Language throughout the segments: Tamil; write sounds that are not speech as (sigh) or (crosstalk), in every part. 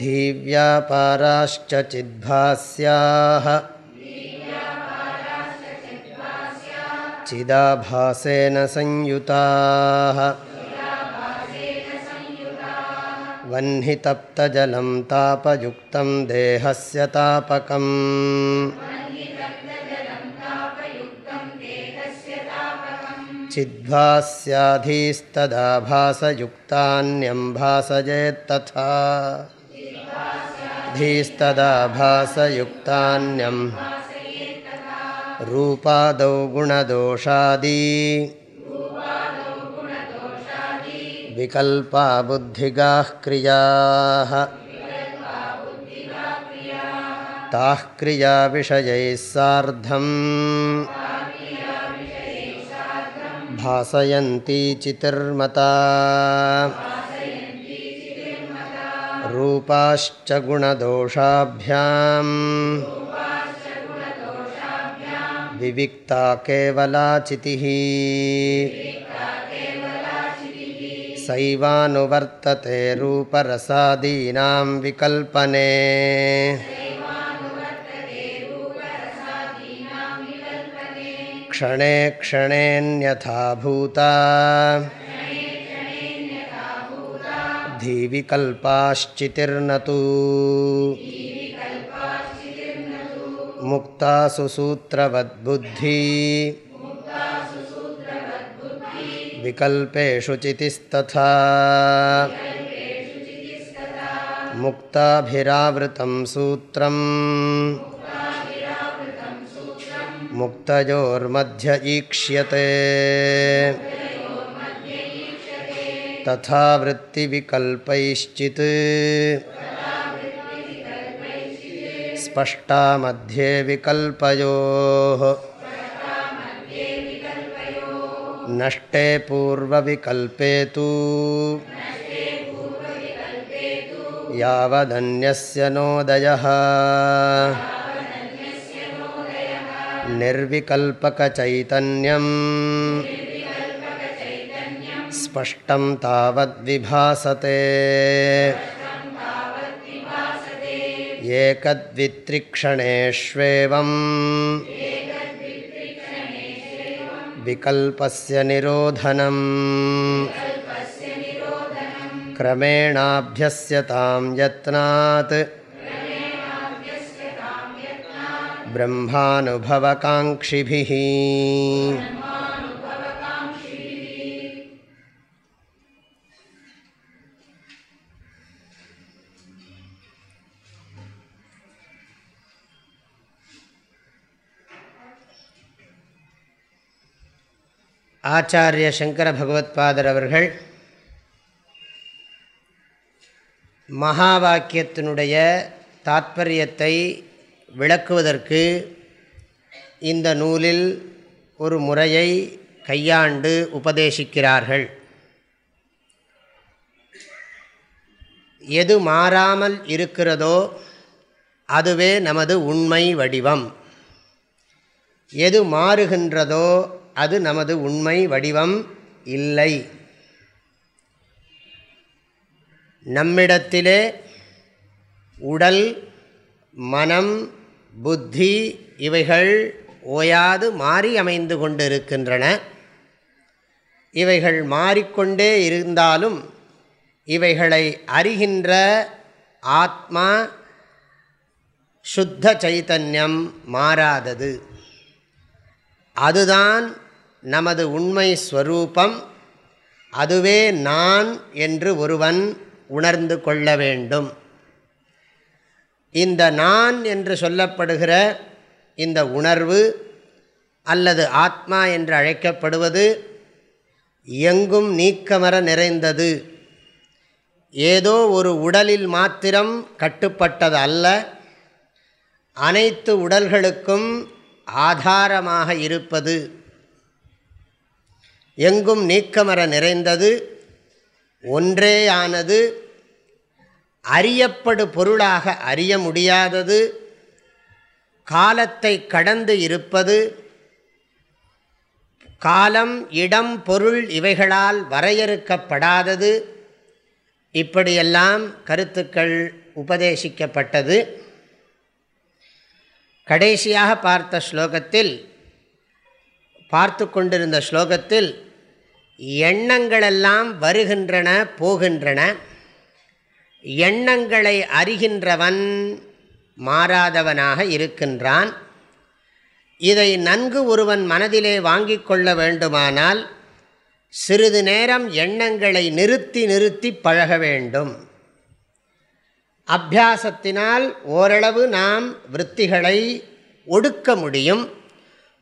धीव्यापाराश्च चिद्भास्याः चिदाभासेन संयुताः। वह्नितप्तजलं तापयुक्तं देहस्य तापकम्। चिद्भास्याधीस्तदाभासयुक्तान्यं भासजेत्तथा धीस्तदाभासयुक्तान्यं रूपादौ गुणदोषादि विकल्पा बुद्धिगाः क्रियाः रूपाश्च गुणदोषाभ्याम्। विविक्ता केवलाचितिः। सैवानुवर्तते रूपरसादीनां विकल्पने। क्षणे क्षणेऽन्यथा भूता। धीविकल्पाश्चितिर्न तु मुक्तासु सूत्रवद्बुद्धि। विकल्पेषु चितिस्तथा। मुक्ताभिरावृतं सूत्रम्। मुक्तयोर्मध्य ईक्ष्यते तथा वृत्तिविकल्पैश्चित् स्पष्टा मध्ये विकल्पयोः नष्टे पूर्वविकल्पे तु यावदन्यस्य नोदयः। निर्विकल्पकचैतन्यम् स्पष्टं तावद्विभासते एकद्वित्रिक्षणेष्वेवम् विकल्पस्य निरोधनम् क्रमेणाभ्यस्यतां यत्नात् ब्रह्मानुभवकाङ्क्षिभिः ஆச்சாரிய சங்கர பகவத்பாதர் அவர்கள் மகா வாக்கியத்தினுடைய தாத்பரியத்தை விளக்குவதற்கு இந்த நூலில் ஒரு முறையை கையாண்டு உபதேசிக்கிறார்கள். எது மாறாமல் இருக்கிறதோ அதுவே நமது உண்மை வடிவம். எது மாறுகின்றதோ அது நமது உண்மை வடிவம் இல்லை. நம்மிடத்திலே உடல் மனம் புத்தி இவைகள் ஓயாது மாறி அமைந்து கொண்டிருக்கின்றன. இவைகள் மாறிக்கொண்டே இருந்தாலும் இவைகளை அறிகின்ற ஆத்மா சுத்த சைத்தன்யம் மாறாதது. அதுதான் நமது உண்மை ஸ்வரூபம். அதுவே நான் என்று ஒருவன் உணர்ந்து கொள்ள வேண்டும். இந்த நான் என்று சொல்லப்படுகிற இந்த உணர்வு அல்லது ஆத்மா என்று அழைக்கப்படுவது எங்கும் நீக்கமர நிறைந்தது. ஏதோ ஒரு உடலில் மாத்திரம் கட்டுப்பட்டது அல்ல அனைத்து உடல்களுக்கும் ஆதாரமாக இருப்பது. எங்கும் நீக்கமர நிறைந்தது ஒன்றேயானது அறியப்படு பொருளாக அறிய முடியாதது காலத்தை கடந்து இருப்பது காலம் இடம் பொருள் இவைகளால் வரையறுக்கப்படாதது. இப்படியெல்லாம் கருத்துக்கள் உபதேசிக்கப்பட்டது. கடைசியாக பார்த்த ஸ்லோகத்தில் பார்த்து கொண்டிருந்த ஸ்லோகத்தில் எண்ணங்களெல்லாம் வருகின்றன போகின்றன. எண்ணங்களை அறிகின்றவன் மாறாதவனாக இருக்கின்றான். இதை நன்கு ஒருவன் மனதிலே வாங்கி கொள்ள வேண்டுமானால் சிறிது நேரம் எண்ணங்களை நிறுத்தி நிறுத்தி பழக வேண்டும். அபியாசத்தினால் ஓரளவு நாம் விற்த்திகளை ஒடுக்க முடியும்.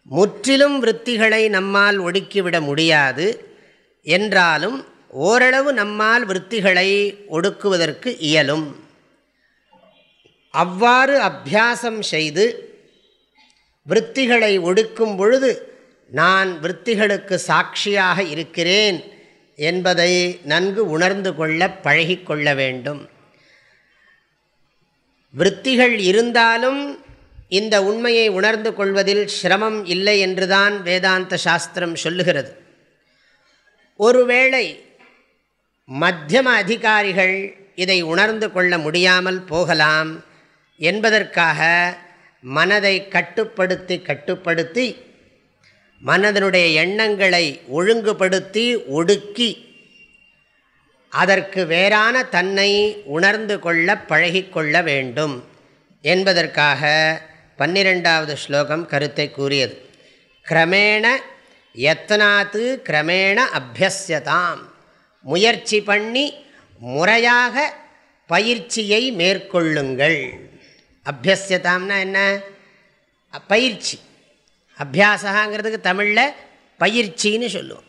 முற்றிலும் விற்த்திகளை நம்மால் ஒடுக்கிவிட முடியாது. என்றாலும் ஓரளவு நம்மால் விற்த்திகளை ஒடுக்குவதற்கு இயலும். அவ்வாறு அபியாசம் செய்து விற்த்திகளை ஒடுக்கும் பொழுது நான் விற்த்திகளுக்கு சாட்சியாக இருக்கிறேன் என்பதை நன்கு உணர்ந்து கொள்ள பழகிக்கொள்ள வேண்டும். விற்த்திகள் இருந்தாலும் இந்த உண்மையை உணர்ந்து கொள்வதில் சிரமம் இல்லை என்றுதான் வேதாந்த சாஸ்திரம் சொல்லுகிறது. ஒருவேளை மத்தியம அதிகாரிகள் இதை உணர்ந்து கொள்ள முடியாமல் போகலாம் என்பதற்காக மனதை கட்டுப்படுத்தி கட்டுப்படுத்தி மனதனுடைய எண்ணங்களை ஒழுங்குபடுத்தி ஒடுக்கி அதற்கு வேறான தன்னை உணர்ந்து கொள்ள பழகிக்கொள்ள வேண்டும் என்பதற்காக பன்னிரெண்டாவது ஸ்லோகம் கருத்தை கூறியது. கிரமேண எத்தனாத்து கிரமேண அபியசியதாம் முயற்சி பண்ணி முறையாக பயிற்சியை மேற்கொள்ளுங்கள். அபியசியதாம்னா என்ன? பயிற்சி. அபியாசகாங்கிறதுக்கு தமிழில் பயிற்சின்னு சொல்லுவோம்.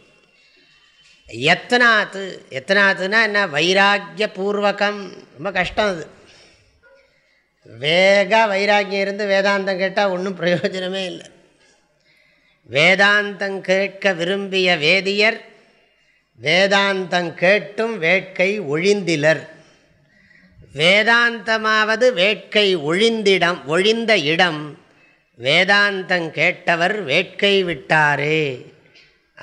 எத்தனாத்து எத்தனாத்துனா என்ன? வைராக்கிய பூர்வகம் ரொம்ப கஷ்டம் அது. வேக வைராக்கியம் இருந்து வேதாந்தம் கேட்டால் ஒன்றும் பிரயோஜனமே இல்லை. வேதாந்தம் கேட்க விரும்பிய வேதியர் வேதாந்தம் கேட்டும் வேட்கை ஒழிந்திலர். வேதாந்தமாவது வேட்கை ஒழிந்திடம் ஒழிந்த இடம் வேதாந்தம் கேட்டவர் வேட்கை விட்டாரே.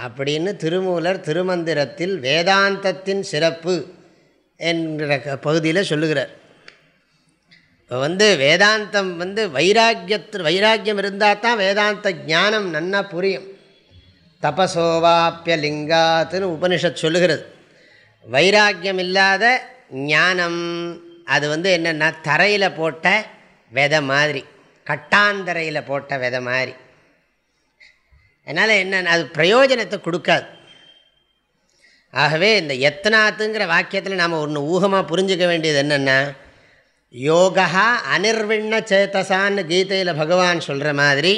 அப்படின்னு திருமூலர் திருமந்திரத்தில் வேதாந்தத்தின் சிறப்பு என்கிற பகுதியில் சொல்லுகிறார். இப்போ வந்து வேதாந்தம் வந்து வைராக்கியத்து வைராக்கியம் இருந்தால் தான் வேதாந்த ஞானம் நன்னா புரியும். தபசோவாப்பிய லிங்காத்துன்னு உபனிஷத் சொல்லுகிறது. வைராக்கியம் இல்லாத ஞானம் அது வந்து என்னென்னா தரையில் போட்ட விதை மாதிரி கட்டாந்தரையில் போட்ட விதை மாதிரி. அதனால் என்ன அது பிரயோஜனத்தை கொடுக்காது. ஆகவே இந்த எத்தனாத்துங்கிற வாக்கியத்தில் நாம் ஒன்று ஊகமாக புரிஞ்சுக்க வேண்டியது என்னென்னா யோகா அனிர்விண்ண சேத்தசான்னு கீதையில் பகவான் சொல்கிற மாதிரி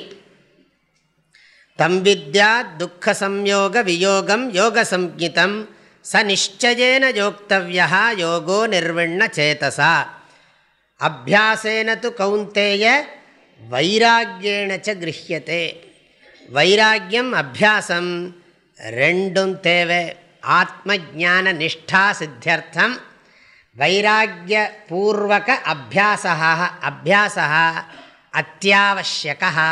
தம்பித்யா துக்க சம்யோக வியோகம் யோக சம்கிதம் ச நிச்சயேன யோக்தவியா யோகோ நிர்விண்ண சேதசா. அபியாசேன து கௌந்தேய வைராக்கியேன ச கிரஹியத்தை வைராக்கியம் அபியாசம் ரெண்டும் தேவை. ஆத்ம ஜான நிஷ்டா சித்தியர்த்தம். வைராக்கிய பூர்வக அபியாசா அபியாசா அத்தியாவசியகா.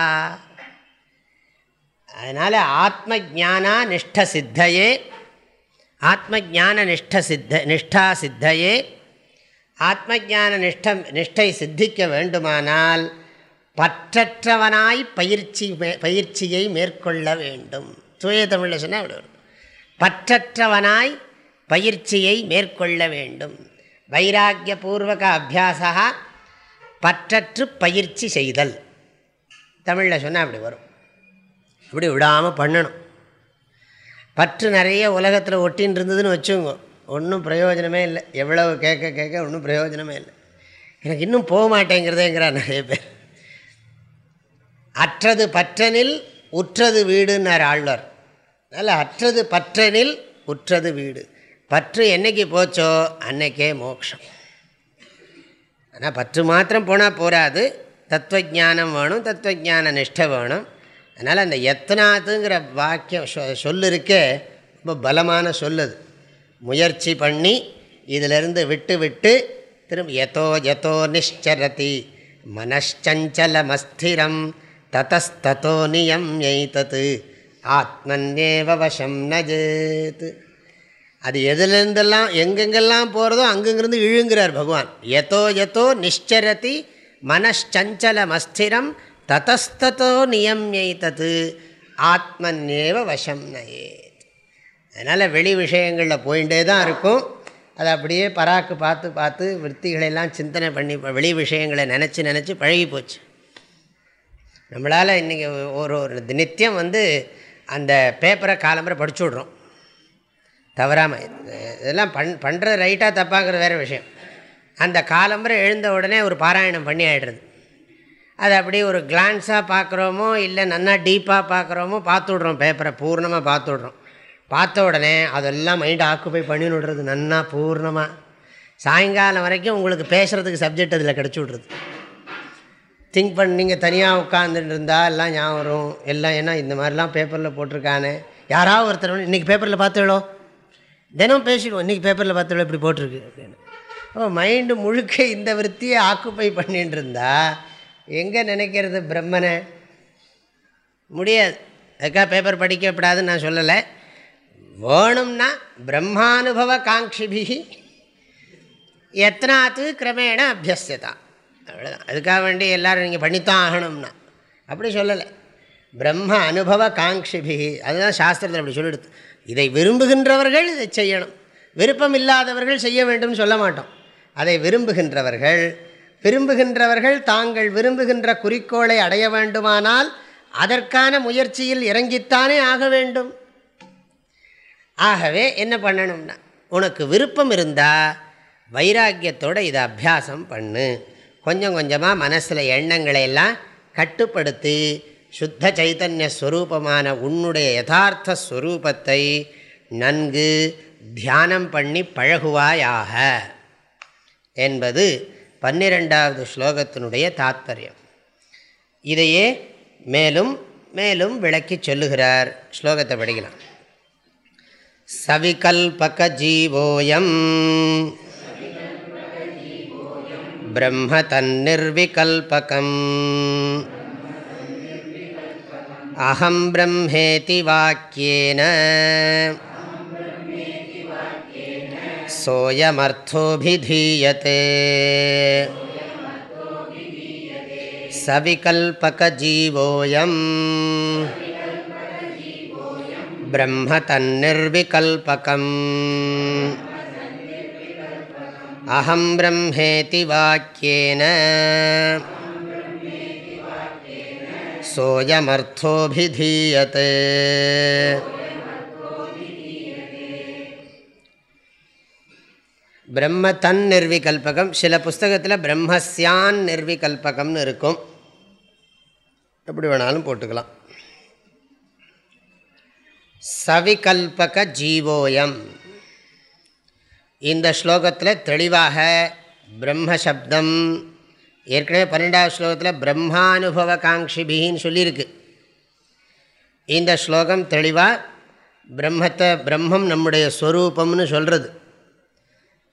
அதனால் ஆத்ம ஜானா நிஷ்ட சித்தையே ஆத்ம ஜான நிஷ்ட சித்த நிஷ்டா சித்தையே ஆத்ம ஜான நிஷ்டம் நிஷ்டை சித்திக்க வேண்டுமானால் பற்றற்றவனாய் பயிற்சி பயிற்சியை மேற்கொள்ள வேண்டும். தூய தமிழில் சொன்னால் அப்படி வரும். பற்றற்றவனாய் பயிற்சியை மேற்கொள்ள வேண்டும். வைராக்கியபூர்வக அபியாசா பற்றற்று பயிற்சி செய்தல். தமிழில் சொன்னால் அப்படி வரும். அப்படி விடாமல் பண்ணணும். பற்று நிறைய உலகத்தில் ஒட்டின்னு இருந்ததுன்னு வச்சுங்க ஒன்றும் பிரயோஜனமே இல்லை. எவ்வளவு கேட்க கேட்க ஒன்றும் பிரயோஜனமே இல்லை. எனக்கு இன்னும் போக மாட்டேங்கிறதேங்கிறார் நிறைய பேர். அற்றது பற்றனில் உற்றது வீடுன்னார் ஆழ்வார். அதனால் அற்றது பற்றனில் உற்றது வீடு. பற்று என்னைக்கு போச்சோ அன்னைக்கே மோட்சம் ஆனால் பற்று மாத்திரம் போனால் போகாது தத்துவஜானம் வேணும் தத்துவஜான நிஷ்டை வேணும். அதனால் அந்த எத்தனாத்துங்கிற வாக்கியம் சொ சொல்லு இருக்கே ரொம்ப பலமான சொல்லுது. முயற்சி பண்ணி இதிலிருந்து விட்டு விட்டு திரும்ப எதோ எதோ நிஷ்சரதி மனச்சஞ்சலமஸ்திரம் ததஸ்தோ நியம் எய்தத்து ஆத்மன்னேவ வசம் நஜேத் அது எதுலேருந்தெல்லாம் எங்கெங்கெல்லாம் போகிறதோ அங்கங்கிருந்து இழுங்கிறார் பகவான். எதோ எதோ நிஷ்சரதி மனச்சஞ்சலமஸ்திரம் ததஸ்தோ நியம் தத்து ஆத்மன்யேவ வசம் நயேத். அதனால் வெளி விஷயங்களில் போயிட்டே தான் இருக்கும். அதை அப்படியே பராக்கு பார்த்து பார்த்து விற்த்திகளெல்லாம் சிந்தனை பண்ணி வெளி விஷயங்களை நினச்சி நினச்சி பழகி போச்சு நம்மளால் இன்றைக்கி ஒரு ஒரு நித்தியம் வந்து அந்த பேப்பரை காலம்பரை படிச்சு விட்றோம். தவறாமல் இதெல்லாம் பண் பண்ணுறது ரைட்டாக தப்பாங்கிற வேறு விஷயம். அந்த காலம்பரை எழுந்த உடனே ஒரு பாராயணம் பண்ணி ஆகிடுறது அது அப்படியே ஒரு கிளான்ஸாக பார்க்குறோமோ இல்லை நன்னா டீப்பாக பார்க்குறோமோ பார்த்து விட்றோம். பேப்பரை பூர்ணமாக பார்த்து விட்றோம். பார்த்த உடனே அதெல்லாம் மைண்ட் ஆக்குப்பை பண்ணி விடுறது நன்னா பூர்ணமாக சாயங்காலம் வரைக்கும் உங்களுக்கு பேசுகிறதுக்கு சப்ஜெக்ட் அதில் கிடச்சி விட்றது. திங்க் பண்ணி நீங்கள் தனியாக உட்காந்துட்டு இருந்தா எல்லாம் ஞாபகம் வரும். எல்லாம் ஏன்னா இந்த மாதிரிலாம் பேப்பரில் போட்டிருக்கானே. யாராவது ஒருத்தர் இன்றைக்கி பேப்பரில் பார்த்துவிடோ தினம் பேசிடுவோம் இன்றைக்கி பேப்பரில் பார்த்துவிடோ இப்படி போட்டிருக்கு. அப்படின்னு. அப்போ மைண்டு முழுக்க இந்த விற்த்தியை ஆக்குப்பை பண்ணிட்டு இருந்தா எங்கே நினைக்கிறது பிரம்மனை? முடியாது. அதுக்காக பேப்பர் படிக்கப்படாதுன்னு நான் சொல்லலை. வேணும்னா பிரம்மானுபவ காங்கிபிகி. எத்தனாத்து கிரமேண அபியஸ்தான் அவ்வளோதான் அதுக்காக வேண்டி எல்லோரும் நீங்கள் பண்ணித்தான் ஆகணும்னா. அப்படி சொல்லலை. பிரம்ம அனுபவ காங்ஷிபிகி அதுதான் சாஸ்திரத்தில் அப்படி சொல்லிடுது. இதை விரும்புகின்றவர்கள் இதை செய்யணும். விருப்பம் இல்லாதவர்கள் செய்ய வேண்டும் சொல்ல மாட்டோம். அதை விரும்புகின்றவர்கள் விரும்புகின்றவர்கள் தாங்கள் விரும்புகின்ற குறிக்கோளை அடைய வேண்டுமானால் அதற்கான முயற்சியில் இறங்கித்தானே ஆக வேண்டும். ஆகவே என்ன பண்ணணும்னா உனக்கு விருப்பம் இருந்தால் வைராக்கியத்தோடு இதை அபியாசம் பண்ணு. கொஞ்சம் கொஞ்சமாக மனசில் எண்ணங்களை எல்லாம் கட்டுப்படுத்தி சுத்த சைத்தன்ய ஸ்வரூபமான உன்னுடைய யதார்த்த ஸ்வரூபத்தை நன்கு தியானம் பண்ணி பழகுவாயாக என்பது பன்னிரெண்டாவது ஸ்லோகத்தினுடைய தாத்பரியம். இதையே மேலும் மேலும் விளக்கி சொல்லுகிறார். ஸ்லோகத்தை படிக்கலாம். சவிகல்பக ஜீவோயம் ब्रह्म तन्निर्विकल्पकम् अहं ब्रह्मेति वाक्येन सोऽयमर्थोऽभिधीयते सविकल्पकजीवोऽयम् ब्रह्म तन्निर्विकल्पकम् அஹம் பிரம்மேதி வாக்கியேன. சோயமர்த்தோபிதீயத்தை பிரம்ம தன் நிர்விகல்பகம். சில புஸ்தகத்தில் பிரம்மஸ்யான் நிர்விகல்பகம்னு இருக்கும். எப்படி வேணாலும் போட்டுக்கலாம். சவிகல்பக ஜீவோயம். இந்த ஸ்லோகத்தில் தெளிவாக பிரம்மசப்தம். ஏற்கனவே பன்னெண்டாவது ஸ்லோகத்தில் பிரம்மானுபவ காங்ஷிபின்னு சொல்லியிருக்கு. இந்த ஸ்லோகம் தெளிவாக பிரம்மத்தை பிரம்மம் நம்முடைய ஸ்வரூபம்னு சொல்கிறது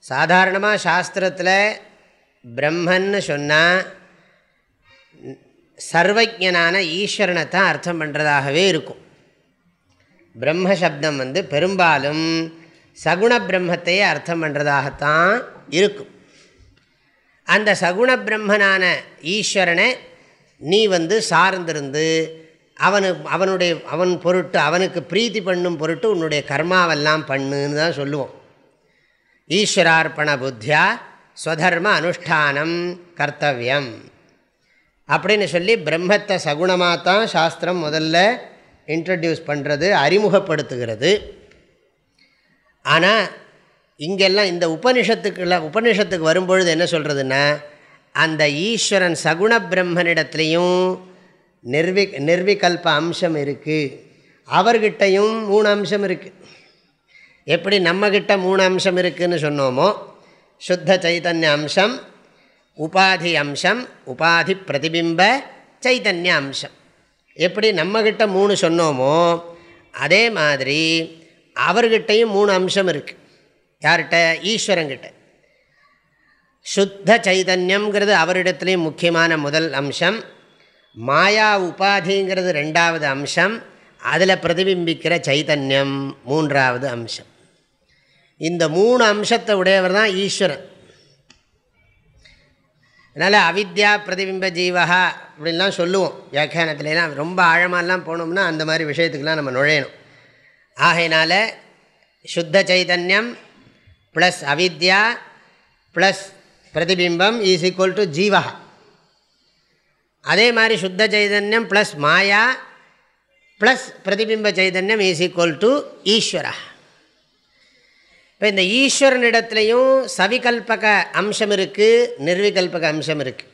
சாதாரணமாக சாஸ்திரத்தில் பிரம்மன்னு சொன்னால் சர்வஜனான ஈஸ்வரனை தான் அர்த்தம் பண்ணுறதாகவே இருக்கும். பிரம்மசப்தம் வந்து பெரும்பாலும் சகுண பிரம்மத்தையே அர்த்தம் பண்ணுறதாகத்தான் இருக்கும். அந்த சகுண பிரம்மனான ஈஸ்வரனை நீ வந்து சார்ந்திருந்து அவனு அவனுடைய அவன் பொருட்டு அவனுக்கு பிரீத்தி பண்ணும் பொருட்டு உன்னுடைய கர்மாவெல்லாம் பண்ணுன்னு தான் சொல்லுவோம். ஈஸ்வரார்ப்பண புத்தியா ஸ்வதர்ம அனுஷ்டானம் கர்த்தவியம். அப்படின்னு சொல்லி பிரம்மத்தை சகுணமாக தான் சாஸ்திரம் முதல்ல இன்ட்ரடியூஸ் பண்ணுறது அறிமுகப்படுத்துகிறது. ஆனால் இங்கெல்லாம் இந்த உபனிஷத்துக்குள்ள உபனிஷத்துக்கு வரும்பொழுது என்ன சொல்கிறதுன்னா அந்த ஈஸ்வரன் சகுண பிரம்மனிடத்துலையும் நிர்வி நிர்விகல்ப அம்சம் இருக்குது அவர்கிட்டையும் மூணு அம்சம் இருக்குது எப்படி நம்மக்கிட்ட மூணு அம்சம் இருக்குதுன்னு சொன்னோமோ சுத்த சைதன்ய அம்சம் உபாதி அம்சம் உபாதி பிரதிபிம்ப சைதன்ய அம்சம். எப்படி நம்மக்கிட்ட மூணு சொன்னோமோ அதே மாதிரி அவர்கிட்டையும் மூணு அம்சம் இருக்குது யார்கிட்ட? ஈஸ்வரங்கிட்ட. சுத்த சைதன்யங்கிறது அவரிடத்துலேயும் முக்கியமான முதல் அம்சம். மாயா உபாதிங்கிறது ரெண்டாவது அம்சம். அதில் பிரதிபிம்பிக்கிற சைதன்யம் மூன்றாவது அம்சம். இந்த மூணு அம்சத்தை உடையவர் தான் ஈஸ்வரன். அதனால் அவித்யா பிரதிபிம்ப ஜீவகா அப்படின்லாம் சொல்லுவோம். வியாக்கியானத்துலாம் ரொம்ப ஆழமாலாம் போனோம்னா அந்த மாதிரி விஷயத்துக்கெலாம் நம்ம நுழையணும். ஆகையினால சுத்த சைதன்யம் ப்ளஸ் அவித்யா ப்ளஸ் பிரதிபிம்பம் ஈஸ் ஈக்குவல் டு ஜீவா. அதே மாதிரி சுத்த சைதன்யம் ப்ளஸ் மாயா ப்ளஸ் பிரதிபிம்ப சைதன்யம் ஈஸ் ஈக்குவல் டு ஈஸ்வரா. இப்போ இந்த ஈஸ்வரனிடத்துலையும் சவிகல்பக அம்சம் இருக்குது நிர்விகல்பக அம்சம் இருக்குது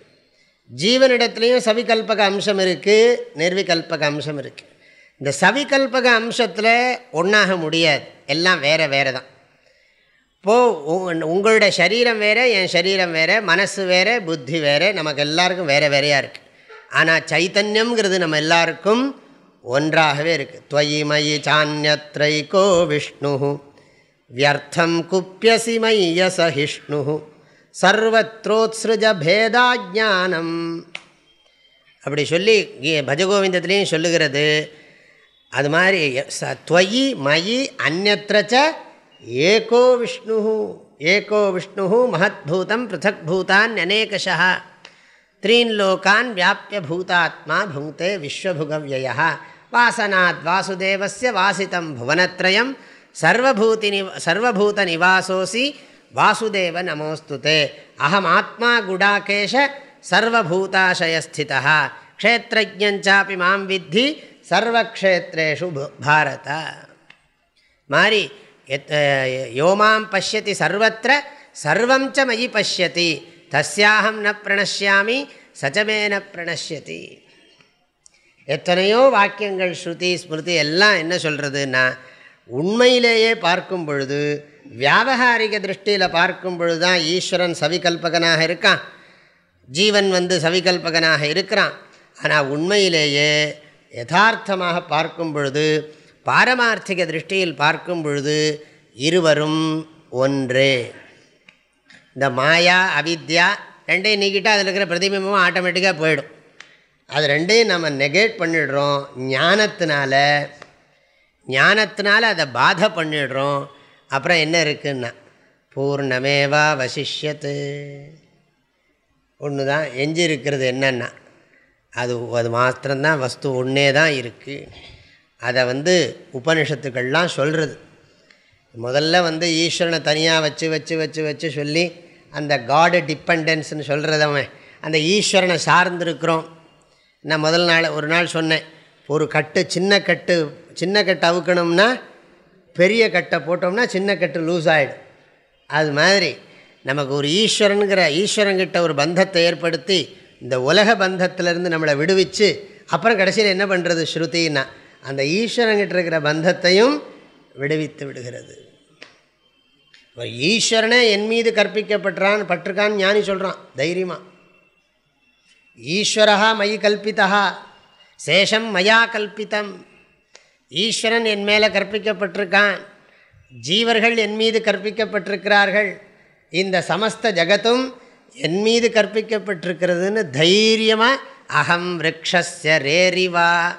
ஜீவனிடத்துலையும் சவிகல்பக அம்சம் இருக்குது நிர்விகல்பக அம்சம் இருக்குது இந்த சவிகல்பக அம்சத்தில் ஒன்றாக முடியாது. எல்லாம் வேறு வேறு தான் இப்போது உங்களோட சரீரம் வேறு என் சரீரம் வேறு மனசு வேறு புத்தி வேறு நமக்கு எல்லாருக்கும் வேறு வேறையாக இருக்குது ஆனால் சைத்தன்யம்ங்கிறது நம்ம எல்லாருக்கும் ஒன்றாகவே இருக்குது துவயி மயி சான்யத்ரைகோ விஷ்ணு வியர்த்தம் குப்பியசி மைய சஹிஷ்ணு சர்வத்ரோத்ஸ்ருஜ பேதாஜானம் அப்படி சொல்லி பஜகோவிந்தத்துலேயும் சொல்லுகிறது அது மாதிரி ச துவயி மயி அந்நத்திரச்ச ஏகோ விஷ்ணு ஏகோ விஷ்ணு மகத்பூதம் பிருத்தக் பூதான் அநேகஷா த்ரீன் லோகான் வியாபிய பூதாத்மா புங்கே விஸ்வபுகவிய வாசனாத் வாசுதேவஸ்ய வாசித்தம் புவனத்ரயம் சர்வபூதி நிவ சர்வபூத நிவாசோசி வாசுதேவ நமோஸ்துதே அகம் ஆத்மா குடாகேஷ சர்வபூதாசயஸ்திதா க்ஷேத்திரஜாப்பி மாம் வித்தி சர்வக்ஷேத்ரேஷு பாரத. மாறி யோமாம் பசியதி சர்வத்திர சர்வம் ச மயி பசியதி தஸ்யாஹம் ந பிரணசியாமி சச்சமே ந எத்தனையோ வாக்கியங்கள் ஸ்ருதி ஸ்மிருதி எல்லாம் என்ன சொல்கிறதுன்னா உண்மையிலேயே பார்க்கும் பொழுது வியாபகாரிக திருஷ்டியில் பார்க்கும் பொழுது தான் ஈஸ்வரன் சவிகல்பகனாக இருக்கான். ஜீவன் வந்து சவிகல்பகனாக இருக்கிறான். ஆனால் உண்மையிலேயே யதார்த்தமாக பார்க்கும் பொழுது பாரமார்த்திக திருஷ்டியில் பார்க்கும் பொழுது இருவரும் ஒன்றே. இந்த மாயா அவித்யா ரெண்டையும் நீக்கிட்டால் அதில் இருக்கிற பிரதிபிம்பமும் ஆட்டோமேட்டிக்காக போயிடும். அது ரெண்டையும் நம்ம நெகேட் பண்ணிடுறோம். ஞானத்தினால ஞானத்தினால அதை பாதை பண்ணிடுறோம். அப்புறம் என்ன இருக்குன்னா பூர்ணமேவா வசிஷ்யத்து. ஒன்று தான் எஞ்சி இருக்கிறது என்னென்னா அது அது மாத்திரம்தான் வஸ்து ஒன்றே தான் இருக்குது அதை வந்து உபனிஷத்துக்கள்லாம் சொல்கிறது முதல்ல வந்து ஈஸ்வரனை தனியாக வச்சு வச்சு வச்சு வச்சு சொல்லி அந்த காடு டிப்பெண்டன்ஸ்னு சொல்கிறதவன் அந்த ஈஸ்வரனை சார்ந்திருக்கிறோம். நான் முதல் நாள் ஒரு நாள் சொன்னேன் ஒரு கட்டு சின்ன கட்டு சின்ன கட்டு அவுக்கணும்னா பெரிய கட்டை போட்டோம்னா சின்ன கட்டு லூஸ் ஆகிடும் அது மாதிரி நமக்கு ஒரு ஈஸ்வரனுங்கிற ஈஸ்வரங்கிட்ட ஒரு பந்தத்தை ஏற்படுத்தி இந்த உலக பந்தத்திலேருந்து நம்மளை விடுவிச்சு அப்புறம் கடைசியில் என்ன பண்ணுறது ஸ்ருதின்னா அந்த ஈஸ்வரங்கிட்ட இருக்கிற பந்தத்தையும் விடுவித்து விடுகிறது. ஈஸ்வரனே என் மீது கற்பிக்கப்பட்டான் பட்டிருக்கான்னு ஞானி சொல்கிறான் தைரியமாக ஈஸ்வரா மயி கல்பித்தா சேஷம் மயா கல்பித்தம். ஈஸ்வரன் என் மேலே கற்பிக்கப்பட்டிருக்கான் ஜீவர்கள் என் மீது கற்பிக்கப்பட்டிருக்கிறார்கள். இந்த சமஸ்த ஜகத்தும் என் மீது கற்பிக்கப்பட்டிருக்கிறதுன்னு தைரியமாக அகம் விரக்ஷஸ்ய ரேரிவா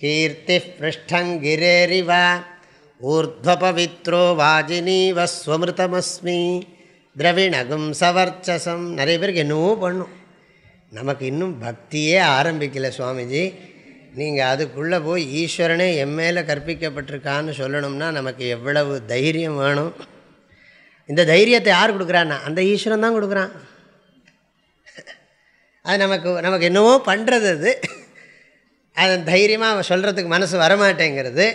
கீர்த்தி பிருஷ்டங்கிரேரிவா ஊர்த்வபவித்ரோ வாஜினீவ ஸ்வமிருதமஸ்மி திரவிணகும் சவர்ச்சசம் நிறைய பேருக்கு என்னவோ பண்ணும். நமக்கு இன்னும் பக்தியே ஆரம்பிக்கலை சுவாமிஜி. நீங்கள் அதுக்குள்ளே போய் ஈஸ்வரனே எம்மேல மேலே கற்பிக்கப்பட்டிருக்கான்னு சொல்லணும்னா நமக்கு எவ்வளவு தைரியம் வேணும். இந்த தைரியத்தை யார் கொடுக்குறான்னா அந்த ஈஸ்வரன் தான் கொடுக்குறான். அது நமக்கு நமக்கு என்னவோ பண்ணுறது அது. அது தைரியமாக சொல்கிறதுக்கு மனசு வரமாட்டேங்கிறது.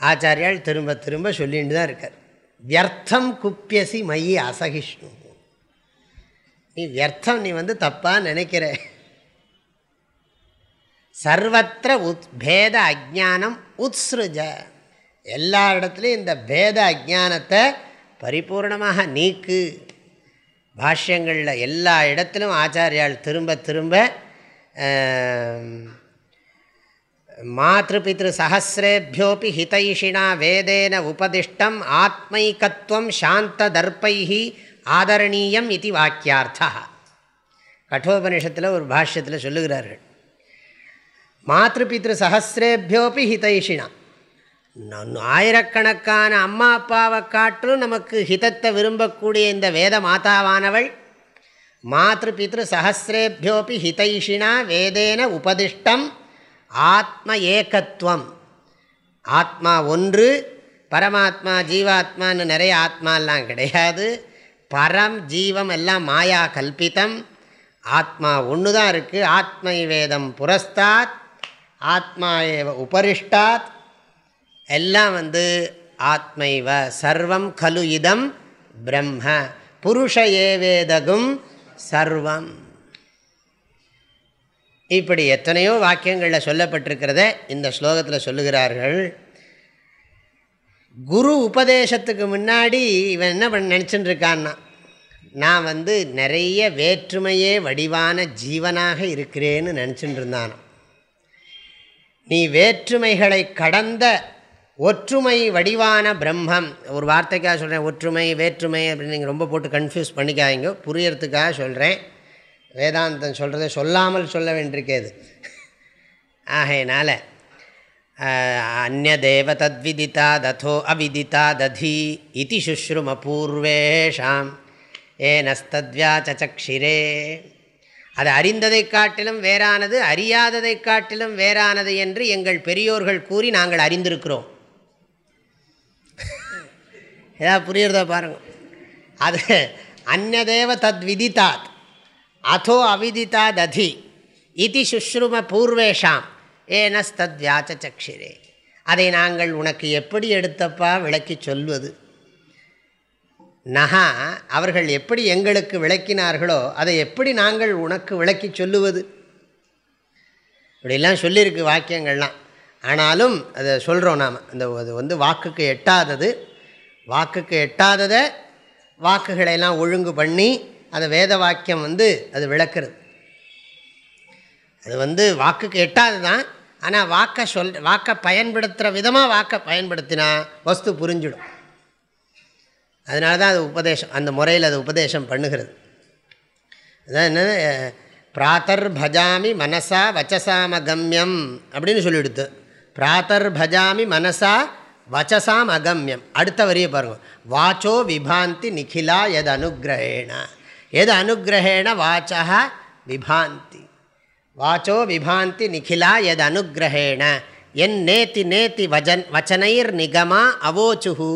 ஆச்சாரியால் திரும்ப திரும்ப சொல்லிட்டு தான் இருக்கார். வியர்த்தம் குப்பியசி மைய அசகிஷ்ணு. நீ வியர்த்தம் நீ வந்து தப்பாக நினைக்கிற. சர்வத்திர உத் பேத அஜானம் உத்ஸ்ருஜ. எல்லா இடத்துலையும் இந்த பேத அஜானத்தை பரிபூர்ணமாக நீக்கு. பாஷ்யங்களில் எல்லா இடத்திலும் ஆச்சாரியால் திரும்ப திரும்ப மாத்திருபித்ரு சகசிரேபியோபி ஹிதைஷினா வேதேன உபதிஷ்டம் ஆத்மைக்கத்துவம் சாந்த தர்ப்பைஹி ஆதரணீயம் இது வாக்கியார்த்தா. கட்டோபனிஷத்தில் ஒரு பாஷ்யத்தில் சொல்லுகிறார்கள். மாத்திருபித்ரு சகசிரேபியோபி ஹிதைஷினா ஆயிரக்கணக்கான அம்மா அப்பாவை காட்டிலும் நமக்கு ஹிதத்தை விரும்பக்கூடிய இந்த வேத மாதாவானவள் மாத்ரு பித்ரு சஹசிரேபியோபி ஹிதைஷினா வேதேன உபதிஷ்டம் ஆத்ம ஏகத்துவம் ஆத்மா ஒன்று பரமாத்மா ஜீவாத்மான்னு நிறைய ஆத்மாலாம் கிடையாது. பரம் ஜீவம் எல்லாம் மாயா கல்பித்தம் ஆத்மா ஒன்று தான் இருக்குது ஆத்மை வேதம் புரஸ்தாத் ஆத்மா ஏவ உபரிஷ்டாத் எல்லாம் வந்து ஆத்மைவ சர்வம் கலு இதம் பிரம்ம. புருஷ ஏவேதகும் சர்வம். இப்படி எத்தனையோ வாக்கியங்களில் சொல்லப்பட்டிருக்கிறத இந்த ஸ்லோகத்தில் சொல்லுகிறார்கள். குரு உபதேசத்துக்கு முன்னாடி இவன் என்ன பண்ண நினச்சிட்டு இருக்கான்னா நான் வந்து நிறைய வேற்றுமையே வடிவான ஜீவனாக இருக்கிறேன்னு நினச்சிட்டு இருந்தானோ நீ வேற்றுமைகளை கடந்த ஒற்றுமை வடிவான பிரம்மம். ஒரு வார்த்தைக்காக சொல்கிறேன் ஒற்றுமை வேற்றுமை அப்படின்னு நீங்கள் ரொம்ப போட்டு கன்ஃபியூஸ் பண்ணிக்காதீங்க. புரியறதுக்காக சொல்கிறேன் வேதாந்தம் சொல்கிறத சொல்லாமல் சொல்ல வேண்டியிருக்கேது ஆகையினால் அந்நதேவ தத்விதிதா ததோ அவிதிதா ததி இது சுஷ்ருமபூர்வேஷாம் ஏனஸ்தத்வியாச்சக்ஷிரே அது அறிந்ததை காட்டிலும் வேறானது அறியாததை காட்டிலும் வேறானது என்று எங்கள் பெரியோர்கள் கூறி நாங்கள் அறிந்திருக்கிறோம். ஏதாவது புரியுறதா பாருங்கள் அது அந்நதேவ தத் விதித்தாத் அதோ அவிதித்தா ததி இது சுஷ்ரும பூர்வேஷாம் ஏனஸ்தத் வியாச்சக்ஷிரே அதை நாங்கள் உனக்கு எப்படி எடுத்தப்பா விளக்கி சொல்வது? நகா அவர்கள் எப்படி எங்களுக்கு விளக்கினார்களோ அதை எப்படி நாங்கள் உனக்கு விளக்கி சொல்லுவது? இப்படிலாம் சொல்லியிருக்கு வாக்கியங்கள்லாம். ஆனாலும் அதை சொல்கிறோம் நாம். அந்த அது வந்து வாக்குக்கு எட்டாதது. வாக்குக்கு எட்டாததை வாக்குகளையெல்லாம் ஒழுங்கு பண்ணி அதை வேத வாக்கியம் வந்து அது விளக்குறது. அது வந்து வாக்குக்கு எட்டாது தான் ஆனால் வாக்கை சொல் வாக்கை பயன்படுத்துகிற விதமாக வாக்கை பயன்படுத்தினா வஸ்து புரிஞ்சிடும். அதனால தான் அது உபதேசம் அந்த முறையில் அது உபதேசம் பண்ணுகிறது. அதான் என்ன பிராத்தர் பஜாமி மனசா வச்சசாம கம்யம் அப்படின்னு சொல்லிவிடுத்து பிராத்தர் பஜாமி மனசா வச்சசாம் அகம்யம். அடுத்த வரியை பாருங்கள் வாச்சோ விபாந்தி நிகிலா எது அனுகிரகேண எது அனுகிரகேண வாச்சா விபாந்தி. வாச்சோ விபாந்தி நிகிலா எது அனுகிரகேண என் நேத்தி நேத்தி வஜன் வச்சனைர் நிகமா அவோச்சுஹு.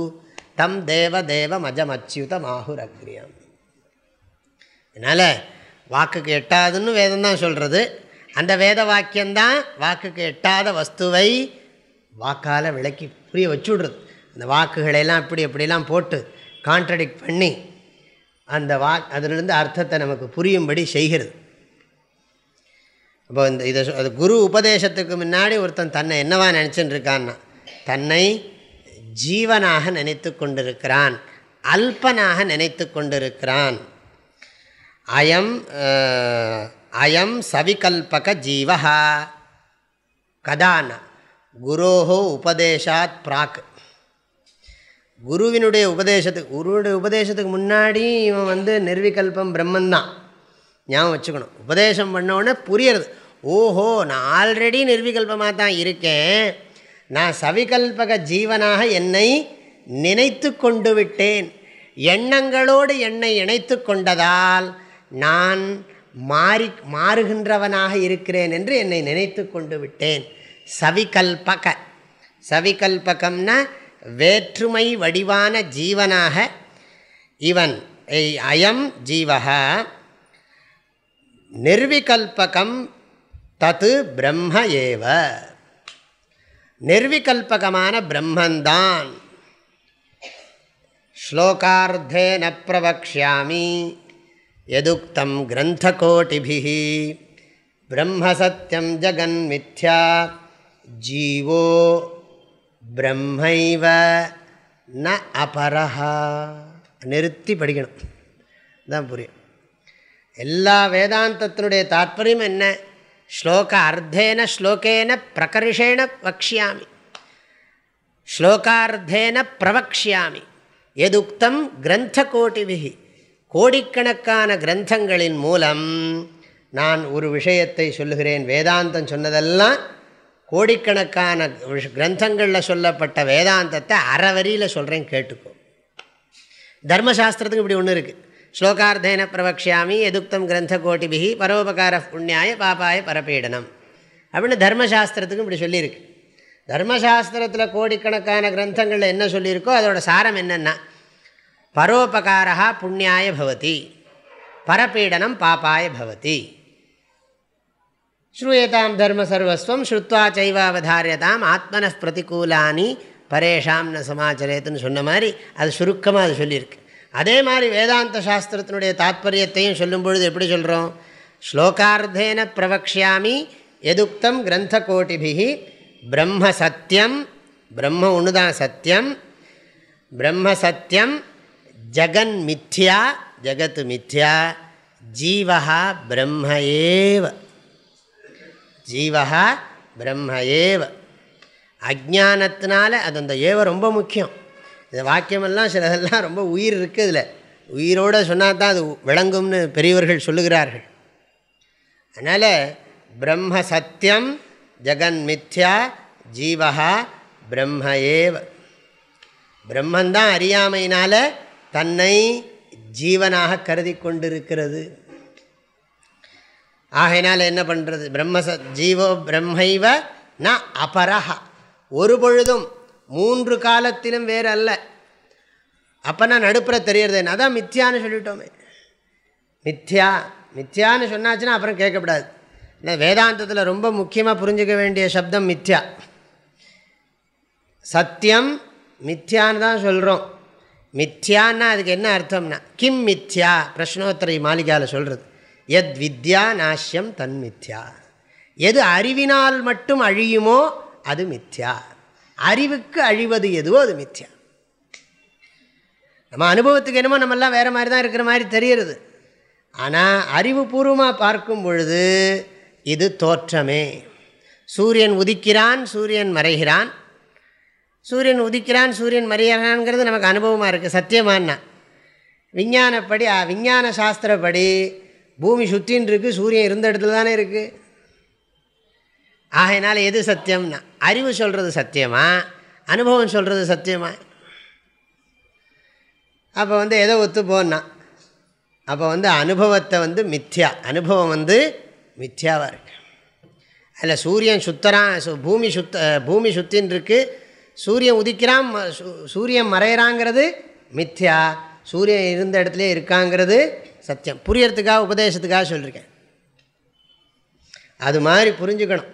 தம் தேவ தேவ மஜமச்சியுத மாஹுரக்ரியம். அதனால் வாக்குக்கு எட்டாதுன்னு வேதம் தான் சொல்கிறது அந்த வேத வாக்கியம்தான் வாக்குக்கு எட்டாத வஸ்துவை வாக்கால் விளக்கி புரிய வச்சுடுறது. அந்த வாக்குகளெல்லாம் இப்படி எப்படிலாம் போட்டு கான்ட்ரடிக்ட் பண்ணி அந்த வா அதிலிருந்து அர்த்தத்தை நமக்கு புரியும்படி செய்கிறது. அப்போ இந்த இதை அது குரு உபதேசத்துக்கு முன்னாடி ஒருத்தன் தன்னை என்னவா நினச்சின்னு இருக்கான்னா தன்னை ஜீவனாக நினைத்து கொண்டிருக்கிறான் அல்பனாக நினைத்து கொண்டிருக்கிறான். அயம் அயம் சவிகல்பக ஜீவகா கதானா. குரோஹோ உபதேசாத் பிராக். குருவினுடைய உபதேசத்துக்கு குருவுடைய உபதேசத்துக்கு முன்னாடி இவன் வந்து நிர்விகல்பம் பிரம்மந்தான். ஞாபகம் வச்சுக்கணும். உபதேசம் பண்ணவுடனே புரியறது. ஓஹோ நான் ஆல்ரெடி நிர்விகல்பமாக தான் இருக்கேன். நான் சவிகல்பக ஜீவனாக என்னை நினைத்து கொண்டு விட்டேன். எண்ணங்களோடு என்னை இணைத்து கொண்டதால் நான் மாறி மாறுகின்றவனாக இருக்கிறேன் என்று என்னை நினைத்து கொண்டு விட்டேன். சவிகல்பக சவிகல்பகம்னா வேற்றுமை வடிவான ஜீவனாக இவன் அயம் ஜீவகா. நிர்விகல்பகம் தத்து பிரம்ம ஏவ. நிர்விகல்பகமான பிரம்மந்தான். ஸ்லோகார்த்தே ந பிரவக்ஷாமி எதுக்தம் கிரந்தகோட்டிபி பிரம்மசத்தியம் ஜகன்மித்யா ஜீவோ பிரம்மைவ ந அபரஹா நிறுத்தி படிக்கணும். தான் புரியும். எல்லா வேதாந்தத்தினுடைய தாத்பரியம் என்ன? ஸ்லோக அர்த்தேன ஸ்லோகேன பிரகர்ஷேன வக்ஷியாமி. ஸ்லோகார்த்தேன பிரவக்ஷியாமி. எதுக்தம் கிரந்த கோட்டிவிகி கோடிக்கணக்கான கிரந்தங்களின் மூலம் நான் ஒரு விஷயத்தை சொல்லுகிறேன். வேதாந்தம் சொன்னதெல்லாம் கோடிக்கணக்கான கிரந்தங்களில் சொல்லப்பட்ட வேதாந்தத்தை அறவரியில் சொல்கிறேன் கேட்டுக்கோ. தர்மசாஸ்திரத்துக்கு இப்படி ஒன்று இருக்குது ஸ்லோகார்த்தேன பிரவக்ஷாமி எதுக்தம் கிரந்த கோட்டிபிகி பரோபகார புண்ணியாய பாப்பாய பரப்பீடனம் அப்படின்னு தர்மசாஸ்திரத்துக்கும் இப்படி சொல்லியிருக்கு. தர்மசாஸ்திரத்தில் கோடிக்கணக்கான கிரந்தங்களில் என்ன சொல்லியிருக்கோ அதோட சாரம் என்னென்னா பரோபகாரா புண்ணியாய பவதி பரப்பீடனம் பாப்பாய பவதி. ஸ்ரூயதாம் தர்ம சர்வஸ்வம் ஸ்ருத்வா சைவாவதாரியதாம் ஆத்மன பிரதிகூலானி பரேஷாம் ந சமாச்சரேத்துன்னு சொன்ன மாதிரி அது சுருக்கமாக அது சொல்லியிருக்கு. அதே மாதிரி வேதாந்த சாஸ்திரத்தினுடைய தாத்பரியத்தையும் சொல்லும் பொழுது எப்படி சொல்கிறோம் ஸ்லோகார்த்தேன பிரவக்ஷாமி எதுக்தம் கிரந்த கோட்டிபிகி பிரம்ம சத்தியம் பிரம்ம ஒன்றுதான் சத்தியம் பிரம்ம சத்தியம் ஜகன் மித்யா ஜகத்து மித்யா ஜீவா பிரம்ம ஏவ. ஜீவகா பிரம்ம ஏவ. அஜானத்தினால அது அந்த ஏவ ரொம்ப முக்கியம். இந்த வாக்கியமெல்லாம் சிலதெல்லாம் ரொம்ப உயிர் இருக்குது இதில். உயிரோடு சொன்னால் தான் அது விளங்கும்னு பெரியவர்கள் சொல்லுகிறார்கள். அதனால் பிரம்ம சத்தியம் ஜெகன் மித்யா ஜீவா பிரம்ம ஏவ. பிரம்மந்தான் அறியாமையினால் தன்னை ஜீவனாக கருதி கொண்டிருக்கிறது. ஆகையினால் என்ன பண்ணுறது பிரம்ம ஜீவோ பிரம்மைவ ந அபரஹ. ஒரு பொழுதும் மூன்று காலத்திலும் வேறு அல்ல அப்போனா நடுப்புற தெரியறது என்ன? அதான் மித்யான்னு சொல்லிட்டோமே. மித்யா மித்யான்னு சொன்னாச்சுன்னா அப்புறம் கேட்கக்கூடாது. ஏன்னா வேதாந்தத்தில் ரொம்ப முக்கியமாக புரிஞ்சுக்க வேண்டிய சப்தம் மித்யா. சத்தியம் மித்யான்னு தான் சொல்கிறோம் மித்யான்னா அதுக்கு என்ன அர்த்தம்னா கிம் மித்யா பிரஷ்னோத்தரை மாளிகாவில் சொல்கிறது எத் வித்யா நாஷ்யம் தன் மித்யா. எது அறிவினால் மட்டும் அழியுமோ அது மித்யா. அறிவுக்கு அழிவது எதுவோ அது மித்யா. நம்ம அனுபவத்துக்கு என்னமோ நம்மெல்லாம் வேறு மாதிரி தான் இருக்கிற மாதிரி தெரிகிறது. ஆனால் அறிவுபூர்வமாக பார்க்கும் பொழுது இது தோற்றமே. சூரியன் உதிக்கிறான் சூரியன் மறைகிறான். சூரியன் உதிக்கிறான் சூரியன் மறைகிறான்ங்கிறது நமக்கு அனுபவமாக இருக்குது சத்தியமானா விஞ்ஞானப்படி விஞ்ஞான சாஸ்திரப்படி பூமி சுற்றின்னு இருக்குது சூரியன் இருந்த இடத்துல தானே இருக்குது ஆகையினால எது சத்தியம்னா அறிவு சொல்கிறது சத்தியமா அனுபவம் சொல்கிறது சத்தியமா? அப்போ வந்து எதை ஒத்து போன்னா அப்போ வந்து அனுபவத்தை வந்து மித்யா அனுபவம் வந்து மித்யாவாக இருக்கு. அதில் சூரியன் சுத்தரான் பூமி சுத்த பூமி சுத்தின்னு சூரியன் உதிக்கிறான் சூரியன் மறையிறாங்கிறது மித்யா சூரியன் இருந்த இடத்துல இருக்காங்கிறது சத்தியம். புரியறதுக்காக உபதேசத்துக்காக சொல்லியிருக்கேன் அது மாதிரி புரிஞ்சுக்கணும்.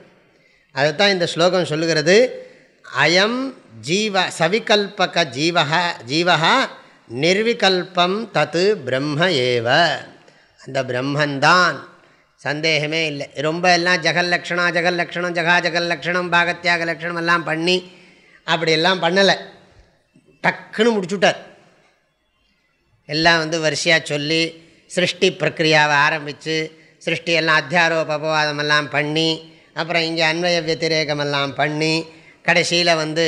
அதைத்தான் இந்த ஸ்லோகம் சொல்லுகிறது. அயம் ஜீவ சவிகல்பக ஜீவக ஜீவகா நிர்விகல்பம் தத்து பிரம்ம ஏவ. அந்த பிரம்மந்தான் சந்தேகமே இல்லை. ரொம்ப எல்லாம் ஜெகல் லக்ஷணம் ஜெகல் லக்ஷணம் ஜகா ஜெகல் லக்ஷணம் பாகத்தியாக லக்ஷணம் எல்லாம் பண்ணி அப்படியெல்லாம் பண்ணலை. டக்குன்னு முடிச்சுட்டார். எல்லாம் வந்து வரிசையாக சொல்லி சிருஷ்டி பிரக்ரியாவை ஆரம்பித்து சிருஷ்டியெல்லாம் அத்தியாரோபவாதமெல்லாம் பண்ணி அப்புறம் இங்கே அன்வய வத்திரேகமெல்லாம் பண்ணி கடைசியில் வந்து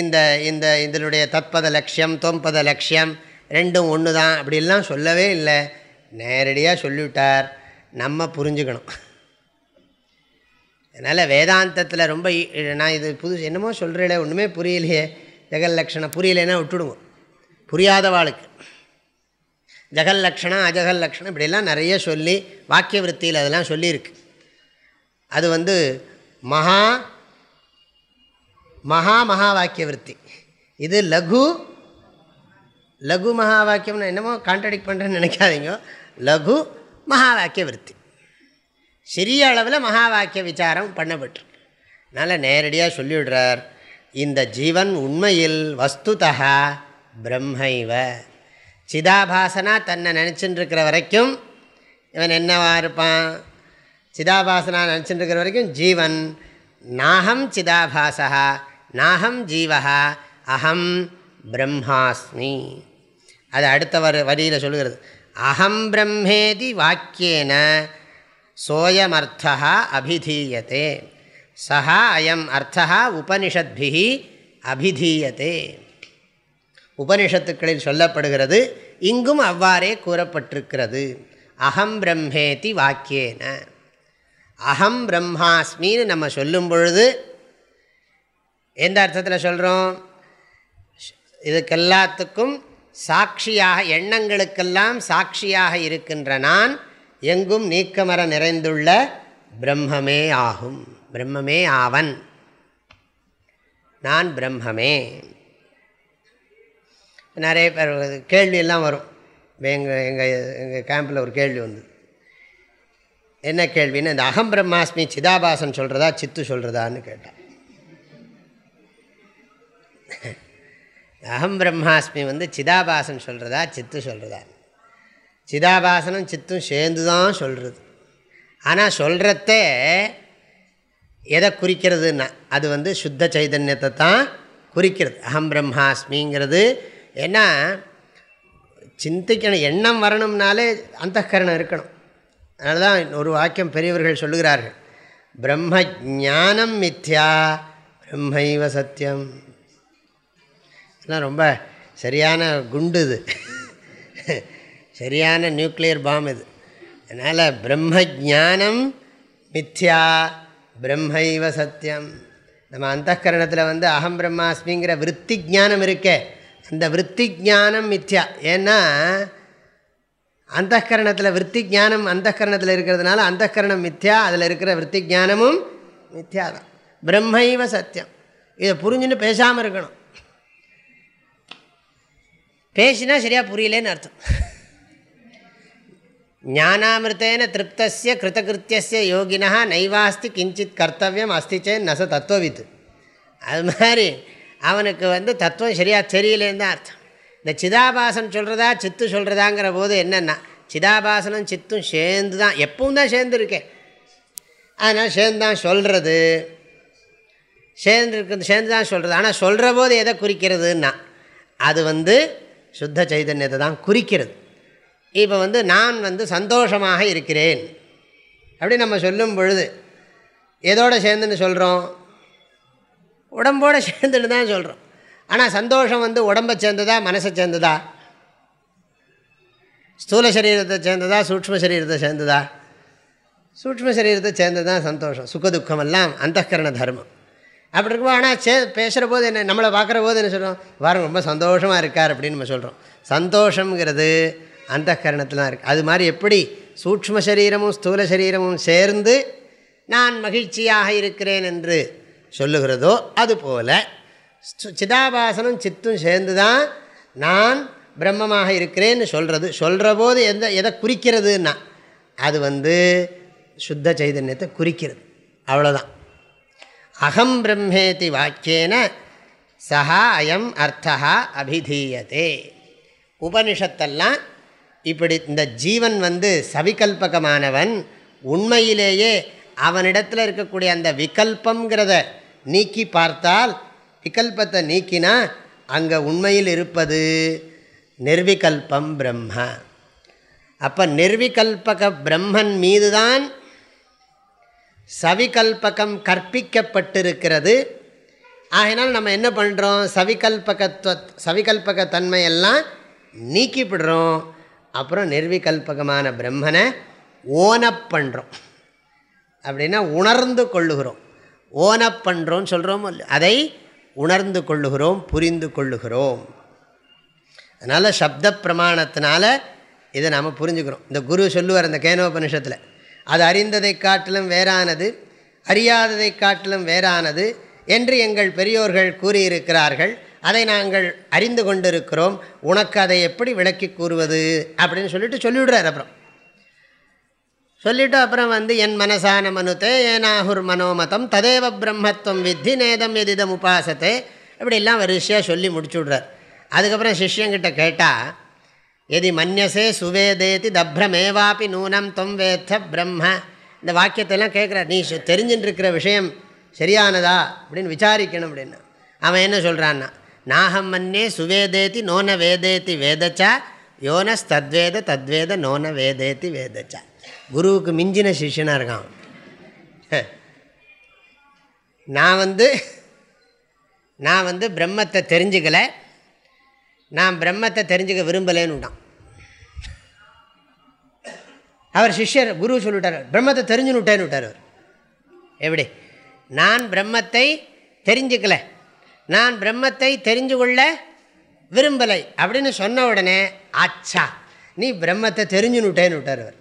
இந்த இந்த இதனுடைய தத்பத லட்சியம் தொம்பத லட்சியம் ரெண்டும் ஒன்று தான் அப்படிலாம் சொல்லவே இல்லை. நேரடியாக சொல்லிவிட்டார். நம்ம புரிஞ்சுக்கணும். அதனால் வேதாந்தத்தில் ரொம்ப நான் இது புது என்னமோ சொல்கிறேன் ஒன்றுமே புரியலையே. ஜெகல் லக்ஷணம் புரியலைன்னா விட்டுடுவோம் புரியாத வாழ்க்கை ஜெகல் லக்ஷணம் அஜகல் லக்ஷணம் இப்படிலாம் நிறைய சொல்லி வாக்கிய விற்த்தியில் அதெல்லாம் சொல்லியிருக்கு. அது வந்து மகா மகா மகா வாக்கிய விற்பி இது லகு லகு மகா வாக்கியம்னு என்னமோ கான்ட்ரடிக்ட் பண்ணுறேன்னு நினைக்காதீங்க. லகு மகா வாக்கிய விற்பி சிறிய அளவில் மகா வாக்கிய விசாரம் பண்ணப்பட்டிருக்கு. அதனால் நேரடியாக சொல்லிவிடுறார் இந்த ஜீவன் உண்மையில் வஸ்துதா பிரம்மைவ. சிதாபாசனா தன்னை நினச்சின்னு இருக்கிற வரைக்கும் இவன் என்னவா இருப்பான்? சிதாபாசனா நினச்சிட்டு இருக்கிற வரைக்கும் ஜீவன். நாகம் சிதாபாசா நாகம் ஜீவா அகம் பிரம்மாஸ்மி. அது அடுத்த வர வரியில் சொல்லுகிறது. அகம் பிரம்மேதி வாக்கியேன சோயமர்த்தா அபிதீயத்தே சா அயம் அர்த்தா உபனிஷத்பி அபிதீயத்தே உபனிஷத்துக்களில் சொல்லப்படுகிறது. இங்கும் அவ்வாறே கூறப்பட்டிருக்கிறது. அகம் பிரம்மேதி வாக்கியேன. அகம் பிரம்மாஸ்மின்னு நம்ம சொல்லும் பொழுது எந்த அர்த்தத்தில் சொல்கிறோம் இதுக்கெல்லாத்துக்கும் சாட்சியாக எண்ணங்களுக்கெல்லாம் சாட்சியாக இருக்கின்ற நான் எங்கும் நீக்கமர நிறைந்துள்ள பிரம்மமே ஆகும். பிரம்மமே ஆவன். நான் பிரம்மமே. நிறைய பேர் கேள்வியெல்லாம் வரும். எங்கள் எங்கள் எங்கள் கேம்பில் ஒரு கேள்வி வந்து என்ன கேள்வின்னு இந்த அகம் பிரம்மாஸ்மி சிதாபாசன் சொல்கிறதா சித்து சொல்கிறதான்னு கேட்டான் அகம் பிரம்மாஸ்மி வந்து சிதாபாசன் சொல்கிறதா சித்து சொல்கிறதா சிதாபாசனும் சித்தும் சேர்ந்து தான் சொல்கிறது ஆனால் சொல்கிறத எதை குறிக்கிறதுன்னா அது வந்து சுத்த சைதன்யத்தை தான் குறிக்கிறது. அகம் பிரம்மாஸ்மிங்கிறது ஏன்னா சிந்திக்கணும். எண்ணம் வரணும்னாலே அந்தகரணம் இருக்கணும். அதனால தான் ஒரு வாக்கியம் பெரியவர்கள் சொல்லுகிறார்கள். பிரம்ம ஜானம் மித்யா பிரம்மைவ சத்தியம். ரொம்ப சரியான குண்டு இது. சரியான நியூக்ளியர் பாம் இது. அதனால் பிரம்ம ஜானம் மித்யா பிரம்மைவ சத்தியம். நம்ம அந்தகரணத்தில் வந்து அகம் பிரம்மாஸ்மிங்கிற விற்பி ஜானம் இருக்கே. அந்த விற்பி ஜானம் மித்யா. ஏன்னா அந்தகரணத்தில் விற்பி ஜானம் அந்தகரணத்தில் இருக்கிறதுனால அந்தகரணம் மித்யா அதில் இருக்கிற விற்பி ஜானமும் மித்யா தான் பிரம்மைவ சத்தியம். இதை புரிஞ்சுன்னு பேசாமல் இருக்கணும். பேசினா சரியாக புரியலேன்னு அர்த்தம். ஞானாமிருத்தேன திருப்தசிய கிருத்தகிருத்திய யோகினா நைவாஸ்தி கிஞ்சித் கர்த்தவியம் அஸ்தி சேன் நச தத்துவவித்து. அது மாதிரி அவனுக்கு வந்து தத்துவம் சரியாக தெரியலேன்னு தான் அர்த்தம். இந்த சிதாபாசன் சொல்கிறதா சித்து சொல்கிறதாங்கிற போது என்னென்னா சிதாபாசனும் சித்தும் சேர்ந்து தான் எப்பவும் தான் சேர்ந்துருக்கேன். அதனால் சேர்ந்து தான் சொல்கிறது சேர்ந்துருக்கு சேர்ந்து தான் சொல்கிறது ஆனால் சொல்கிற போது எதை குறிக்கிறதுன்னா அது வந்து சுத்த சைதன்யத்தை தான் குறிக்கிறது. இப்போ வந்து நான் வந்து சந்தோஷமாக இருக்கிறேன். அப்படி நம்ம சொல்லும் பொழுது எதோடு சேர்ந்துன்னு சொல்கிறோம் உடம்போடு (laughs) சேர்ந்துன்னு தான் சொல்கிறோம் ஆனால் சந்தோஷம் வந்து உடம்பை சேர்ந்ததா மனசை சேர்ந்ததா? ஸ்தூல சரீரத்தை சேர்ந்ததா சூக்ம சரீரத்தை சேர்ந்ததா? சூக்ம சரீரத்தை சேர்ந்தது தான் சந்தோஷம் சுகதுக்கமெல்லாம் அந்தகரண தர்மம். அப்படி இருக்கும் ஆனால் சே பேசுகிற போது என்ன நம்மளை பார்க்குற போது என்ன சொல்கிறோம் வாரம் ரொம்ப சந்தோஷமாக இருக்கார் அப்படின்னு நம்ம சொல்கிறோம் சந்தோஷங்கிறது அந்த கரணத்தில் தான் இருக்குது அது மாதிரி எப்படி? சூக்ம சரீரமும் ஸ்தூல சரீரமும் சேர்ந்து நான் மகிழ்ச்சியாக இருக்கிறேன் என்று சொல்லுகிறதோ அதுபோல் சிதாபாசனும் சித்தும் சேர்ந்து தான் நான் பிரம்மமாக இருக்கிறேன்னு சொல்கிறது சொல்கிற போது எந்த எதை குறிக்கிறதுன்னா அது வந்து சுத்த சைதன்யத்தை குறிக்கிறது. அவ்வளோதான் அகம் பிரம்மேதி வாக்கியேன சஹா அயம் அர்த்தா அபிதீயதே. உபனிஷத்தெல்லாம் இப்படி இந்த ஜீவன் வந்து சவிகல்பகமானவன் உண்மையிலேயே அவனிடத்தில் இருக்கக்கூடிய அந்த விகல்பங்கிறத நீக்கி பார்த்தால் விகல்பத்தை நீக்கினா அங்கே உண்மையில் இருப்பது நிர்விகல்பம் பிரம்ம. அப்போ நிர்விகல்பக பிரம்மன் மீதுதான் சவிகல்பகம் கற்பிக்கப்பட்டிருக்கிறது. ஆகினால் நம்ம என்ன பண்ணுறோம் சவிகல்பகத்துவ சவிகல்பக தன்மையெல்லாம் நீக்கிவிடுறோம் அப்புறம் நிர்விகல்பகமான பிரம்மனை ஓனப் பண்ணுறோம் அப்படின்னா உணர்ந்து கொள்ளுகிறோம். ஓனப் பண்ணுறோன்னு சொல்கிறோம் அதை உணர்ந்து கொள்ளுகிறோம் புரிந்து கொள்ளுகிறோம். அதனால் சப்த பிரமாணத்தினால இதை நாம் புரிஞ்சுக்கிறோம். இந்த குரு சொல்லுவார் இந்த கேனோபனிஷத்தில் அது அறிந்ததை காட்டிலும் வேறானது அறியாததை காட்டிலும் வேறானது என்று எங்கள் பெரியோர்கள் கூறியிருக்கிறார்கள். அதை நாங்கள் அறிந்து கொண்டிருக்கிறோம். உனக்கு அதை எப்படி விளக்கி கூறுவது? அப்படின்னு சொல்லிட்டு சொல்லிவிடுறார் அப்புறம். சொல்லிவிட்டு அப்புறம் வந்து என் மனசான மனுத்தே ஏனாகுர் மனோமதம் ததேவ பிரம்மத்துவம் வித்தி நேதம் எதிதம் உபாசத்தை இப்படிலாம் வரிசையாக சொல்லி முடிச்சுடுறார். அதுக்கப்புறம் சிஷ்யங்கிட்ட கேட்டால் எதி மன்யசே சுவேதேதி தப்ரமேவாப்பி நூனம் தொம் வேத்த பிரம்ம. இந்த வாக்கியத்தெல்லாம் கேட்குறார். நீ தெரிஞ்சுட்டுருக்கிற விஷயம் சரியானதா? அப்படின்னு விசாரிக்கணும் அப்படின்னா. அவன் என்ன சொல்கிறான்னா நாகம் மன்னே சுவேதேதி நோன வேதேதி வேதச்சா யோனஸ் தத்வேத தத்வேத நோன வேதேதி வேதச்சா. குருவுக்கு மிஞ்சின சிஷ்யனாக இருக்கான். நான் வந்து நான் வந்து பிரம்மத்தை தெரிஞ்சுக்கலை. நான் பிரம்மத்தை தெரிஞ்சுக்க விரும்பலேன்னுட்டான். அவர் சிஷ்யர் குரு சொல்லிட்டார் பிரம்மத்தை தெரிஞ்சுன்னு விட்டேன்னு விட்டார் அவர். எப்படி? நான் பிரம்மத்தை தெரிஞ்சுக்கலை. நான் பிரம்மத்தை தெரிஞ்சு கொள்ள விரும்பலை. அப்படின்னு சொன்ன உடனே ஆச்சா நீ பிரம்மத்தை தெரிஞ்சுன்னுட்டேன்னு விட்டார் அவர்.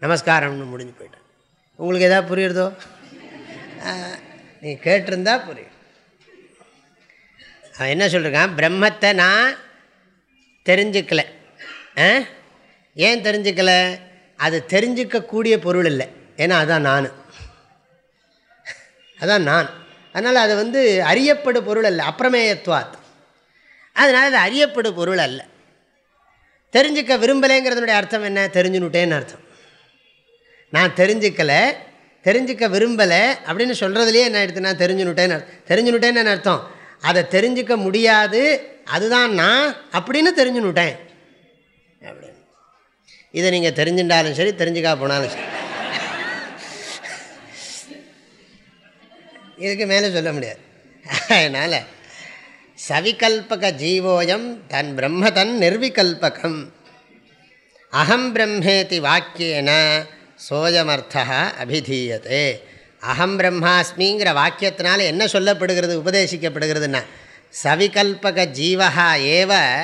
நமஸ்காரம்னு முடிஞ்சு போயிட்டேன். உங்களுக்கு எதாவது புரியுறதோ? நீ கேட்டிருந்தா புரியும் அவன் என்ன சொல்லியிருக்கான் பிரம்மத்தை நான் தெரிஞ்சுக்கல. ஏன் தெரிஞ்சுக்கல? அது தெரிஞ்சிக்கக்கூடிய பொருள் இல்லை. ஏன்னா அதான் நான். அதான் நான். அதனால் அது வந்து அறியப்படு பொருள் அல்ல அப்பிரமேயத்துவாத். அதனால் அது அறியப்படு பொருள் அல்ல. தெரிஞ்சுக்க விரும்பலைங்கிறதுனுடைய அர்த்தம் என்ன? தெரிஞ்சுனுட்டேன்னு அர்த்தம். நான் தெரிஞ்சுக்கலை தெரிஞ்சுக்க விரும்பலை அப்படின்னு சொல்கிறதுலையே என்ன எடுத்து நான் தெரிஞ்சுனுட்டேன்னு தெரிஞ்சுனுட்டேன்னு அர்த்தம்? அதை தெரிஞ்சுக்க முடியாது அதுதான் நான் அப்படின்னு தெரிஞ்சுனுட்டேன் அப்படின்னு. இதை நீங்கள் தெரிஞ்சுட்டாலும் சரி தெரிஞ்சுக்கா போனாலும் சரி. இதுக்கு மேலே சொல்ல முடியாது. அதனால் சவிகல்பக ஜீவோயம் தன் பிரம்ம தன் நிர்விகல்பகம். அகம் பிரம்மேதி வாக்கியன சோயமர்த்தா அபிதீயத்தே அகம் பிரம்மாஸ்மிங்கிற வாக்கியத்தினால என்ன சொல்லப்படுகிறது உபதேசிக்கப்படுகிறதுன்னா சவிகல்பக ஜீவா ஏவ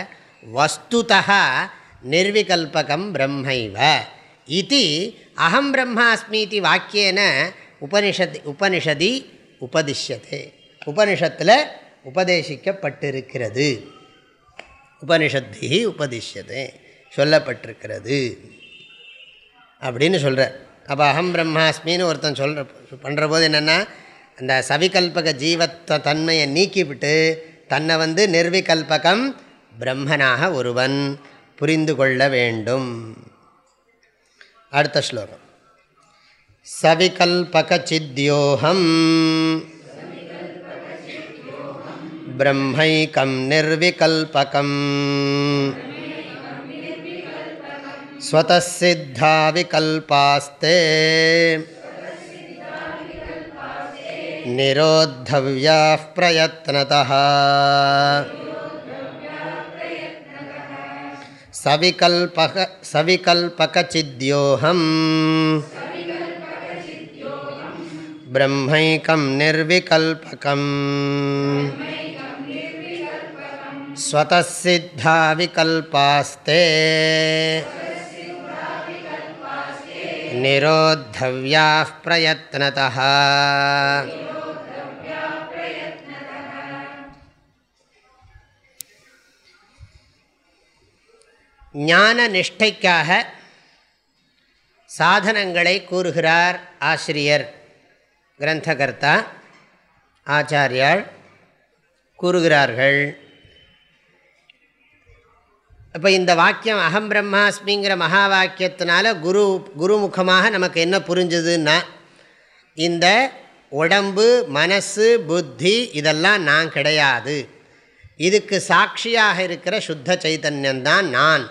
வஸ்துதா நிர்விகல்பகம் பிரம்மைவ. இது அகம் பிரம்மாஸ்மீதி வாக்கியன உபனிஷத் உபனிஷதி உபதிஷ்யதே. உபனிஷத்தில் உபதேசிக்கப்பட்டிருக்கிறது. உபனிஷத்தி உபதிஷ்யதே. சொல்லப்பட்டிருக்கிறது. அப்படின்னு சொல்கிறார் அப்போ அகம் பிரம்மாஸ்மின்னு ஒருத்தன் சொல்கிற பண்ணுற போது என்னென்னா அந்த சவிகல்பக ஜீவத்த தன்மையை நீக்கிவிட்டு தன்னை வந்து நிர்விகல்பகம் பிரம்மனாக ஒருவன் புரிந்து கொள்ள வேண்டும். அடுத்த ஸ்லோகம். சவிகல்பகச்சித்யோகம் பிரம்மைக்கம் நிர்விகல்பகம். स्वतः सिद्धा विकल्पास्ते। निरोद्धव्याः प्रयत्नतः। सविकल्पक सविकल्पकचिद्योऽहं ब्रह्मैकं निर्विकल्पकम्। स्वतः सिद्धा विकल्पास्ते। निरोद्धव्याः प्रयत्नतः ஞான நிஷ்டைக்காக சாதனங்களை கூறுகிறார் ஆசிரியர் கிரந்தகர்த்தா ஆச்சாரியால் கூறுகிறார்கள் அப்போ இந்த வாக்கியம் அகம் பிரம்மாஸ்மிங்கிற மகா வாக்கியத்தினால குரு குருமுகமாக நமக்கு என்ன புரிஞ்சுதுன்னா இந்த உடம்பு மனசு புத்தி இதெல்லாம் நான் கிடையாது. இதுக்கு சாட்சியாக இருக்கிற சுத்த சைதன்யம்தான் நான்.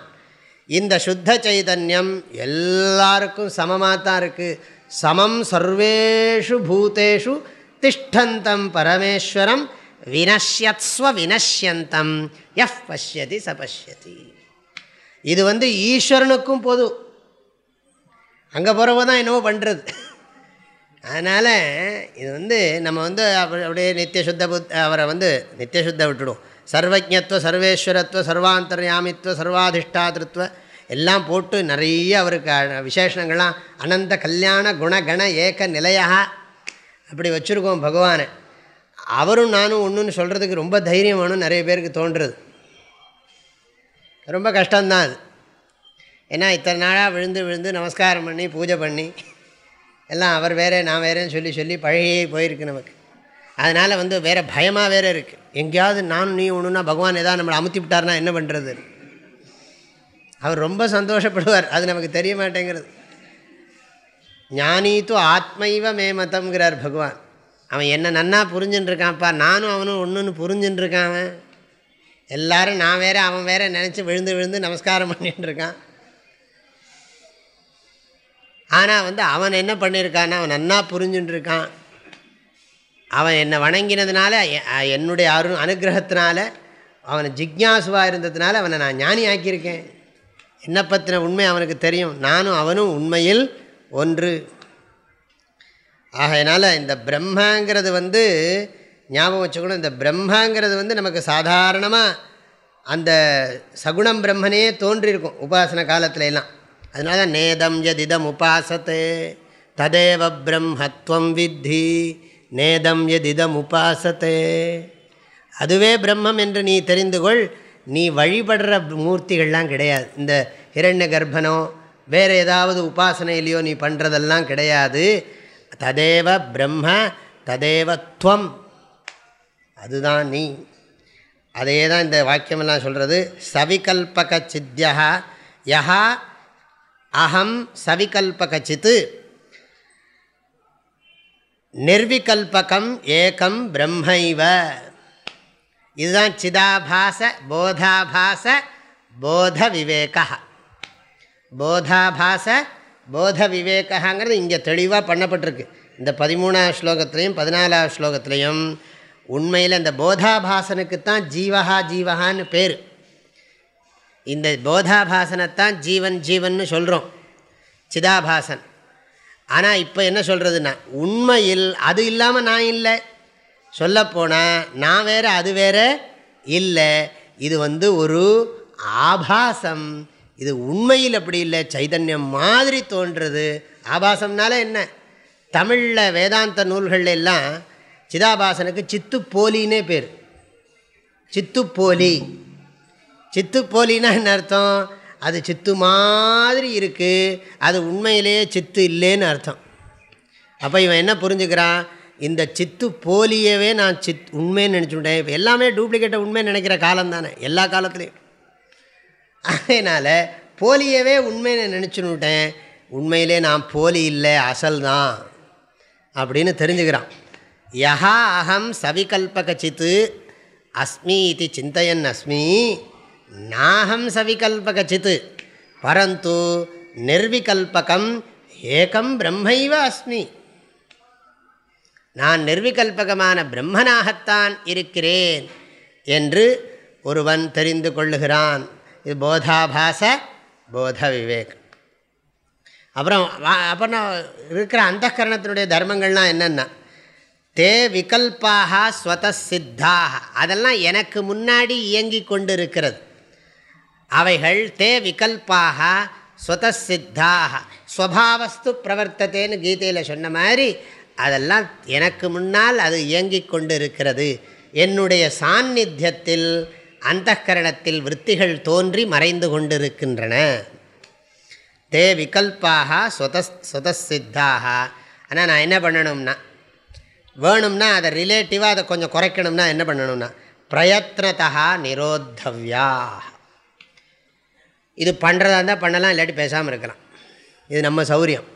இந்த சுத்த சைதன்யம் எல்லாருக்கும் சமமாக தான் இருக்குது சமம் சர்வேஷு பூத்தேஷு திஷ்டந்தம் பரமேஸ்வரம் வினஷ்யத்ஸ்வ வினஷ்யந்தம். எஃப் பஷ்யதி ச பஷ்யதி இது வந்து ஈஸ்வரனுக்கும் பொது. அங்கே போகிறவ தான் என்னவோ பண்ணுறது அதனால் இது வந்து நம்ம வந்து அப்படியே நித்திய சுத்த புத் அவரை வந்து நித்திய சுத்த விட்டுடும் சர்வஜத்துவ சர்வேஸ்வரத்துவ சர்வாந்தர்யாமித்துவ சர்வாதிஷ்டாதிருத்துவ எல்லாம் போட்டு நிறைய அவருக்கு விசேஷங்கள்லாம் அனந்த கல்யாண குணகண ஏக நிலையா அப்படி வச்சுருக்கோம் பகவானை. அவரும் நானும் ஒன்றுன்னு சொல்கிறதுக்கு ரொம்ப தைரியம் வேணும் நிறைய பேருக்கு தோன்றுறது. ரொம்ப கஷ்டம்தான். அது ஏன்னா இத்தனை நாளாக விழுந்து விழுந்து நமஸ்காரம் பண்ணி பூஜை பண்ணி எல்லாம் அவர் வேறே நான் வேறேன்னு சொல்லி சொல்லி பழகியே போயிருக்கு நமக்கு. அதனால் வந்து வேறு பயமாக வேறு இருக்குது எங்கேயாவது நானும் நீ ஒன்றுனா பகவான் ஏதாவது நம்மளை அமுத்தி விட்டார்னா என்ன பண்ணுறது அவர் ரொம்ப சந்தோஷப்படுவார். அது நமக்கு தெரிய மாட்டேங்கிறது. ஞானீத்து ஆத்மைவ மேமத்தம்ங்கிறார் பகவான். அவன் என்ன நன்னா புரிஞ்சுட்டுருக்கான்ப்பா நானும் அவனும் ஒன்றுன்னு புரிஞ்சுட்டுருக்கான் அவன். எல்லாரும் நான் வேறு அவன் வேறு நினச்சி விழுந்து விழுந்து நமஸ்காரம் பண்ணிகிட்டு இருக்கான். ஆனால் வந்து அவன் என்ன பண்ணியிருக்கான்னா அவன் நன்னா புரிஞ்சுட்டுருக்கான் அவன் என்னை வணங்கினதுனால என்னுடைய அரு அனுகிரகத்தினால அவனை ஜிக்யாசுவாக இருந்ததுனால அவனை நான் ஞானி ஆக்கியிருக்கேன் என்னை பற்றின உண்மை அவனுக்கு தெரியும். நானும் அவனும் உண்மையில் ஒன்று. ஆகையினால் இந்த பிரம்மங்கிறது வந்து ஞாபகம் வச்சுக்கணும் இந்த பிரம்மாங்கிறது வந்து நமக்கு சாதாரணமாக அந்த சகுணம் பிரம்மனே தோன்றியிருக்கும் உபாசன காலத்துல எல்லாம் அதனால தான் நேதம் எதிதம் உபாசத்தே ததேவ பிரம்மத்வம் வித்தி நேதம் எதிதம் உபாசத்தே. அதுவே பிரம்மம் என்று நீ தெரிந்து கொள் நீ வழிபடுற மூர்த்திகள்லாம் கிடையாது. இந்த ஹிரண்ய கர்ப்பனோ வேறு ஏதாவது உபாசனையிலையோ நீ பண்ணுறதெல்லாம் கிடையாது. ததேவ பிரம்ம ததேவ துவம். அதுதான் நீ. அதே தான் இந்த வாக்கியமெல்லாம் சொல்கிறது சவிகல்பக சித்யா யஹா அகம் சவிகல்பக சித்து நிர்விகல்பகம் ஏகம் பிரம்மைவ. இதுதான் சிதாபாச போதாபாச போத விவேக போதாபாச போத விவேகாங்கிறது இங்கே தெளிவாக பண்ணப்பட்டிருக்கு. இந்த பதிமூணாவது ஸ்லோகத்திலையும் பதினாலாவது ஸ்லோகத்திலையும் உண்மையில் இந்த போதாபாசனுக்குத்தான் ஜீவஹா ஜீவஹான்னு பேர். இந்த போதாபாசனைத்தான் ஜீவன் ஜீவன்னு சொல்கிறோம் சிதாபாசன். ஆனால் இப்போ என்ன சொல்கிறதுன்னா உண்மையில் அது இல்லாமல் நான் இல்லை. சொல்லப்போனால் நான் வேறு அது வேறு இல்லை. இது வந்து ஒரு ஆபாசம். இது உண்மையில் அப்படி இல்லை. சைதன்யம் மாதிரி தோன்றுறது. ஆபாசம்னால என்ன? தமிழில் வேதாந்த நூல்கள் எல்லாம் சிதாபாசனுக்கு சித்து போலின்னே பேர். சித்து போலி சித்து போலின்னா என்ன அர்த்தம்? அது சித்து மாதிரி இருக்குது அது உண்மையிலேயே சித்து இல்லைன்னு அர்த்தம். அப்போ இவன் என்ன புரிஞ்சுக்கிறான்? இந்த சித்து போலியவே நான் சித் உண்மைன்னு நினச்சுட்டேன். இப்போ எல்லாமே டூப்ளிகேட்டை உண்மைன்னு நினைக்கிற காலம் தானே. எல்லா காலத்துலேயும். அதனால் போலியவே உண்மைன்னு நினச்சுன்னுட்டேன் உண்மையிலே நான் போலி இல்லை அசல் தான் அப்படின்னு தெரிஞ்சுக்கிறான். யஹா அகம் சவிகல்பகித்து அஸ்மி இது சிந்தையன் அஸ்மி நாகம் சவிகல்பகித்து பரந்து நிர்விகல்பகம் ஏகம் பிரம்மைவ அஸ்மி। நான் நிர்விகல்பகமான பிரம்மனாகத்தான் இருக்கிறேன் என்று ஒருவன் தெரிந்து கொள்ளுகிறான். இது போதாபாச போத விவேக் அப்புறம் அப்புறம் இருக்கிற அந்த கரணத்தினுடைய தர்மங்கள்லாம் என்னென்னா தே விகல்பாக ஸ்வதசித்தாக அதெல்லாம் எனக்கு முன்னாடி இயங்கி கொண்டு இருக்கிறது அவைகள் தே விகல்பாக ஸ்வதசித்தாக ஸ்வபாவஸ்து பிரவர்த்தத்தேன்னு கீதையில் சொன்ன மாதிரி அதெல்லாம் எனக்கு முன்னால் அது இயங்கி கொண்டு இருக்கிறது என்னுடைய சாநித்தியத்தில் அந்த கரணத்தில் விற்த்திகள் தோன்றி மறைந்து கொண்டிருக்கின்றன. தே விகல்பாக ஸ்வத ஸ்வத சித்தாக ஆனால் நான் என்ன பண்ணணும்னா வேணும்னா அதை ரிலேட்டிவாக அதை கொஞ்சம் குறைக்கணும்னா என்ன பண்ணணும்னா பிரயத்னதா நிரோத்தவ்யா. இது பண்ணுறதா இருந்தால் பண்ணலாம் இல்லாட்டி பேசாமல் இருக்கலாம். இது நம்ம சௌரியம்.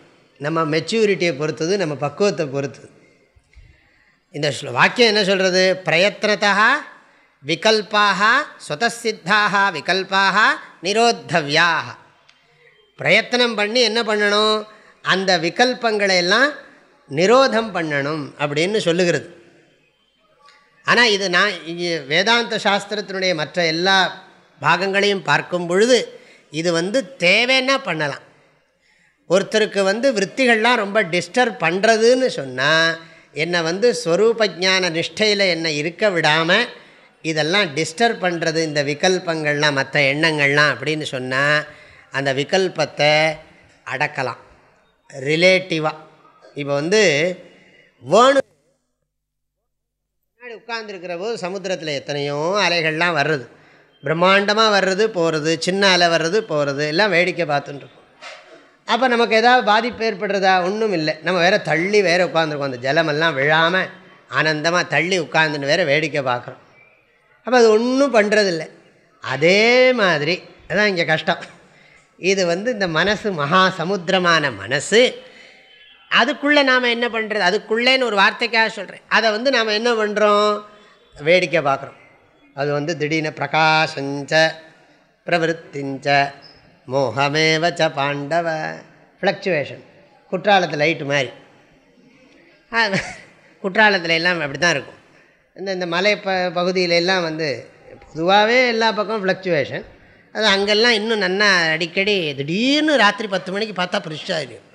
நம்ம மெச்சூரிட்டியை பொறுத்தது நம்ம பக்குவத்தை பொறுத்தது. இந்த வாக்கியம் என்ன சொல்கிறது பிரயத்னதா விகல்பாக சுதசித்தாக விகல்பாக நிரோத்தவ்யாக பிரயத்தனம் பண்ணி என்ன பண்ணணும்? அந்த விகல்பங்களை எல்லாம் நிரோதம் பண்ணணும் அப்படின்னு சொல்லுகிறது. ஆனால் இது நான் இங்கே வேதாந்த சாஸ்திரத்தினுடைய மற்ற எல்லா பாகங்களையும் பார்க்கும் பொழுது இது வந்து தேவைன்னா பண்ணலாம். ஒருத்தருக்கு வந்து விற்த்திகள்லாம் ரொம்ப டிஸ்டர்ப் பண்ணுறதுன்னு சொன்னால் என்னை வந்து ஸ்வரூப ஜான நிஷ்டையில் என்னை இருக்க விடாமல் இதெல்லாம் டிஸ்டர்ப் பண்ணுறது இந்த விகல்பங்கள்லாம் மற்ற எண்ணங்கள்லாம் அப்படின்னு சொன்னால் அந்த விகல்பத்தை அடக்கலாம். ரிலேட்டிவாக இப்போ வந்து வேணு முன்னாடி உட்கார்ந்துருக்கிற போது சமுத்திரத்தில் எத்தனையோ அலைகள்லாம் வர்றது. பிரம்மாண்டமாக வர்றது போகிறது சின்ன அலை வர்றது போகிறது எல்லாம் வேடிக்கை பார்த்துட்டுருக்கோம் அப்போ நமக்கு ஏதாவது பாதிப்பு ஏற்படுறதா? ஒன்றும் இல்லை. நம்ம வேறு தள்ளி வேறு உட்காந்துருக்கோம் அந்த ஜலமெல்லாம் விழாமல் ஆனந்தமாக தள்ளி உட்காந்துன்னு வேறு வேடிக்கை பார்க்குறோம். அப்போ அது ஒன்றும் பண்ணுறதில்ல அதே மாதிரி அதுதான் இங்கே கஷ்டம். இது வந்து இந்த மனசு மகா சமுத்திரமான மனசு. அதுக்குள்ளே நாம் என்ன பண்ணுறது அதுக்குள்ளேன்னு ஒரு வார்த்தைக்காக சொல்கிறேன் அதை வந்து நாம் என்ன பண்ணுறோம் வேடிக்கை பார்க்குறோம். அது வந்து திடீர்னு பிரகாசஞ்ச பிரவருத்திஞ்ச மோகமேவச்ச பாண்டவ ஃப்ளக்சுவேஷன் குற்றாலத்து லைட்டு மாதிரி குற்றாலத்தில் எல்லாம் அப்படி தான் இருக்கும். இந்த இந்த மலை ப பகுதியிலெல்லாம் வந்து பொதுவாகவே எல்லா பக்கமும் ஃப்ளக்சுவேஷன் அது அங்கெல்லாம் இன்னும் நன்னா அடிக்கடி திடீர்னு ராத்திரி பத்து மணிக்கு பார்த்தா ஃப்ரெஷ்ஷாக எரியும்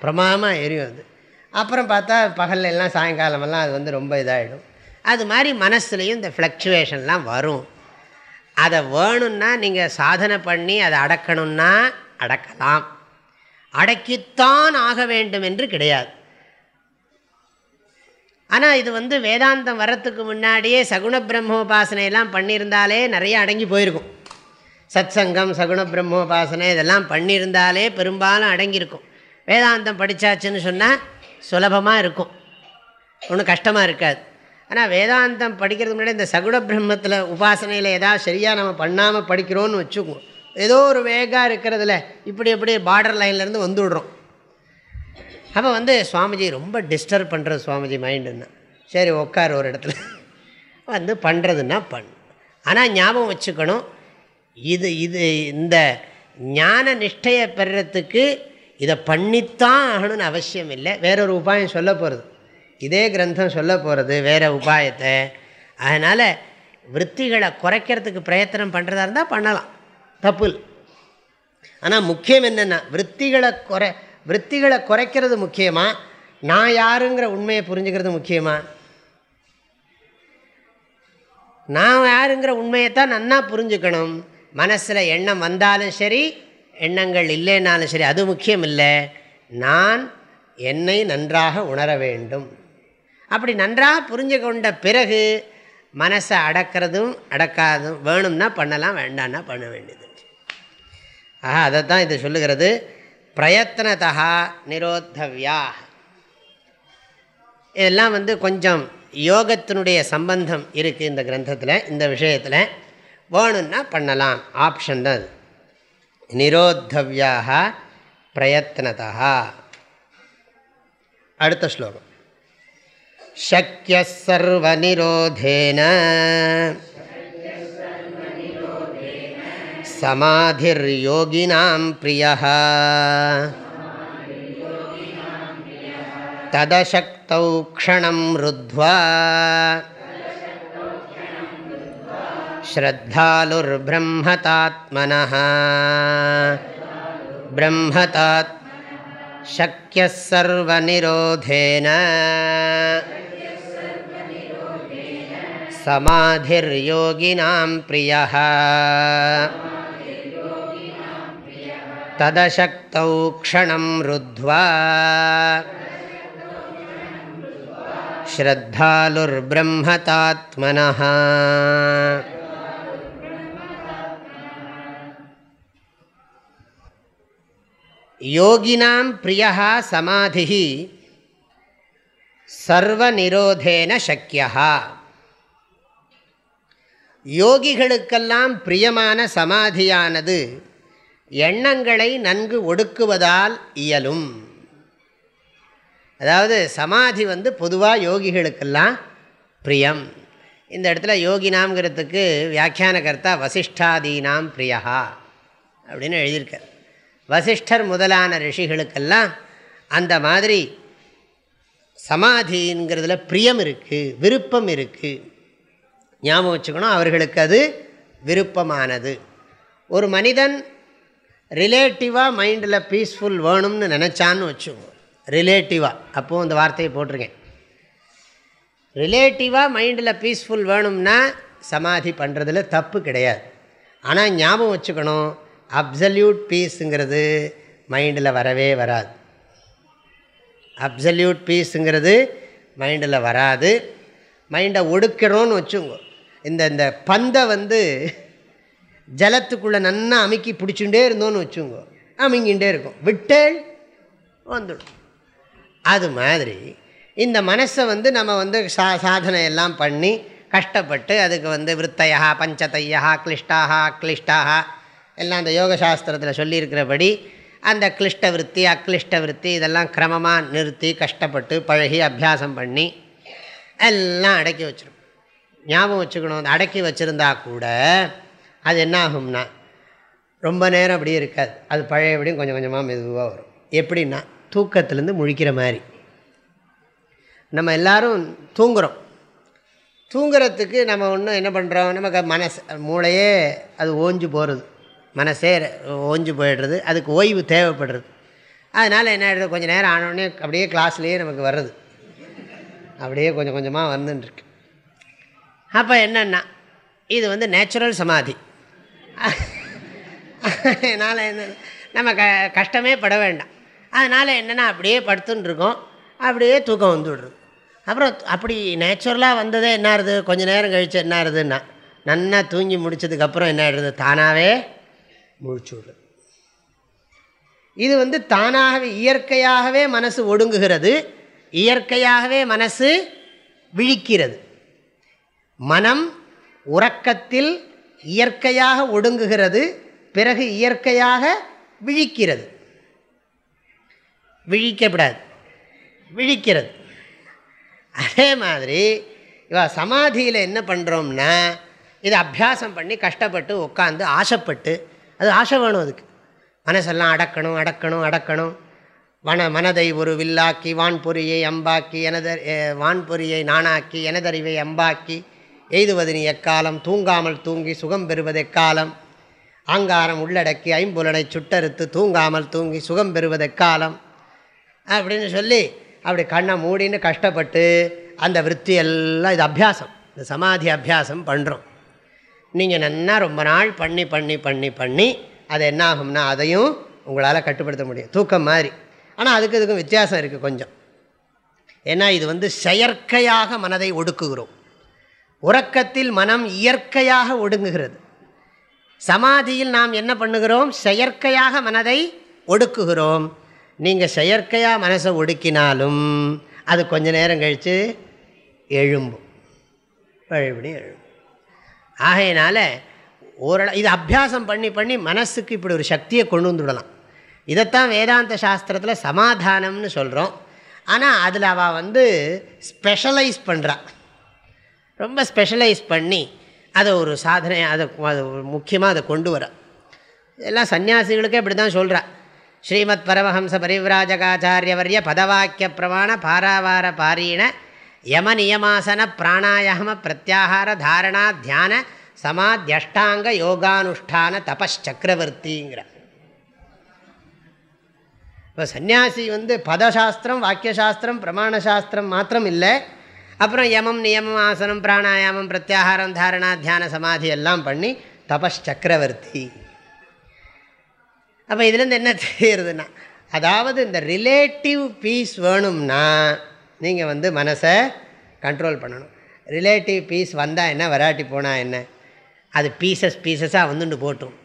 பிரமாதமாக எரியும் அது. அப்புறம் பார்த்தா பகல்ல எல்லாம் சாயங்காலமெல்லாம் அது வந்து ரொம்ப இதாகிடும் அது மாதிரி மனசுலேயும் இந்த ஃப்ளக்சுவேஷன்லாம் வரும். அதை வேணும்னா நீங்கள் சாதனை பண்ணி அதை அடக்கணும்னா அடக்கலாம். அடக்கித்தான் ஆக வேண்டும் என்று கிடையாது. ஆனால் இது வந்து வேதாந்தம் வர்றதுக்கு முன்னாடியே சகுண பிரம்மோபாசனையெல்லாம் பண்ணியிருந்தாலே நிறைய அடங்கி போயிருக்கும். சத் சங்கம் சகுண பிரம்மோபாசனை இதெல்லாம் பண்ணியிருந்தாலே பெரும்பாலும் அடங்கியிருக்கும். வேதாந்தம் படித்தாச்சுன்னு சொன்னால் சுலபமாக இருக்கும். ஒன்றும் கஷ்டமாக இருக்காது. ஆனால் வேதாந்தம் படிக்கிறதுக்கு முன்னாடி இந்த சகுட பிரம்மத்தில் உபாசனையில் ஏதாவது சரியாக நம்ம பண்ணாமல் படிக்கிறோன்னு வச்சுக்குவோம் ஏதோ ஒரு வேகாக இருக்கிறதுல இப்படி எப்படி பார்டர் லைன்லேருந்து வந்து விடுறோம் அப்போ வந்து சுவாமிஜி ரொம்ப டிஸ்டர்ப் பண்ணுறது சுவாமிஜி மைண்டுன்னா சரி உட்கார் ஒரு இடத்துல. வந்து பண்ணுறதுன்னா பண்ணு ஆனால் ஞாபகம் வச்சுக்கணும். இது இது இந்த ஞான நிஷ்டையை பெறுறதுக்கு இதை பண்ணித்தான் ஆகணும்னு அவசியம் இல்லை. வேறொரு உபாயம் சொல்ல போகிறது இதே கிரந்தம் சொல்ல போகிறது வேறு உபாயத்தை. அதனால் விற்த்திகளை குறைக்கிறதுக்கு பிரயத்தனம் பண்ணுறதா இருந்தால் பண்ணலாம். தப்பு ஆனால் முக்கியம் என்னென்னா விற்த்திகளை குறை விற்த்திகளை குறைக்கிறது முக்கியமாக நான் யாருங்கிற உண்மையை புரிஞ்சுக்கிறது முக்கியமாக நான் யாருங்கிற உண்மையை தான் நன்னா புரிஞ்சுக்கணும். மனசில் எண்ணம் வந்தாலும் சரி எண்ணங்கள் இல்லைன்னாலும் சரி அது முக்கியம் இல்லை நான் என்னை நன்றாக உணர வேண்டும். அப்படி நன்றாக புரிஞ்சு கொண்ட பிறகு மனசை அடக்கிறதும் அடக்காதும் வேணும்னா பண்ணலாம் வேண்டான்னா பண்ண வேண்டியது ஆஹா அதை தான் இது சொல்லுகிறது. பிரயத்னதா நிரோத்தவ்யா இதெல்லாம் வந்து கொஞ்சம் யோகத்தினுடைய சம்பந்தம் இருக்குது இந்த கிரந்தத்தில் இந்த விஷயத்தில். வேணும்னா பண்ணலாம் ஆப்ஷன் தான் அது. நிரோத்தவ்யாக பிரயத்னதா அடுத்த ஸ்லோகம் சக்கிய சர்வநிரோதேன समाधिर्योगिनां प्रियः तदशक्तौ क्षणं रुद्ध्वा श्रद्धालुर्ब्रह्मतात्मनः। ब्रह्मतात् शक्यः सर्वनिरोधेन। समाधिर्योगिनां प्रियः। तदशक्तौ क्षणं रुद्ध्वा। श्रद्धालुर्ब्रह्मतात्मनः யோகினாம் பிரியா சமாதி சர்வ நிரோதேன சக்கியா யோகிகளுக்கெல்லாம் பிரியமான சமாதியானது எண்ணங்களை நன்கு ஒடுக்குவதால் இயலும். அதாவது சமாதி வந்து பொதுவாக யோகிகளுக்கெல்லாம் பிரியம். இந்த இடத்துல யோகினாம்ங்கிறதுக்கு வியாக்கியானகர்த்தா வசிஷ்டாதீனாம் பிரியா அப்படின்னு எழுதியிருக்கார். வசிஷ்டர் முதலான ரிஷிகளுக்கெல்லாம் அந்த மாதிரி சமாதிங்கிறதுல பிரியம் இருக்குது விருப்பம் இருக்குது ஞாபகம் வச்சுக்கணும் அவர்களுக்கு அது விருப்பமானது. ஒரு மனிதன் ரிலேட்டிவாக மைண்டில் பீஸ்ஃபுல் வேணும்னு நினச்சான்னு வச்சுக்கோங்க. ரிலேட்டிவாக அப்போது இந்த வார்த்தையை போட்டிருக்கேன். ரிலேட்டிவாக மைண்டில் பீஸ்ஃபுல் வேணும்னா சமாதி பண்ணுறதுல தப்பு கிடையாது. ஆனால் ஞாபகம் வச்சுக்கணும் அப்சல்யூட் பீஸுங்கிறது மைண்டில் வரவே வராது. அப்சல்யூட் பீஸுங்கிறது மைண்டில் வராது. மைண்டை ஒடுக்கிறோன்னு வச்சுங்க இந்த இந்த பந்தை வந்து ஜலத்துக்குள்ளே நன்னா அமுக்கி பிடிச்சுட்டே இருந்தோன்னு வச்சுங்க அமுங்கிட்டே இருக்கும். விட்டேள் வந்துடும். அது மாதிரி இந்த மனசை வந்து நம்ம வந்து சா சாதனை எல்லாம் பண்ணி கஷ்டப்பட்டு அதுக்கு வந்து விற்த்தையா பஞ்சத்தையா கிளிஷ்டாக கிளிஷ்டாக எல்லாம் அந்த யோகசாஸ்திரத்தில் சொல்லியிருக்கிறபடி அந்த கிளிஷ்ட விற்பி அக்ளிஷ்ட விற்பி இதெல்லாம் கிரமமாக நிறுத்தி கஷ்டப்பட்டு பழகி அபியாசம் பண்ணி எல்லாம் அடக்கி வச்சிடும் ஞாபகம் வச்சுக்கணும். அடக்கி வச்சுருந்தா கூட அது என்ன ஆகும்னா ரொம்ப நேரம் அப்படியே இருக்காது. அது பழையபடியும் கொஞ்சம் கொஞ்சமாக மெதுவாக வரும். எப்படின்னா தூக்கத்துலேருந்து முழிக்கிற மாதிரி. நம்ம எல்லோரும் தூங்குகிறோம் தூங்குறதுக்கு நம்ம ஒன்றும் என்ன பண்ணுறோம் நமக்கு மனசு மூளையே அது ஓஞ்சு போகிறது மனசே ஓஞ்சு போயிடுறது அதுக்கு ஓய்வு தேவைப்படுறது. அதனால் என்ன ஆகிடுது கொஞ்சம் நேரம் ஆனோடனே அப்படியே கிளாஸ்லேயே நமக்கு வர்றது. அப்படியே கொஞ்சம் கொஞ்சமாக வந்துட்டுருக்கு அப்போ என்னென்னா இது வந்து நேச்சுரல் சமாதி. அதனால் என்ன நம்ம க கஷ்டமே பட வேண்டாம். அதனால் என்னென்னா அப்படியே படுத்துன்னு இருக்கோம் அப்படியே தூக்கம் வந்து விடுறது அப்புறம் அப்படி நேச்சுரலாக வந்ததே என்ன ஆகுது? கொஞ்சம் நேரம் கழித்து என்ன ஆகுதுன்னா நல்லா தூங்கி முடித்ததுக்கப்புறம் என்ன ஆகிடுது தானாகவே முழிச்சு விடுறது இது வந்து தானாகவே இயற்கையாகவே மனசு ஒடுங்குகிறது. இயற்கையாகவே மனசு விழிக்கிறது. மனம் உறக்கத்தில் இயற்கையாக ஒடுங்குகிறது. பிறகு இயற்கையாக விழிக்கிறது. விழிக்கப்படாது. விழிக்கிறது. அதே மாதிரி இவ சமாதியில் என்ன பண்ணுறோம்னா இதை அபியாசம் பண்ணி கஷ்டப்பட்டு உட்காந்து ஆசைப்பட்டு அது ஆசை வேணும் அதுக்கு. மனசெல்லாம் அடக்கணும் அடக்கணும் அடக்கணும். வன மனதை ஒரு வில்லாக்கி வான்பொறியை அம்பாக்கி எனத வான்பொறியை நானாக்கி எனதறிவை அம்பாக்கி எய்துவதினி எக்காலம் தூங்காமல் தூங்கி சுகம் பெறுவது எக்காலம். ஆங்காரம் உள்ளடக்கி ஐம்புலனை சுட்டறுத்து தூங்காமல் தூங்கி சுகம் பெறுவது எக்காலம். அப்படின்னு சொல்லி அப்படி கண்ணை மூடின்னு கஷ்டப்பட்டு அந்த விற்பி எல்லாம் இது அபியாசம். இந்த சமாதி அபியாசம் பண்ணுறோம் நீங்கள் நன்னா ரொம்ப நாள் பண்ணி பண்ணி பண்ணி பண்ணி அது என்ன ஆகும்னா அதையும் உங்களால் கட்டுப்படுத்த முடியும். தூக்கம் மாதிரி. ஆனால் அதுக்கு இதுக்கும் வித்தியாசம் இருக்குது கொஞ்சம். ஏன்னா இது வந்து செயற்கையாக மனதை ஒடுக்குகிறோம். உறக்கத்தில் மனம் இயற்கையாக ஒடுங்குகிறது. சமாதியில் நாம் என்ன பண்ணுகிறோம்? செயற்கையாக மனதை ஒடுக்குகிறோம். நீங்கள் செயற்கையாக மனசை ஒடுக்கினாலும் அது கொஞ்ச நேரம் கழித்து எழும்பும். பழையபடி எழும்பும். ஆகையினால ஓரளவு இது அபியாசம் பண்ணி பண்ணி மனசுக்கு இப்படி ஒரு சக்தியை கொண்டு வந்துவிடலாம் இதைத்தான் வேதாந்த சாஸ்திரத்தில் சமாதானம்னு சொல்கிறோம் ஆனால் அதில் அவள் வந்து ஸ்பெஷலைஸ் பண்ணுறான் ரொம்ப ஸ்பெஷலைஸ் பண்ணி அதை ஒரு சாதனை அதை அது முக்கியமாக அதை கொண்டு வர. எல்லாம் சன்னியாசிகளுக்கே இப்படி தான் சொல்கிறா ஸ்ரீமத் பரமஹம்ச பரிவிராஜகாச்சாரியவரிய பதவாக்கிய பிரமாண பாராவார பாரீண யம நியமாசன பிராணாயாம பிரத்யாகார தாரணா தியான சமாத்தியஷ்டாங்க யோகானுஷ்டான தபச்சக்கரவர்த்திங்கிற இப்போ சன்னியாசி வந்து பதசாஸ்திரம் வாக்கியசாஸ்திரம் பிரமாணசாஸ்திரம் மாத்திரம் இல்லை. அப்புறம் யமம் நியமம் ஆசனம் பிராணாயாமம் பிரத்யாகாரம் தாரணா தியான சமாதி எல்லாம் பண்ணி தபச்சக்கரவர்த்தி அப்போ இதுலேருந்து என்ன தெரியுதுன்னா அதாவது இந்த ரிலேட்டிவ் பீஸ் வேணும்னா நீங்கள் வந்து மனசை கண்ட்ரோல் பண்ணணும். ரிலேட்டிவ் பீஸ் வந்தால் என்ன வராட்டி போனால் என்ன? அது பீசஸ் பீசஸாக வந்துட்டு போட்டும்.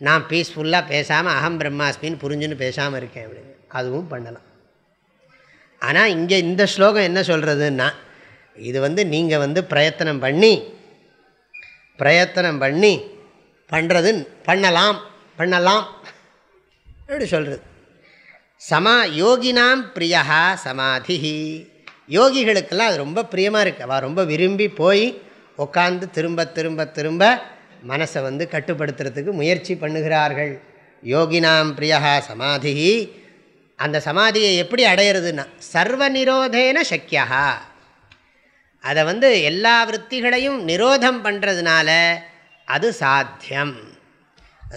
நான் பீஸ்ஃபுல்லாக பேசாமல் அகம் பிரம்மாஸ்மின்னு புரிஞ்சுன்னு பேசாமல் இருக்கேன் அப்படின்னு. அதுவும் பண்ணலாம். ஆனால் இங்கே இந்த ஸ்லோகம் என்ன சொல்கிறதுன்னா இது வந்து நீங்கள் வந்து பிரயத்தனம் பண்ணி பிரயத்தனம் பண்ணி பண்ணுறது பண்ணலாம் பண்ணலாம் அப்படி சொல்கிறது சமா யோகினாம் பிரியா சமாதி யோகிகளுக்கெல்லாம் அது ரொம்ப பிரியமாக இருக்குது அவள் ரொம்ப விரும்பி போய் உட்காந்து திரும்ப திரும்ப திரும்ப மனசை வந்து கட்டுப்படுத்துறதுக்கு முயற்சி பண்ணுகிறார்கள். யோகினாம் பிரியா சமாதி. அந்த சமாதியை எப்படி அடையிறதுன்னா சர்வ நிரோதேன சக்கியா அதை வந்து எல்லா விற்த்திகளையும் நிரோதம் பண்ணுறதுனால அது சாத்தியம்.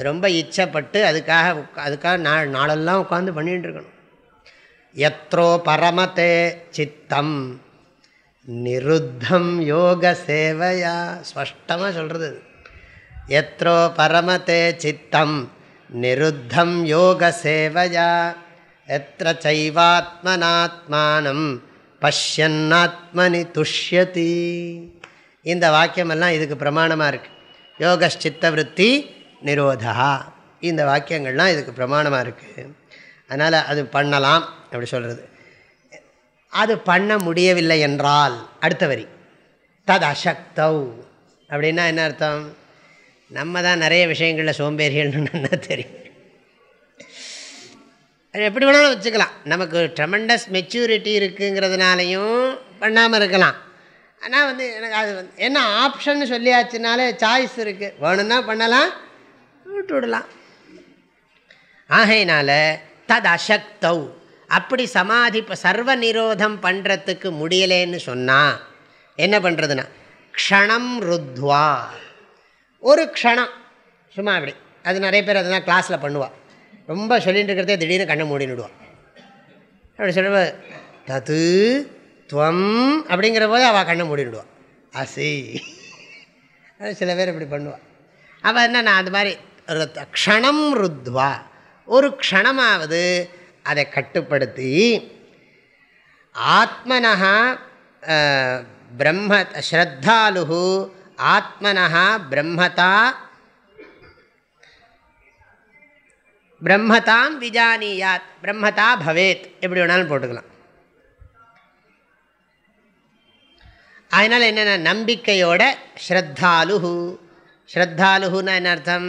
ரொம்ப இச்சப்பட்டு அதுக்காக அதுக்காக நாள் நாளெல்லாம் உட்காந்து பண்ணிகிட்டு இருக்கணும். எத்ரோ பரமத்தே சித்தம் நிருத்தம் யோக சேவையா ஸ்பஷ்டமாக சொல்கிறது அது. எத்ரோ பரமத்தே சித்தம் நிருத்தம் யோக சேவையா எத்த சைவாத்மனாத்மானம் பஷ்யன்னாத்மனி துஷ்யதி இந்த வாக்கியமெல்லாம் இதுக்கு பிரமாணமாக இருக்குது யோகச்சித்த விற்பி நிரோதா. இந்த வாக்கியங்கள்லாம் இதுக்கு பிரமாணமாக இருக்குது அதனால் அது பண்ணலாம். அப்படி சொல்கிறது அது பண்ண முடியவில்லை என்றால் அடுத்த வரி. தது அசக்தவ் அப்படின்னா என்ன அர்த்தம்? நம்ம தான் நிறைய விஷயங்களில் சோம்பேறிகள்னு என்ன தெரியும். அது எப்படி வேணாலும் வச்சுக்கலாம். நமக்கு ட்ரெமண்டஸ் மெச்சூரிட்டி இருக்குங்கிறதுனாலையும் பண்ணாமல் இருக்கலாம். ஆனால் வந்து எனக்கு அது வந்து என்ன ஆப்ஷன் சொல்லியாச்சுனாலே சாய்ஸ் இருக்குது வேணும்னா பண்ணலாம் விட்டு விடலாம். ஆகையினால தது அசக்தவ் அப்படி சமாதி இப்போ சர்வ நிரோதம் பண்ணுறதுக்கு முடியலேன்னு சொன்னால் என்ன பண்ணுறதுன்னா க்ஷணம் ருத்வா. ஒரு க்ஷணம். சும்மா அப்படி. அது நிறைய பேர் அதெல்லாம் கிளாஸில் பண்ணுவாள் ரொம்ப சொல்லிட்டு இருக்கிறதே திடீர்னு கண்ணை மூடினுடுவான் அப்படி சொல்லுவ தது துவம் அப்படிங்கிற போது அவள் கண்ணை மூடிடுவான் அசி. அது சில பேர் இப்படி பண்ணுவாள் அவள் என்ன நான் அது மாதிரி க்ஷணம் ருத்வா. ஒரு க்ஷணமாவது அதை கட்டுப்படுத்தி ஆத்மனஹா பிரம்ம ஸ்ரத்தாலு ஆத்மனஹா பிரம்மதா பிரம்மதாம் விஜானியாத் பிரம்மதா பவேத் எப்படி வேணாலும் போட்டுக்கலாம். அதனால் என்னென்ன நம்பிக்கையோட ஸ்ரத்தாலுஹு. ஸ்ரத்தாலுஹுன்னா என்ன அர்த்தம்?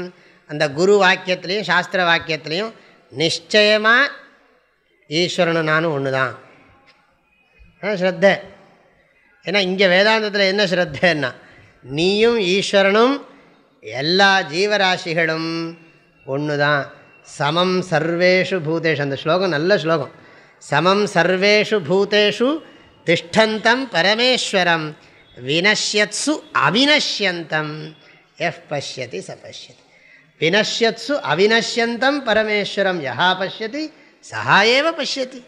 அந்த குரு வாக்கியத்துலேயும் சாஸ்திர வாக்கியத்துலேயும் நிச்சயமாக ஈஸ்வரனும் நானும் ஒன்று தான் ஸ்ரத்த. ஏன்னா இங்கே வேதாந்தத்தில் என்ன ஸ்ரத்தன்னா நீயும் ஈஸ்வரனும் எல்லா ஜீவராசிகளும் ஒன்று தான் சமம் சர்வேஷு பூதேஷு. அந்த ஸ்லோகம் நல்ல ஸ்லோகம். சமம் சர்வேஷு பூதேஷு திஷ்டந்தம் பரமேஸ்வரம். வினஷ்யத்சு அவினஷ்யந்தம். எஃப் பசியதி ச பசியதி வினஷ்யத்சு அவினஷ்யந்தம் பரமேஸ்வரம். யா பசியதி சஹா பசியத்தி பசியதி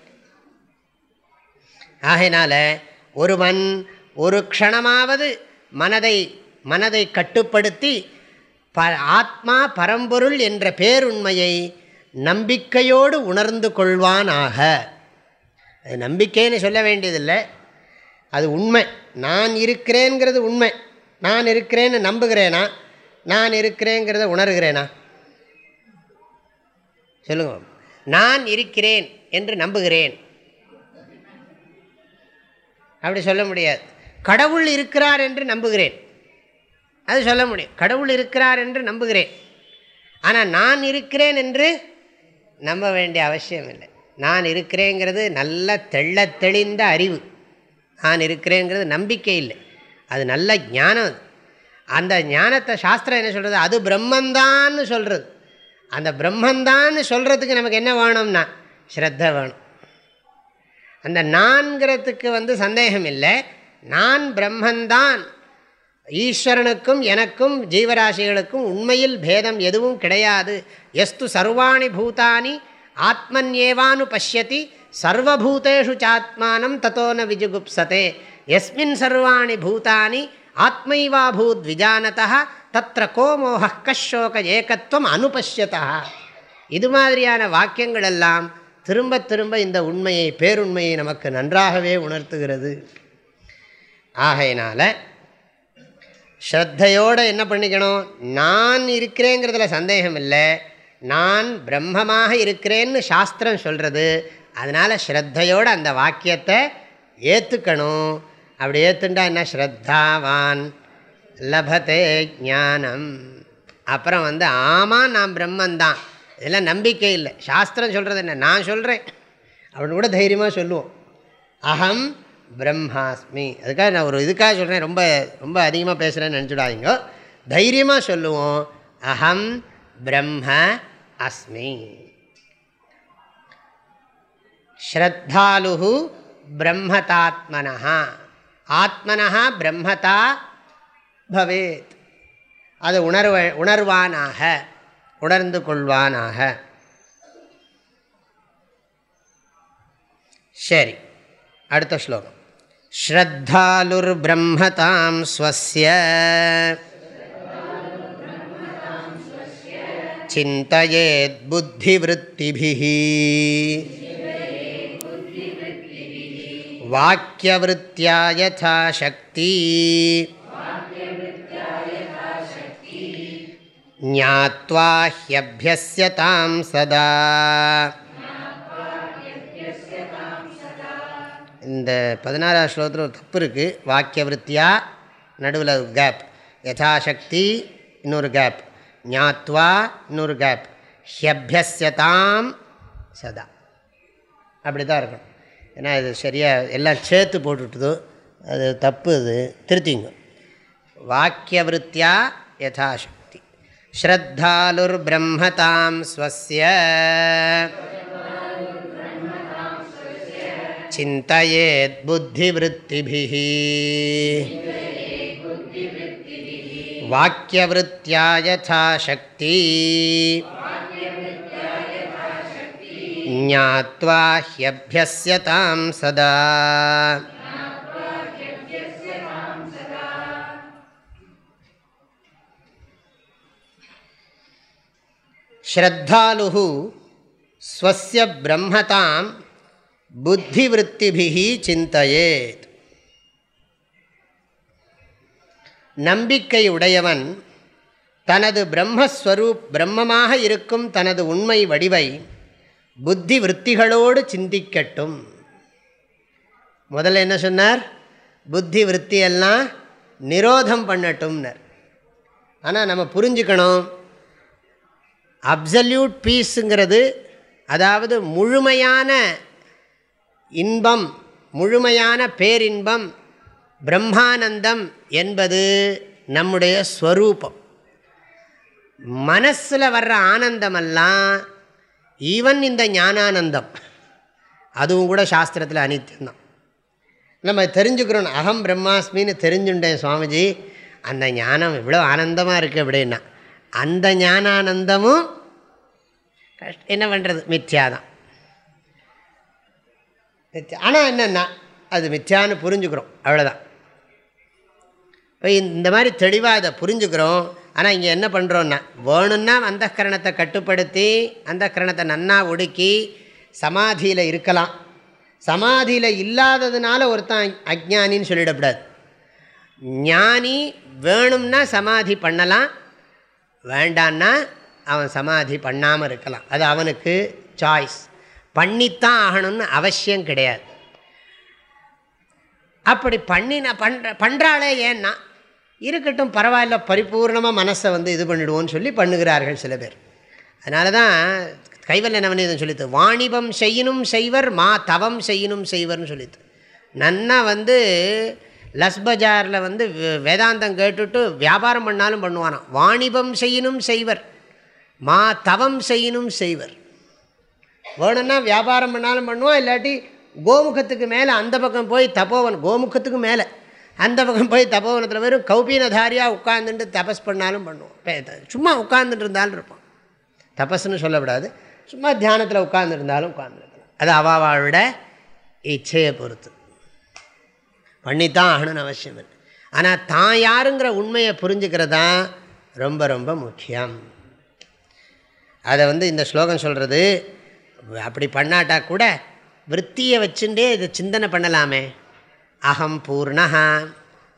ஆகையினால ஒருவன் ஒரு க்ஷணமாவது மனதை மனதை கட்டுப்படுத்தி ப ஆத்மா பரம்பொருள் என்ற பேருண்மையை நம்பிக்கையோடு உணர்ந்து கொள்வானாக. அது நம்பிக்கைன்னு சொல்ல வேண்டியதில்லை. அது உண்மை. நான் இருக்கிறேங்கிறது உண்மை. நான் இருக்கிறேன்னு நம்புகிறேனா? நான் இருக்கிறேங்கிறத உணர்கிறேனா? சொல்லுங்க. நான் இருக்கிறேன் என்று நம்புகிறேன். அப்படி சொல்ல முடியாது. கடவுள் இருக்கிறார் என்று நம்புகிறேன். அது சொல்ல முடியும். கடவுள் இருக்கிறார் என்று நம்புகிறேன். ஆனால் நான் இருக்கிறேன் என்று நம்ப வேண்டிய அவசியம் இல்லை. நான் இருக்கிறேங்கிறது நல்ல தெள்ள தெளிந்த அறிவு. நான் இருக்கிறேங்கிறது நம்பிக்கை இல்லை. அது நல்ல ஞானம் அது. அந்த ஞானத்தை சாஸ்திரம் என்ன சொல்கிறது அது பிரம்மந்தான்னு சொல்கிறது அந்த பிரம்மந்தான்னு சொல்கிறதுக்கு நமக்கு என்ன வேணும்னா ஸ்ரத்த வேணும். அந்த நான்கிறதுக்கு வந்து சந்தேகம் இல்லை. நான் பிரம்மந்தான் ஈஸ்வரனுக்கும் எனக்கும் ஜீவராசிகளுக்கும் உண்மையில் பேதம் எதுவும் கிடையாது. எஸ்து சர்வாணி பூதானி ஆத்மன்யேவானு பசியதி சர்வபூதேஷு சாத்மானம் தத்தோன விஜுகுப்சதே. எஸ்மின் சர்வாணி பூதானி ஆத்மைவாபூத் விஜானதா தத்திர கோமோக கஷோக ஏகத்துவம் அனுபஷ்யதா இது மாதிரியான வாக்கியங்கள் எல்லாம் திரும்ப திரும்ப இந்த உண்மையை பேருண்மையை நமக்கு நன்றாகவே உணர்த்துகிறது. ஆகையினால் ஸ்ரத்தையோடு என்ன பண்ணிக்கணும்? நான் இருக்கிறேங்கிறதுல சந்தேகம் இல்லை நான் பிரம்மமாக இருக்கிறேன்னு சாஸ்திரம் சொல்கிறது அதனால் ஸ்ரத்தையோடு அந்த வாக்கியத்தை ஏற்றுக்கணும் அப்படி ஏற்றுண்டா என்ன? ஸ்ரத்தாவான். லபத்தே ஞானம். அப்புறம் வந்து ஆமாம் நான் பிரம்மந்தான். இதெல்லாம் நம்பிக்கை இல்லை. சாஸ்திரம் சொல்கிறது என்ன? நான் சொல்கிறேன் அப்படின்னு கூட தைரியமாக சொல்லுவோம். அகம் பிரம்மாஸ்மி. அதுக்காக நான் ஒரு இதுக்காக சொல்கிறேன் ரொம்ப ரொம்ப அதிகமாக பேசுகிறேன்னு நினச்சிடாதீங்க. தைரியமாக சொல்லுவோம். அகம் பிரம்ம அஸ்மி ஸ்ரத்தாலு பிரம்மதாத்மனா ஆத்மனா பிரம்மதா பவேத் அது உணர்வ உணர்வானாக உணர்ந்து கொள்வானாக சரி அடுத்த ஸ்லோகம் श्रद्धालुर्ब्रह्मतां स्वस्य चिन्तयेद्बुद्धिवृत्तिभिः वाक्यवृत्त्या यथा शक्ति ज्ञात्वा ह्यभ्यस्यतां सदा இந்த பதினாறாவது ஸ்லோகத்தில் ஒரு தப்பு இருக்குது வாக்கிய விற்த்தியா நடுவில் கேப் யதாசக்தி இன்னொரு கேப் ஞாத்வா இன்னொரு கேப் ஹியபியஸ்யதாம் சதா அப்படி தான் இருக்கணும் ஏன்னா இது சரியாக எல்லாம் சேர்த்து போட்டுட்டுதோ அது தப்பு அது திருத்திங்க. வாக்கிய விற்த்தியா யதாசக்தி. ஸ்ரத்தாலுர் பிரம்மதாம் ஸ்வசிய சிந்தையேத் புத்திவிருத்திபிஹி. வாக்கியவிருத்தியா யதாசக்தி. ज्ञात्वा ह्यभ्यस्यतां सदा। ஸ்ரத்தாலு ஸ்வசிய பிரம்மதாம் புத்திவிற்த்திபிகி சிந்தையேத் நம்பிக்கை உடையவன் தனது பிரம்மஸ்வரூப் பிரம்மமாக இருக்கும் தனது உண்மை வடிவை புத்தி விற்த்திகளோடு சிந்திக்கட்டும். முதல்ல என்ன சொன்னார்? புத்தி விற்த்தியெல்லாம் நிரோதம் பண்ணட்டும்னர். ஆனால் நம்ம புரிஞ்சுக்கணும். அப்சல்யூட் பீஸுங்கிறது அதாவது முழுமையான இன்பம் முழுமையான பேரின்பம் பிரம்மானந்தம் என்பது நம்முடைய ஸ்வரூபம். மனசில் வர்ற ஆனந்தமெல்லாம் ஈவன் இந்த ஞானானந்தம். அதுவும் கூட சாஸ்திரத்தில் அனித்தியம்தான் நம்ம தெரிஞ்சுக்கிறோம் அகம் பிரம்மாஸ்மின்னு தெரிஞ்சுட்டேன் சுவாமிஜி. அந்த ஞானம் இவ்வளோ ஆனந்தமாக இருக்குது அப்படின்னா அந்த ஞானானந்தமும் கஷ்ட என்ன பண்ணுறது மித்யாதான். மித்யா ஆனால் என்னென்னா அது மித்யான்னு புரிஞ்சுக்கிறோம் அவ்வளோதான் இப்போ இந்த மாதிரி தெளிவாக அதை புரிஞ்சுக்கிறோம் ஆனால் இங்கே என்ன பண்ணுறோன்னா வேணும்னா அந்த கரணத்தை கட்டுப்படுத்தி அந்த கரணத்தை நன்னா ஒடுக்கி சமாதியில் இருக்கலாம். சமாதியில் இல்லாததுனால ஒருத்தன் அஜானின்னு சொல்லிடக்கூடாது. ஞானி வேணும்னா சமாதி பண்ணலாம் வேண்டான்னா அவன் சமாதி பண்ணாமல் இருக்கலாம். அது அவனுக்கு சாய்ஸ் பண்ணித்தான் ஆகணும்னு அவசியம் கிடையாது. அப்படி பண்ணின பண்ணுற பண்ணுறாளே ஏன்னா இருக்கட்டும் பரவாயில்ல பரிபூர்ணமாக மனசை வந்து இது பண்ணிடுவோன்னு சொல்லி பண்ணுகிறார்கள் சில பேர். அதனால தான் கைவல்ல என்ன சொல்லித்து வாணிபம் செய்யணும் செய்வர் மா தவம் செய்யணும் செய்வர்னு சொல்லித்து. நன்னா வந்து லஸ் பஜாரில் வந்து வேதாந்தம் கேட்டுட்டு வியாபாரம் பண்ணாலும் பண்ணுவானாம். வாணிபம் செய்யணும் செய்வர் மா தவம் செய்யணும் செய்வர். வேணும்னா வியாபாரம் பண்ணாலும் பண்ணுவான் இல்லாட்டி கோமுகத்துக்கு மேலே அந்த பக்கம் போய் தப்போவன் கோமுகத்துக்கு மேலே. அந்த பக்கம் போய் தபோவனத்தில் வெறும் கௌபீனதாரியாக உட்காந்துட்டு தபஸ் பண்ணாலும் பண்ணுவோம். சும்மா உட்காந்துட்டு இருந்தாலும் இருப்போம். தபஸ்ன்னு சொல்லக்கூடாது. சும்மா தியானத்தில் உட்காந்துருந்தாலும் உட்காந்துருக்கலாம் அது அவாவாவோட இச்சையை பொறுத்து. பண்ணித்தான் ஆகணும்னு அவசியம் இல்லை. ஆனால் தான் யாருங்கிற உண்மையை புரிஞ்சுக்கிறது தான் ரொம்ப ரொம்ப முக்கியம். அதை வந்து இந்த ஸ்லோகம் சொல்கிறது அப்படி பண்ணாட்டா கூட விற்த்தியை வச்சுட்டே இதை சிந்தனை பண்ணலாமே. அகம் பூர்ணா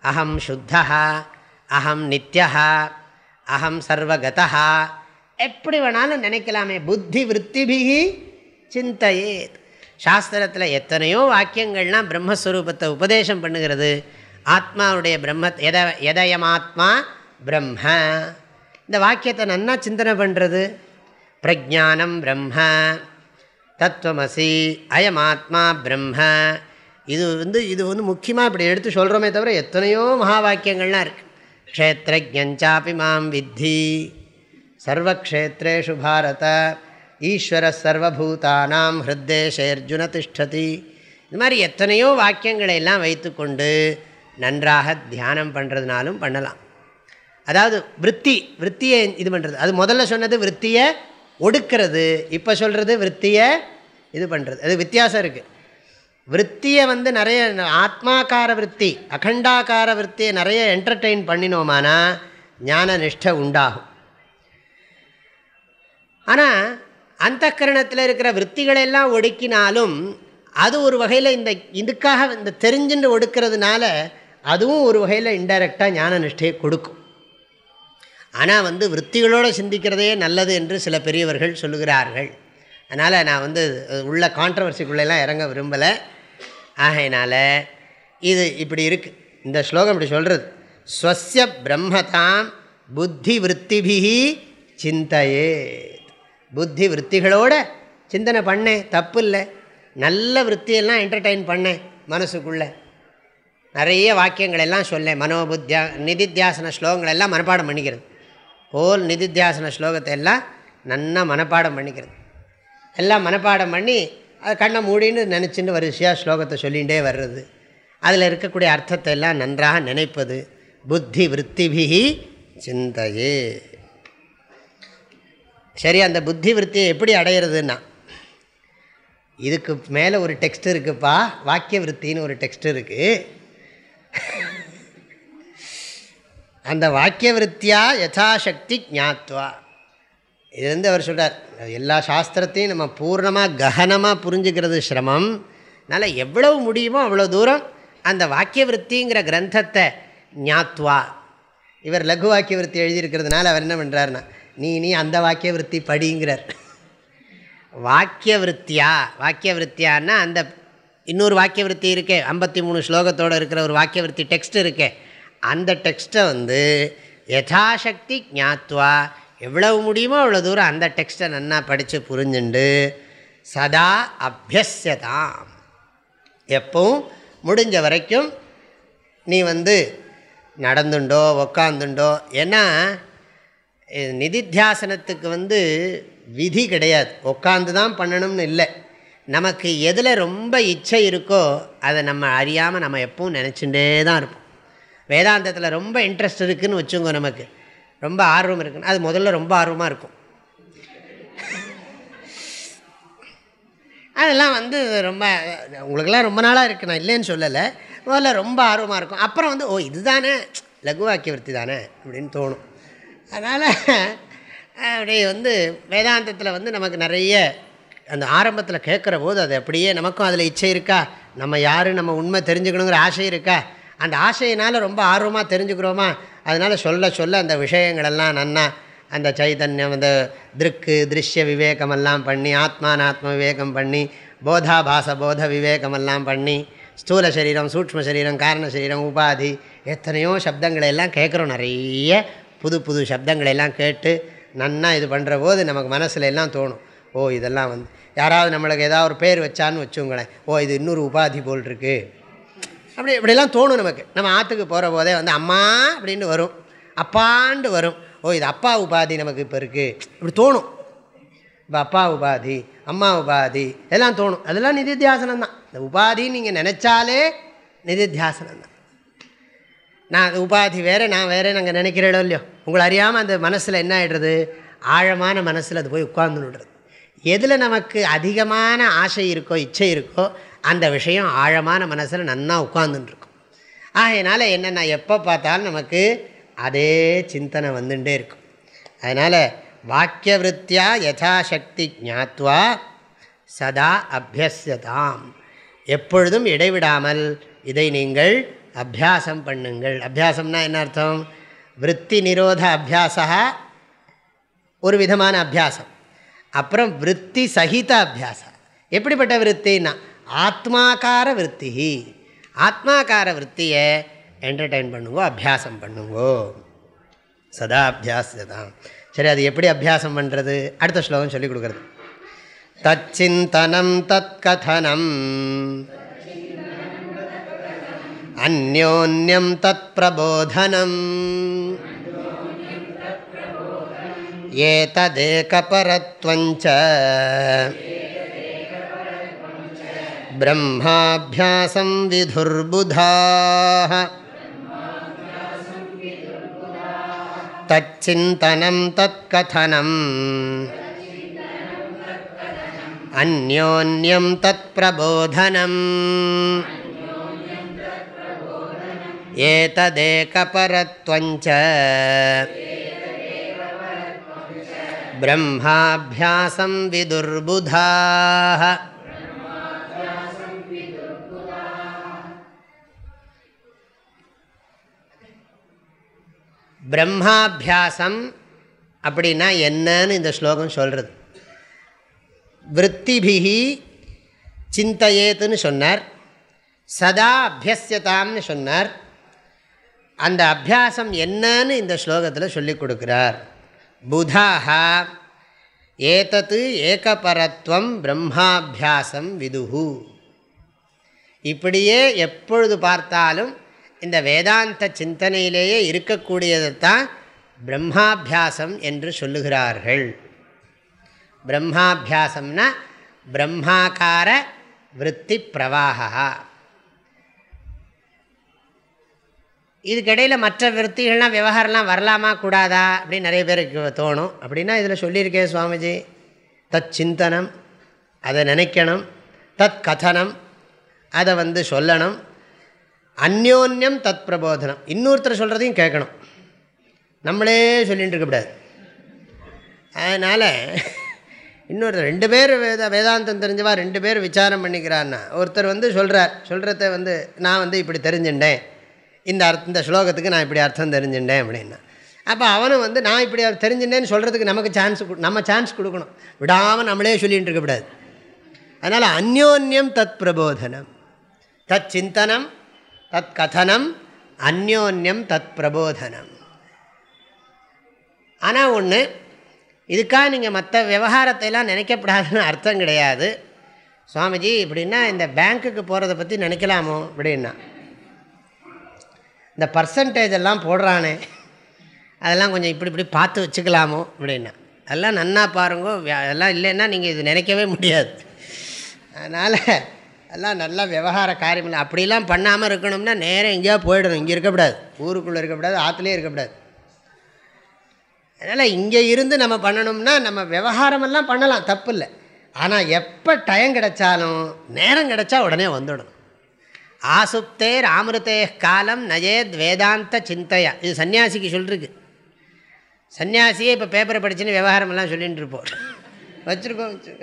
அகம் சுத்த அகம் நித்யா அகம் சர்வகதா எப்படி வேணாலும் நினைக்கலாமே புத்தி விற்த்திபிகி சிந்தையே சாஸ்திரத்தில் எத்தனையோ வாக்கியங்கள்லாம் பிரம்மஸ்வரூபத்தை உபதேசம் பண்ணுகிறது. ஆத்மாவுடைய பிரம்ம எத எதயமாத்மா பிரம்ம. இந்த வாக்கியத்தை நன்னா சிந்தனை பண்ணுறது பிரஜானம் பிரம்ம தத்துவமசி அயமாத்மா பிரம்ம. இது வந்து இது வந்து முக்கியமாக இப்படி எடுத்து சொல்கிறோமே தவிர எத்தனையோ மகா வாக்கியங்கள்லாம் இருக்குது க்ஷேத்திரஜாபி மாம் வித்தி சர்வக்ஷேத்ரேஷு பாரத ஈஸ்வர சர்வபூதானாம் ஹிருத்தேஷேர்ஜுன திஷ்டதி. இது மாதிரி எத்தனையோ வாக்கியங்களை எல்லாம் வைத்துக்கொண்டு நன்றாக தியானம் பண்ணுறதுனாலும் பண்ணலாம். அதாவது விற்பி விற்த்தியை இது பண்ணுறது அது முதல்ல சொன்னது விற்த்தியை ஒடுக்கிறது இப்போ சொல்கிறது விற்த்தியை இது பண்ணுறது அது வித்தியாசம் இருக்குது விற்த்தியை வந்து நிறைய ஆத்மாக்கார விற்பி அகண்டாக்கார விற்த்தியை நிறைய என்டர்டெயின் பண்ணினோமானா ஞான நிஷ்டை உண்டாகும். ஆனால் அந்த கரணத்தில் இருக்கிற விற்த்திகளெல்லாம் ஒடுக்கினாலும் அது ஒரு வகையில் இந்த இதுக்காக இந்த தெரிஞ்சுட்டு ஒடுக்கிறதுனால அதுவும் ஒரு வகையில் இன்டைரக்டாக ஞான நிஷ்டையை கொடுக்கும். ஆனால் வந்து விற்த்திகளோடு சிந்திக்கிறதே நல்லது என்று சில பெரியவர்கள் சொல்லுகிறார்கள். அதனால் நான் வந்து உள்ள கான்ட்ரவர்சிக்குள்ளெல்லாம் இறங்க விரும்பலை. ஆகையினால் இது இப்படி இருக்குது இந்த ஸ்லோகம் இப்படி சொல்கிறது ஸ்வசிய பிரம்மதாம் புத்தி விற்த்திபிகி சிந்தையே. புத்தி விற்த்திகளோட சிந்தனை பண்ணேன் தப்பு இல்லை நல்ல விற்த்தியெல்லாம் என்டர்டெயின் பண்ணேன் மனசுக்குள்ளே. நிறைய வாக்கியங்கள் எல்லாம் சொல்லேன் மனோபுத்தியா நிதித்தியாசன ஸ்லோகங்கள் எல்லாம் மனப்பாடம் பண்ணிக்கிறது. ஹோல் நிதித்தியாசன ஸ்லோகத்தை எல்லாம் நன்னா மனப்பாடம் பண்ணிக்கிறது. எல்லாம் மனப்பாடம் பண்ணி அது கண்ணை மூடின்னு நினச்சின்னு வரிசையாக ஸ்லோகத்தை சொல்லிகிட்டே வர்றது. அதில் இருக்கக்கூடிய அர்த்தத்தை எல்லாம் நன்றாக நினைப்பது. புத்தி விற்த்திபிகி சிந்தையே. சரி அந்த புத்தி விற்த்தியை எப்படி அடையிறதுன்னா இதுக்கு மேலே ஒரு டெக்ஸ்ட் இருக்குப்பா. வாக்கிய விற்த்தின்னு ஒரு டெக்ஸ்ட் இருக்குது அந்த வாக்கிய விற்த்தியா யதாசக்தி ஞாத்வா. இதுலேருந்து அவர் சொல்கிறார் எல்லா சாஸ்திரத்தையும் நம்ம பூர்ணமாக ககனமாக புரிஞ்சுக்கிறது சிரமம். அதனால் எவ்வளவு முடியுமோ அவ்வளோ தூரம் அந்த வாக்கிய விற்த்திங்கிற கிரந்தத்தை ஞாத்வா. இவர் லகு வாக்கிய விற்த்தி எழுதியிருக்கிறதுனால அவர் என்ன பண்ணுறாருனா நீ நீ அந்த வாக்கிய விற்த்தி படிங்கிறார். வாக்கிய விற்த்தியா வாக்கிய விற்த்தியான்னா அந்த இன்னொரு வாக்கிய விற்த்தி இருக்கே ஐம்பத்தி மூணு ஸ்லோகத்தோடு இருக்கிற ஒரு வாக்கிய விற்த்தி டெக்ஸ்ட் இருக்கே அந்த டெக்ஸ்ட்டை வந்து யதாசக்தி ஞாத்வா எவ்வளவு முடியுமோ அவ்வளோ தூரம் அந்த டெக்ஸ்ட்டை நன்னா படித்து புரிஞ்சுண்டு சதா அபியசியதாம் எப்பவும் முடிஞ்ச வரைக்கும் நீ வந்து நடந்துண்டோ உக்காந்துண்டோ ஏன்னா நிதித்தியாசனத்துக்கு வந்து விதி கிடையாது. உட்காந்து தான் பண்ணணும்னு இல்லை. நமக்கு எதில் ரொம்ப இச்சை இருக்கோ அதை நம்ம அறியாமல் நம்ம எப்பவும் நினச்சிட்டே தான் இருப்போம். வேதாந்தத்தில் ரொம்ப இன்ட்ரெஸ்ட் இருக்குதுன்னு வச்சுங்க நமக்கு. ரொம்ப ஆர்வம் இருக்குன்னு. அது முதல்ல ரொம்ப ஆர்வமாக இருக்கும். அதெல்லாம் வந்து ரொம்ப உங்களுக்கெல்லாம் ரொம்ப நாளாக இருக்குது நான் இல்லைன்னு சொல்லலை. முதல்ல ரொம்ப ஆர்வமாக இருக்கும். அப்புறம் வந்து ஓ இதுதானே லகுவாக்கிய விற்பி தானே அப்படின்னு தோணும். அதனால் அப்படியே வந்து வேதாந்தத்தில் வந்து நமக்கு நிறைய அந்த ஆரம்பத்தில் கேட்குற போது அது அப்படியே நமக்கும் அதில் இச்சை இருக்கா? நம்ம யார் நம்ம உண்மை தெரிஞ்சுக்கணுங்கிற ஆசை இருக்கா? அந்த ஆசையினால் ரொம்ப ஆர்வமாக தெரிஞ்சுக்கிறோமா? அதனால் சொல்ல சொல்ல அந்த விஷயங்களெல்லாம் நன்னா அந்த சைதன்யம் அந்த திருக்கு திருஷ்ய விவேகமெல்லாம் பண்ணி ஆத்மானாத்ம விவேகம் பண்ணி போதாபாச போத விவேகமெல்லாம் பண்ணி ஸ்தூல சரீரம் சூக்ம சரீரம் காரண சரீரம் உபாதி எத்தனையோ சப்தங்களை எல்லாம் கேட்குறோம். நிறைய புது புது சப்தங்களை எல்லாம் கேட்டு நன்னா இது பண்ணுற போது நமக்கு மனசில் எல்லாம் தோணும். ஓ இதெல்லாம் வந்து யாராவது நம்மளுக்கு ஏதாவது ஒரு பேர் வச்சான்னு வச்சுங்களேன் ஓ இது இன்னொரு உபாதி போல் இருக்குது அப்படி இப்படிலாம் தோணும் நமக்கு. நம்ம ஆற்றுக்கு போகிற போதே வந்து அம்மா அப்படின்னு வரும். அப்பாண்டு வரும். ஓ இது அப்பா உபாதி நமக்கு இப்போ இருக்குது இப்படி தோணும். இப்போ அப்பா உபாதி அம்மா உபாதி எல்லாம் தோணும். அதெல்லாம் நிதித்தியாசனம் தான் இந்த உபாதின்னு நீங்கள் நினச்சாலே நிதித்தியாசனம் தான் நான் உபாதி வேறு நான் வேறு நாங்கள் நினைக்கிறேடோ இல்லையோ? உங்களை அறியாமல் அந்த மனசில் என்ன ஆகிடுறது ஆழமான மனசில் அது போய் உட்கார்ந்துடுறது. எதில் நமக்கு அதிகமான ஆசை இருக்கோ இச்சை இருக்கோ அந்த விஷயம் ஆழமான மனசில் நன்னா உட்கார்ந்துட்டுருக்கும் ஆகையினால் என்னென்ன எப்போ பார்த்தாலும் நமக்கு அதே சிந்தனை வந்துட்டே இருக்கும். அதனால் வாக்கிய விற்த்தியா யதாசக்தி ஜாத்வா சதா அபியசியதாம் எப்பொழுதும் இடைவிடாமல் இதை நீங்கள் அபியாசம் பண்ணுங்கள். அபியாசம்னா என்ன அர்த்தம்? விற்பி நிரோத அபியாசா ஒரு விதமான அபியாசம். அப்புறம் விற்பி சகித அபியாசம் எப்படிப்பட்ட விற்த்தின்னா ஆத்மாக்கார விற்பி ஆத்மாக்கார விற்த்தியை என்டர்டெயின் பண்ணுங்கோ அபியாசம் பண்ணுங்கோ. சதா அபியாசதான் சரி அது எப்படி அபியாசம் பண்ணுறது அடுத்த ஸ்லோகம் சொல்லிக் கொடுக்குறது. தச்சிந்தனம் தத்கதனம். அந்யோன்யம் தத் பிரபோதனம் ஏததேகபரத்வஞ்ச ब्रह्माभ्यासं विधुर्बुधाः तच्चिन्तनं तत्कथनम् अन्योन्यं तत्प्रबोधनम् एतदेकपरत्वञ्च ब्रह्माभ्यासं विदुर्बुधाः பிரம்மாபியாசம் அப்படின்னா என்னன்னு இந்த ஸ்லோகம் சொல்கிறது விற்த்திபிகி சிந்தையேத்துன்னு சொன்னார். சதா அபியசியதாம்னு சொன்னார். அந்த அபியாசம் என்னன்னு இந்த ஸ்லோகத்தில் சொல்லிக் கொடுக்குறார். புதாக ஏதத்து ஏகபரத்துவம் பிரம்மாபியாசம் விதுகு இப்படியே எப்பொழுது பார்த்தாலும் இந்த வேதாந்த சிந்தனையிலேயே இருக்கக்கூடியதைத்தான் பிரம்மாபியாசம் என்று சொல்லுகிறார்கள். பிரம்மாபியாசம்னா பிரம்மாக்கார விற்பி பிரவாகா. இதுக்கிடையில் மற்ற விற்த்திகள்லாம் விவகாரம்லாம் வரலாமா கூடாதா அப்படின்னு நிறைய பேருக்கு தோணும். அப்படின்னா இதில் சொல்லியிருக்கேன் சுவாமிஜி தத் சிந்தனம் அதை நினைக்கணும் தத் கதனம் அதை வந்து சொல்லணும். அந்யோன்யம் தத் பிரபோதனம் இன்னொருத்தர் சொல்கிறதையும் கேட்கணும். நம்மளே சொல்லிகிட்டு இருக்கக்கூடாது அதனால் இன்னொரு ரெண்டு பேர் வேத வேதாந்தம் தெரிஞ்சவா ரெண்டு பேர் விசாரம் பண்ணிக்கிறான்னா ஒருத்தர் வந்து சொல்கிறார் சொல்கிறத வந்து நான் வந்து இப்படி தெரிஞ்சுட்டேன். இந்த அர்த்த இந்த ஸ்லோகத்துக்கு நான் இப்படி அர்த்தம் தெரிஞ்சுட்டேன் அப்படின்னா. அப்போ அவனும் வந்து நான் இப்படி தெரிஞ்சுட்டேன்னு சொல்கிறதுக்கு நமக்கு சான்ஸ் நம்ம சான்ஸ் கொடுக்கணும். விடாமல் நம்மளே சொல்லிகிட்டு இருக்கக்கூடாது அதனால் அந்யோன்யம் தத் பிரபோதனம் தத் சிந்தனம் தத் கதனம் அந்யோன்யம் தத் பிரபோதனம். ஆனால் ஒன்று இதுக்காக நீங்கள் மற்ற விவகாரத்தையெல்லாம் நினைக்கப்படாதுன்னு அர்த்தம் கிடையாது. சுவாமிஜி இப்படின்னா இந்த பேங்க்குக்கு போகிறத பற்றி நினைக்கலாமோ அப்படின்னா. இந்த பர்சன்டேஜ் எல்லாம் போடுறானே அதெல்லாம் கொஞ்சம் இப்படி இப்படி பார்த்து வச்சுக்கலாமோ அப்படின்னா. அதெல்லாம் நன்னா பாருங்கோ அதெல்லாம் இல்லைன்னா நீங்கள் இது நினைக்கவே முடியாது. அதனால் எல்லாம் நல்லா விவகார காரியம் இல்லை அப்படிலாம் பண்ணாமல் இருக்கணும்னா நேரம் எங்கேயா போயிடணும். இங்கே இருக்கக்கூடாது ஊருக்குள்ளே இருக்கக்கூடாது ஆற்றுலேயே இருக்கக்கூடாது அதனால் இங்கே இருந்து நம்ம பண்ணணும்னா நம்ம விவகாரமெல்லாம் பண்ணலாம். தப்பு இல்லை ஆனால் எப்போ டைம் கிடைச்சாலும் நேரம் கிடைச்சா உடனே வந்துடணும். ஆசுப்தே ராமிருத்தே காலம் நஜேத் வேதாந்த சிந்தையா. இது சன்னியாசிக்கு சொல்லிருக்கு. சன்னியாசியே இப்போ பேப்பரை படிச்சுன்னு விவகாரமெல்லாம் சொல்லிகிட்டு இருப்போம் வச்சுருக்கோம். வச்சு.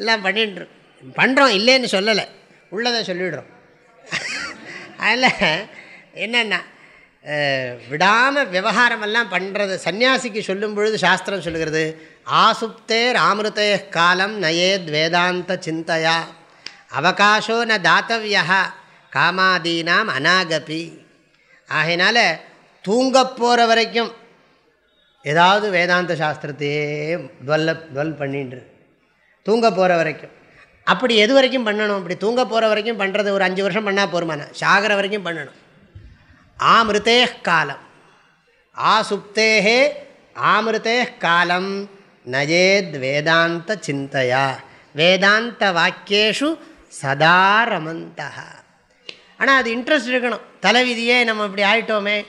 எல்லாம் பண்ணிட்டுருக்கோம் பண்ணுறோம் இல்லைன்னு சொல்லலை. உள்ளதை சொல்லிவிடுறோம் அதில் என்னென்னா விடாமல் விவகாரமெல்லாம் பண்ணுறது சன்னியாசிக்கு சொல்லும் பொழுது சாஸ்திரம் சொல்லுகிறது ஆசுப்தே ராமிருத்தே காலம் நயேத் வேதாந்த சிந்தையா அவகாசோ ந தாத்தவியா காமாதீனாம் அநாகபி. ஆகையினால தூங்க போகிற வரைக்கும் ஏதாவது வேதாந்த சாஸ்திரத்தையே துவல்ல துவல் பண்ணின்று தூங்க போகிற வரைக்கும். அப்படி எது வரைக்கும் பண்ணணும்? அப்படி தூங்க போகிற வரைக்கும் பண்ணுறது ஒரு அஞ்சு வருஷம் பண்ணால் போருமானா? சாகிற வரைக்கும் பண்ணணும். ஆமிருத்தே காலம். ஆசுப்தேகே ஆமிருத்தே காலம். நஜேத் வேதாந்த சிந்தையா. வேதாந்த வாக்கியேஷு சதா ரமந்தா ஆனால் அது இன்ட்ரெஸ்ட் இருக்கணும். தலைவிதியே நம்ம இப்படி ஆயிட்டோமே.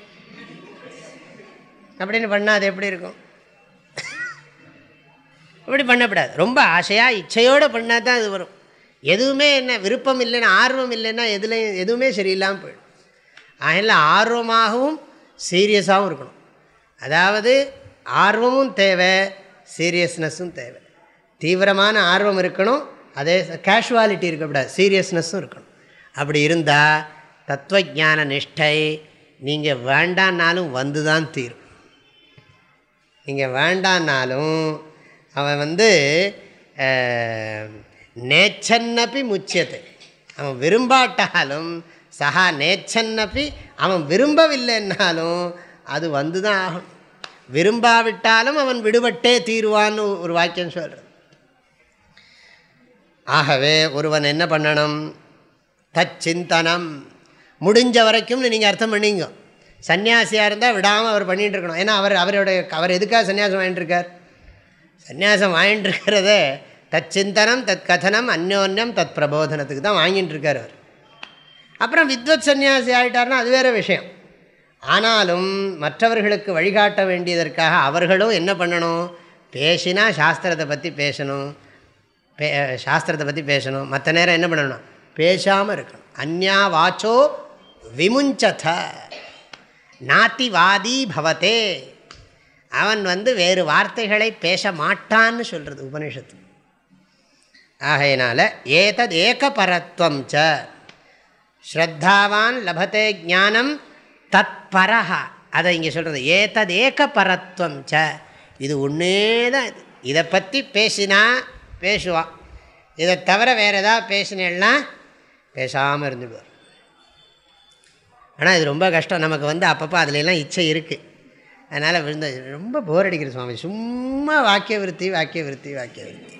அப்படின்னு பண்ணால் அது எப்படி இருக்கும்? இப்படி பண்ணக்கூடாது ரொம்ப ஆசையாக இச்சையோடு பண்ணால் தான் அது வரும். எதுவுமே என்ன விருப்பம் இல்லைன்னா ஆர்வம் இல்லைன்னா எதுலேயும் எதுவுமே சரியில்லாமல் போயிடும். அதில் ஆர்வமாகவும் சீரியஸாகவும் இருக்கணும். அதாவது ஆர்வமும் தேவை சீரியஸ்னஸும் தேவை. தீவிரமான ஆர்வம் இருக்கணும் அதே கேஷுவாலிட்டி இருக்கக்கூடாது சீரியஸ்னஸும் இருக்கணும். அப்படி இருந்தால் தத்துவஜான நிஷ்டை நீங்கள் வேண்டான்னாலும் வந்து தான் தீரும். நீங்கள் வேண்டான்னாலும் அவன் வந்து நேச்சன்னப்பி முச்சியத்தை அவன் விரும்பாட்டாலும் சஹா நேச்சன்னப்பி அவன் விரும்பவில்லைன்னாலும் அது வந்து தான் ஆகும். விரும்பாவிட்டாலும் அவன் விடுபட்டே தீருவான்னு ஒரு வாக்கியம் சொல்கிறது ஆகவே ஒருவன் என்ன பண்ணணும்? தச்சிந்தனம். முடிஞ்ச வரைக்கும்னு நீங்கள் அர்த்தம் பண்ணிங்க சன்னியாசியாக இருந்தால் விடாமல் அவர் பண்ணிகிட்டு இருக்கணும். ஏன்னா அவர் அவருடைய அவர் எதுக்காக சன்னியாசம் வாங்கிட்டுருக்கார் சன்னியாசம் வாங்கிட்டு இருக்கிறதே தச்சிந்தனம் தத் கதனம் அந்யோன்யம் தத் பிரபோதனத்துக்கு தான் வாங்கிட்டு இருக்கார் அவர். அப்புறம் வித்வத் சன்னியாசி ஆகிட்டார்னா அது வேறு விஷயம். ஆனாலும் மற்றவர்களுக்கு வழிகாட்ட வேண்டியதற்காக அவர்களும் என்ன பண்ணணும்? பேசினா சாஸ்திரத்தை பற்றி பேசணும். பே சாஸ்திரத்தை பற்றி பேசணும். மற்ற நேரம் என்ன பண்ணணும் பேசாமல் இருக்கணும். அந்யா வாச்சோ விமுஞ்சத. நாத்திவாதி பவத்தே அவன் வந்து வேறு வார்த்தைகளை பேச மாட்டான்னு சொல்கிறது உபனிஷத்து ஆகையினால ஏதத் ஏகபரத்வம் ச. ஸ்ரத்தாவான் லபத்தே ஜானம் தத் பரஹா. அதை இங்கே சொல்கிறது ஏதத் ஏகபரத்வம் ச. இது ஒன்றே தான் இதை. பற்றி பேசினா பேசுவான். இதை தவிர வேறு ஏதாவது பேசினேன்னா பேசாமல் இருந்துடுவார். ஆனால் இது ரொம்ப கஷ்டம். நமக்கு வந்து அப்பப்போ அதுலெல்லாம் இச்சை இருக்குது அதனால் விழுந்த ரொம்ப போர் அடிக்கிற சுவாமி. சும்மா வாக்கிய விருத்தி வாக்கிய விருத்தி வாக்கிய விருத்தி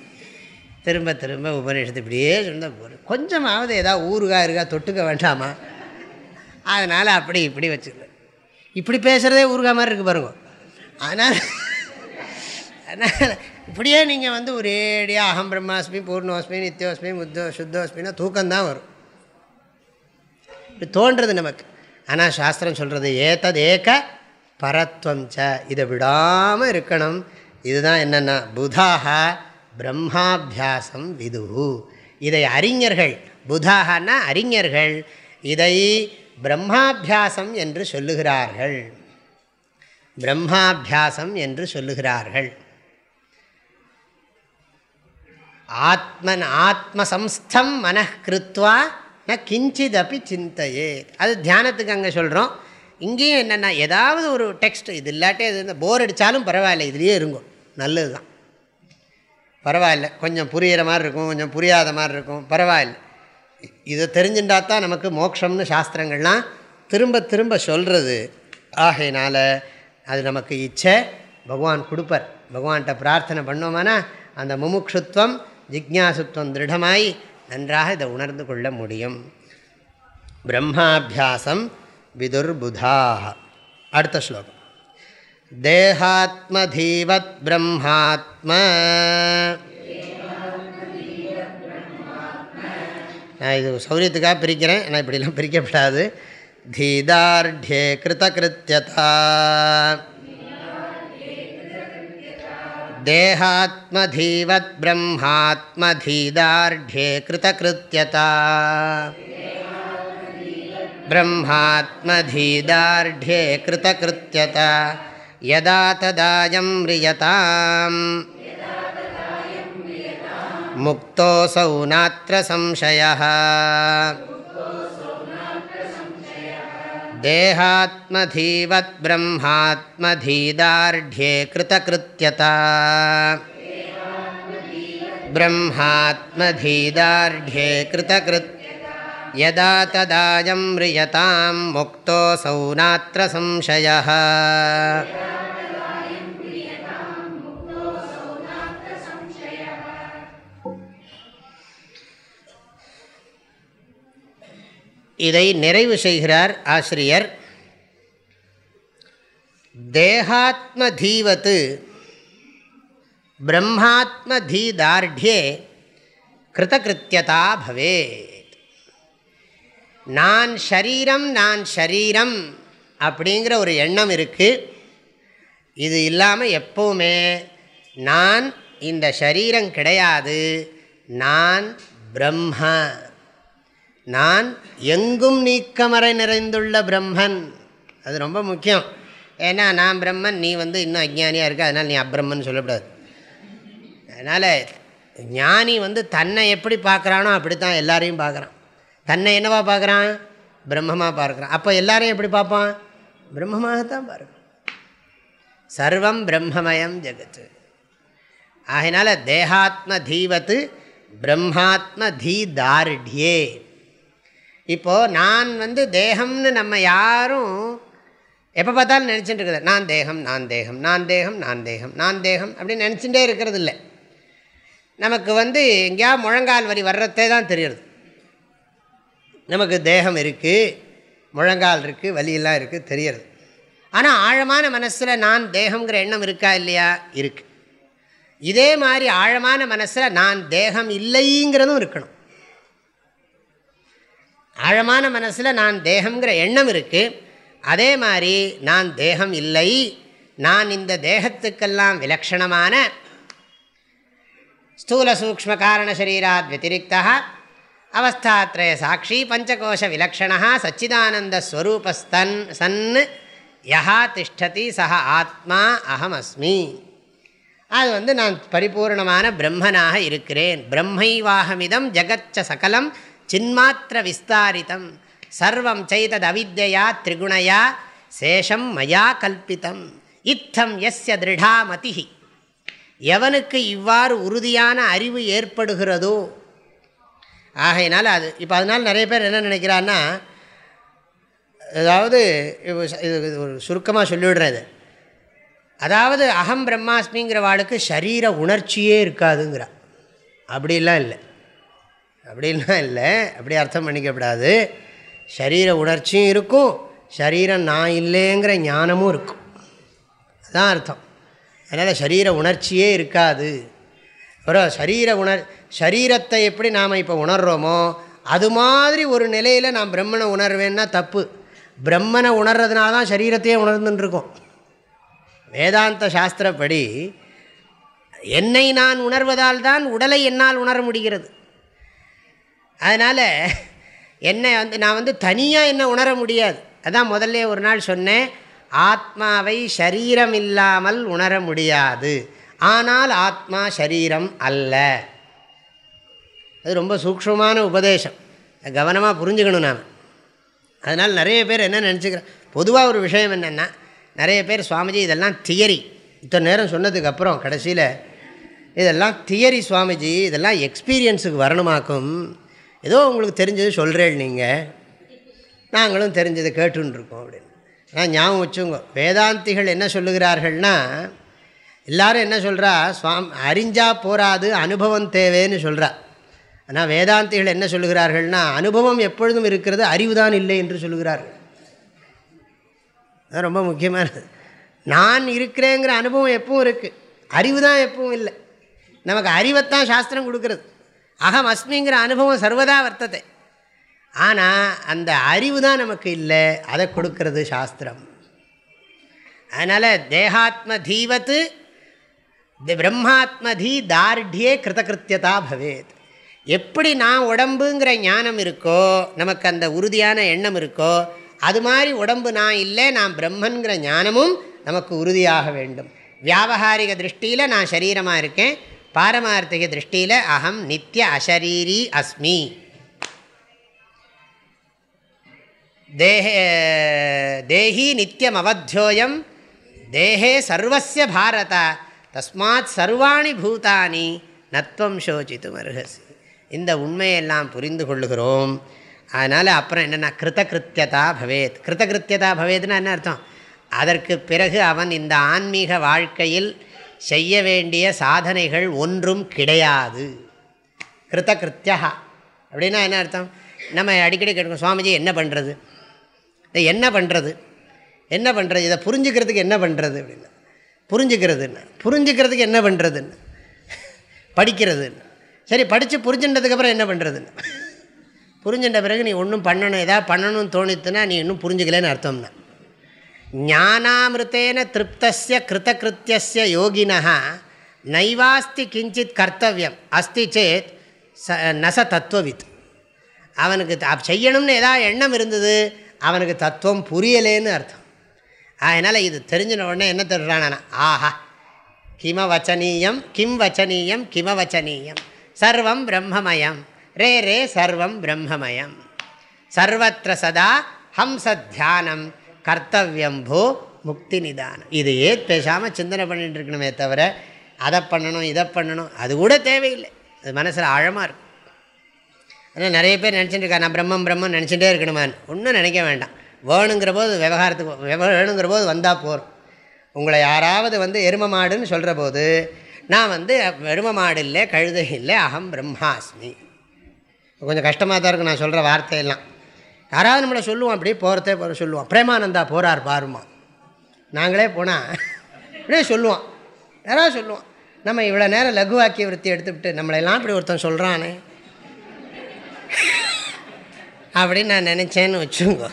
திரும்ப திரும்ப உபநிஷத்து இப்படியே சொன்னால் போர் கொஞ்சமாவது ஏதாவது ஊருகா இருக்கா தொட்டுக்க வேண்டாமா? அதனால் அப்படி இப்படி வச்சுக்கல இப்படி பேசுகிறதே ஊருகா மாதிரி இருக்குது பாருங்க. அதனால் அதனால் இப்படியே நீங்கள் வந்து ஒரேடியாக அகம் பிரம்மாஸ்மி பூர்ணோஸ்மி நித்தியோஸ்மி முத்தோ சுத்தோஸ்மின்னா தூக்கம்தான் வரும். இப்படி தோன்றது நமக்கு. ஆனால் சாஸ்திரம் சொல்கிறது ஏத்தது ஏக பரத்வம் ச. இதை விடாமல் இருக்கணும். இதுதான் என்னென்னா புதாக பிரம்மாபியாசம் விதுகு இதை அறிஞர்கள் புதாகனா அறிஞர்கள் இதை பிரம்மாபியாசம் என்று சொல்லுகிறார்கள். பிரம்மாபியாசம் என்று சொல்லுகிறார்கள். ஆத்மன் ஆத்மசம்ஸ்தம் மனக்கிருத்வா ந கிஞ்சிதப்பி சிந்தையே. அது தியானத்துக்கு அங்கே சொல்கிறோம் இங்கேயும் என்னென்னா ஏதாவது ஒரு டெக்ஸ்ட் இது இல்லாட்டே இது போர் அடித்தாலும் பரவாயில்ல இதுலேயே இருங்கும் நல்லது தான் பரவாயில்ல. கொஞ்சம் புரிகிற மாதிரி இருக்கும் கொஞ்சம் புரியாத மாதிரி இருக்கும் பரவாயில்ல. இதை தெரிஞ்சுட்டா தான் நமக்கு மோட்சம்னு சாஸ்திரங்கள்லாம் திரும்ப திரும்ப சொல்கிறது ஆகையினால் அது நமக்கு இச்சை பகவான் கொடுப்பர். பகவான்கிட்ட பிரார்த்தனை பண்ணோமானா அந்த முமுட்சுத்வம் ஜிக்யாசுத்துவம் திருடமாய் நன்றாக இதை உணர்ந்து கொள்ள முடியும். பிரம்மாபியாசம் விதுர்புதாக அடுத்த ஸ்லோகம் தேகாத்மதீவத் பிரம்மாத்ம நான் இது சௌரியத்துக்காக பிரிக்கிறேன் ஆனால் இப்படிலாம் பிரிக்கப்படாது தீதார்டியே கிருதகிருத்தியதா தேகாத்மதீவத் பிரம்மாத்மதீதார்டியே கிருதகிருத்தியதா ब्रह्मात्मधीदार्ढ्ये कृतकृत्यता यदा तदायं म्रियताम् मुक्तोऽसौ नात्र संशयः देहात्मधीवद्ब्रह्मात्मधीदार्ढ्ये कृतकृत्यता ब्रह्मात्मधीदार्ढ्ये कृतकृत् यदा तदायं म्रियतां मुक्तोऽसौ नात्र संशयः இதை நிறைவு செய்கிறார் ஆசிரியர் தேகாத்ம தீவத்து பிரம்மாத்ம தீதார்டியே கிருதகிருத்தியதா பவேத் நான் ஷரீரம் நான் ஷரீரம் அப்படிங்கிற ஒரு எண்ணம் இருக்குது இது இல்லாமல் எப்போவுமே நான் இந்த ஷரீரம் கிடையாது. நான் பிரம்ம. நான் எங்கும் நீக்கமறை நிறைந்துள்ள பிரம்மன். அது ரொம்ப முக்கியம். ஏன்னா நான் பிரம்மன் நீ வந்து இன்னும் அஜ்ஞானியாக இருக்க அதனால் நீ அப்ரம்மன் சொல்லக்கூடாது. அதனால் ஞானி வந்து தன்னை எப்படி பார்க்குறானோ அப்படி தான் எல்லாரையும் பார்க்குறான். தன்னை என்னவா பார்க்குறான்? பிரம்மமாக பார்க்குறான். அப்போ எல்லாரையும் எப்படி பார்ப்பான்? பிரம்மமாகத்தான் பார்க்குறான். சர்வம் பிரம்மமயம் ஜெகத்து. ஆகினால தேகாத்ம தீவத்து பிரம்மாத்ம தீ தீதார்டியே இப்போது நான் வந்து தேகம்னு நம்ம யாரும் எப்போ பார்த்தாலும் நினச்சிட்டு இருக்கிறது. நான் தேகம் நான் தேகம் நான் தேகம் நான் தேகம் நான் தேகம் அப்படின்னு நினச்சிட்டே இருக்கிறது இல்லை. நமக்கு வந்து எங்கேயா முழங்கால் வரி வர்றதே தான் தெரியுது நமக்கு தேகம் இருக்குது முழங்கால் இருக்குது வலியெல்லாம் இருக்குது தெரியறது. ஆனால் ஆழமான மனசில் நான் தேகங்கிற எண்ணம் இருக்கா இல்லையா? இருக்குது இதே மாதிரி ஆழமான மனசில் நான் தேகம் இல்லைங்கிறதும் இருக்கணும். ஆழமான மனசில் நான் தேகங்கிற எண்ணம் இருக்குது அதே மாதிரி நான் தேகம் இல்லை நான் இந்த தேகத்துக்கெல்லாம் விலக்ஷணமான ஸ்தூல சூக்ம காரண சரீராத் வத்திரிக்தா அவஸ்தாத்ரய சாட்சி பஞ்சகோஷ விலக்ஷணா சச்சிதானந்தஸ்வரூபஸ்தன் சன் யஹா திஷ்டதி சஹ ஆத்மா அகமஸ்மி அது வந்து நான் பரிபூர்ணமான பிரம்மனாக இருக்கிறேன். பிரம்மைவாகமிதம் ஜகச்ச சகலம் சின்மாத்திர விஸ்தாரித்தம் சர்வம் செய்தது அவித்யா திரிகுணையா சேஷம் மயா கல்பித்தம் இத்தம் எஸ்ய திருடாமதி எவனுக்கு இவ்வாறு உறுதியான அறிவு ஏற்படுகிறதோ ஆகையினால் அது. இப்போ அதனால் நிறைய பேர் என்ன நினைக்கிறான்னா அதாவது இது ஒரு சுருக்கமாக சொல்லிவிடுறது. அதாவது அகம் பிரம்மாஸ்மிங்கிற வாளுக்கு சரீர உணர்ச்சியே இருக்காதுங்கிறா அப்படிலாம் இல்லை. அப்படின்லாம் இல்லை. அப்படி அர்த்தம் பண்ணிக்கப்படாது. சரீர உணர்ச்சியும் இருக்கும் சரீரம் நான் இல்லைங்கிற ஞானமும் இருக்கும். அதுதான் அர்த்தம். அதனால் சரீர உணர்ச்சியே இருக்காது. அப்புறம் சரீர உணர் சரீரத்தை எப்படி நாம் இப்போ உணர்கிறோமோ அது மாதிரி ஒரு நிலையில் நான் பிரம்மனை உணர்வேன்னா தப்பு. பிரம்மனை உணர்றதுனால தான் சரீரத்தையே உணர்ந்துட்டுருக்கோம் வேதாந்த சாஸ்திரப்படி என்னை நான் உணர்வதால் தான் உடலை என்னால் உணர முடிகிறது. அதனால் என்னை வந்து நான் வந்து தனியாக என்ன உணர முடியாது. அதான் முதல்ல ஒரு நாள் சொன்னேன் ஆத்மாவை சரீரம் இல்லாமல் உணர முடியாது. ஆனால் ஆத்மா சரீரம் அல்ல. அது ரொம்ப சூக்ஷமான உபதேசம். கவனமாக புரிஞ்சுக்கணும் நாம். அதனால் நிறைய பேர் என்ன நினச்சிக்கிறேன் பொதுவாக ஒரு விஷயம் என்னென்னா நிறைய பேர் சுவாமிஜி இதெல்லாம் தியரி. இத்தனை நேரம் சொன்னதுக்கப்புறம் கடைசியில் இதெல்லாம் தியரி சுவாமிஜி இதெல்லாம் எக்ஸ்பீரியன்ஸுக்கு வரணுமாக்கும். ஏதோ உங்களுக்கு தெரிஞ்சது சொல்கிறேன் நீங்கள் நாங்களும் தெரிஞ்சதை கேட்டுருக்கோம் அப்படின்னு. ஆனால் ஞாபகம் வச்சுங்க வேதாந்திகள் என்ன சொல்லுகிறார்கள்னா எல்லாரும் என்ன சொல்கிறா சுவாமி அறிஞ்சா போராது அனுபவம் தேவைன்னு சொல்கிறா ஆனால் வேதாந்திகள் என்ன சொல்லுகிறார்கள்னா அனுபவம் எப்பொழுதும் இருக்கிறது அறிவுதான் இல்லை என்று சொல்லுகிறார்கள். அது ரொம்ப முக்கியமானது. நான் இருக்கிறேங்கிற அனுபவம் எப்பவும் இருக்குது அறிவு தான் எப்பவும் இல்லை. நமக்கு அறிவைத்தான் சாஸ்திரம் கொடுக்கறது. அகம் அஸ்மிங்கிற அனுபவம் சர்வதா வர்த்தத்தை ஆனால் அந்த அறிவு தான் நமக்கு இல்லை. அதை கொடுக்கறது சாஸ்திரம். அதனால் தேகாத்ம தீவத்து பிரம்மாத்மதி தார்டியே கிருதகிருத்தியதா பவேத். எப்படி நான் உடம்புங்கிற ஞானம் இருக்கோ நமக்கு அந்த உறுதியான எண்ணம் இருக்கோ அது மாதிரி உடம்பு நான் இல்லை நான் பிரம்மன்கிற ஞானமும் நமக்கு உறுதியாக வேண்டும். வியாபகாரிக திருஷ்டியில் நான் சரீரமாக இருக்கேன் பாரமார்த்திக திருஷ்டியில் அகம் நித்திய அசரீரி அஸ்மி. தேஹே தேஹி நித்தியம் அவத்தியோயம் தேஹே சர்வசிய பாரத. தஸ்மாத் சர்வாணி பூதானி நத்வம் சோச்சித்தும் மருகசி இந்த உண்மையெல்லாம் புரிந்து கொள்ளுகிறோம். அதனால் அப்புறம் என்னென்னா கிருத்தகிருத்தியதா பவேத். கிருத்தகிருத்தியதா பவேதுன்னா என்ன அர்த்தம்? அதற்கு பிறகு அவன் இந்த ஆன்மீக வாழ்க்கையில் செய்ய வேண்டிய சாதனைகள் ஒன்றும் கிடையாது. கிருத்தகிருத்தியா. அப்படின்னா என்ன அர்த்தம்? நம்ம அடிக்கடி கேட்கணும் சுவாமிஜி என்ன பண்ணுறது இதை என்ன பண்ணுறது என்ன பண்ணுறது இதை புரிஞ்சுக்கிறதுக்கு என்ன பண்ணுறது அப்படின்னா. புரிஞ்சுக்கிறதுன்னு. புரிஞ்சுக்கிறதுக்கு என்ன பண்ணுறதுன்னு படிக்கிறதுன்னு. சரி படித்து புரிஞ்சுன்றதுக்கப்புறம் என்ன பண்ணுறதுன்னு புரிஞ்சுட்ட பிறகு நீ ஒன்றும் பண்ணணும் எதாவது பண்ணணும்னு தோணித்துனா நீ இன்னும் புரிஞ்சுக்கலன்னு அர்த்தம்னா. ஞானாமிருத்தேன திருப்தஸ்ய கிருத்தகிருத்திய யோகினா நைவாஸ்தி கிஞ்சித் கர்த்தவியம். அஸ்தி சேத் ச நச தத்துவவித். அவனுக்கு செய்யணும்னு ஏதாவது எண்ணம் இருந்தது அவனுக்கு தத்துவம் புரியலேன்னு அர்த்தம். அதனால் இது தெரிஞ்சின உடனே என்ன தெரிறானா ஆஹா கிம வச்சனீயம் கிம் வச்சனீயம் கிம வச்சனீயம். சர்வம் பிரம்மமயம். ரே ரே சர்வம் பிரம்மமயம். சர்வத்திர சதா ஹம்ச தியானம். கர்த்தவியம் போ முக்தி நிதானம். இது ஏத் பேசாமல் சிந்தனை பண்ணிட்டு இருக்கணுமே தவிர அதை பண்ணணும் இதை பண்ணணும் அது கூட தேவையில்லை. அது மனசில் ஆழமாக இருக்கும். ஆனால் நிறைய பேர் நினச்சிட்டு இருக்கா நான் பிரம்மம் பிரம்மம் நினச்சிட்டே இருக்கணுமான்னு. ஒன்றும் நினைக்க வேண்டாம். வேணுங்கிற போது விவகாரத்துக்கு வேணுங்கிற போது வந்தால் போகிறோம் உங்களை யாராவது வந்து எரும மாடுன்னு சொல்கிற போது நான் வந்து எரும மாடு இல்லை கழுதை இல்லை அகம் பிரம்மாஸ்மி. கொஞ்சம் கஷ்டமாக தான் இருக்கும் நான் சொல்கிற வார்த்தையெல்லாம். யாராவது நம்மளை சொல்லுவோம் அப்படியே போகிறதே போகிற சொல்லுவோம் பிரேமானந்தா போகிறார் பாருமா. நாங்களே போனால் அப்படியே சொல்லுவோம் யாராவது சொல்லுவோம் நம்ம இவ்வளோ நேரம் லகுவாக்கிய விற்பி எடுத்துக்கிட்டு எடுத்துவிட்டு நம்மளெல்லாம் இப்படி ஒருத்தன் சொல்கிறானே அப்படின்னு நான் நினச்சேன்னு வச்சுங்கோ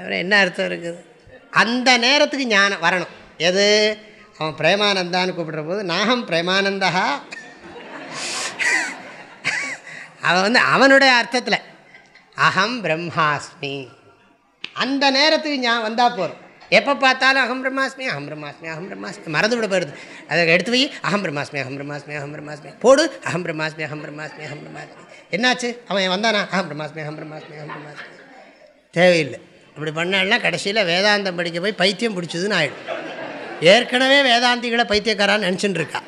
அப்புறம் என்ன அர்த்தம் இருக்குது? அந்த நேரத்துக்கு ஞானம் வரணும். எது? அவன் பிரேமானந்தான்னு கூப்பிடுற போது நாகம் பிரேமானந்தா. அவன் வந்து அவனுடைய அர்த்தத்தில் அகம் பிரம்மாஸ்மி. அந்த நேரத்துக்கு ஞான் வந்தால் போகிறோம் எப்போ பார்த்தாலும் அகம் பிரம்மாஸ்மி அகம் பிரம்மாஸ்மி அகம் பிரம்மாஸ்மி. மறந்து விட போயிடுது. அதை எடுத்து போய் அகம் பிரம்மாஸ்மி அகம் பிரம்மாஸ்மி அகம் பிரம்மாஸ்மி. போடு. அகம் பிரம்மாஸ்மி அகம் பிரம்மாஸ்மி அகம் பிரம்மாஸ்மி. என்னாச்சு? அவன் வந்தானா? அகம் பிரம்மாஸ்மி அகம் பிரம்மாஸ்மி அகம் பிரம்மாஸ்மி. தேவையில்லை. அப்படி பண்ணாலாம் கடைசியில் வேதாந்தம் படிக்க போய் பைத்தியம் பிடிச்சதுன்னு ஆகிடும் ஏற்கனவே வேதாந்திகளை பைத்தியக்காரான்னு நினச்சின்னு இருக்கா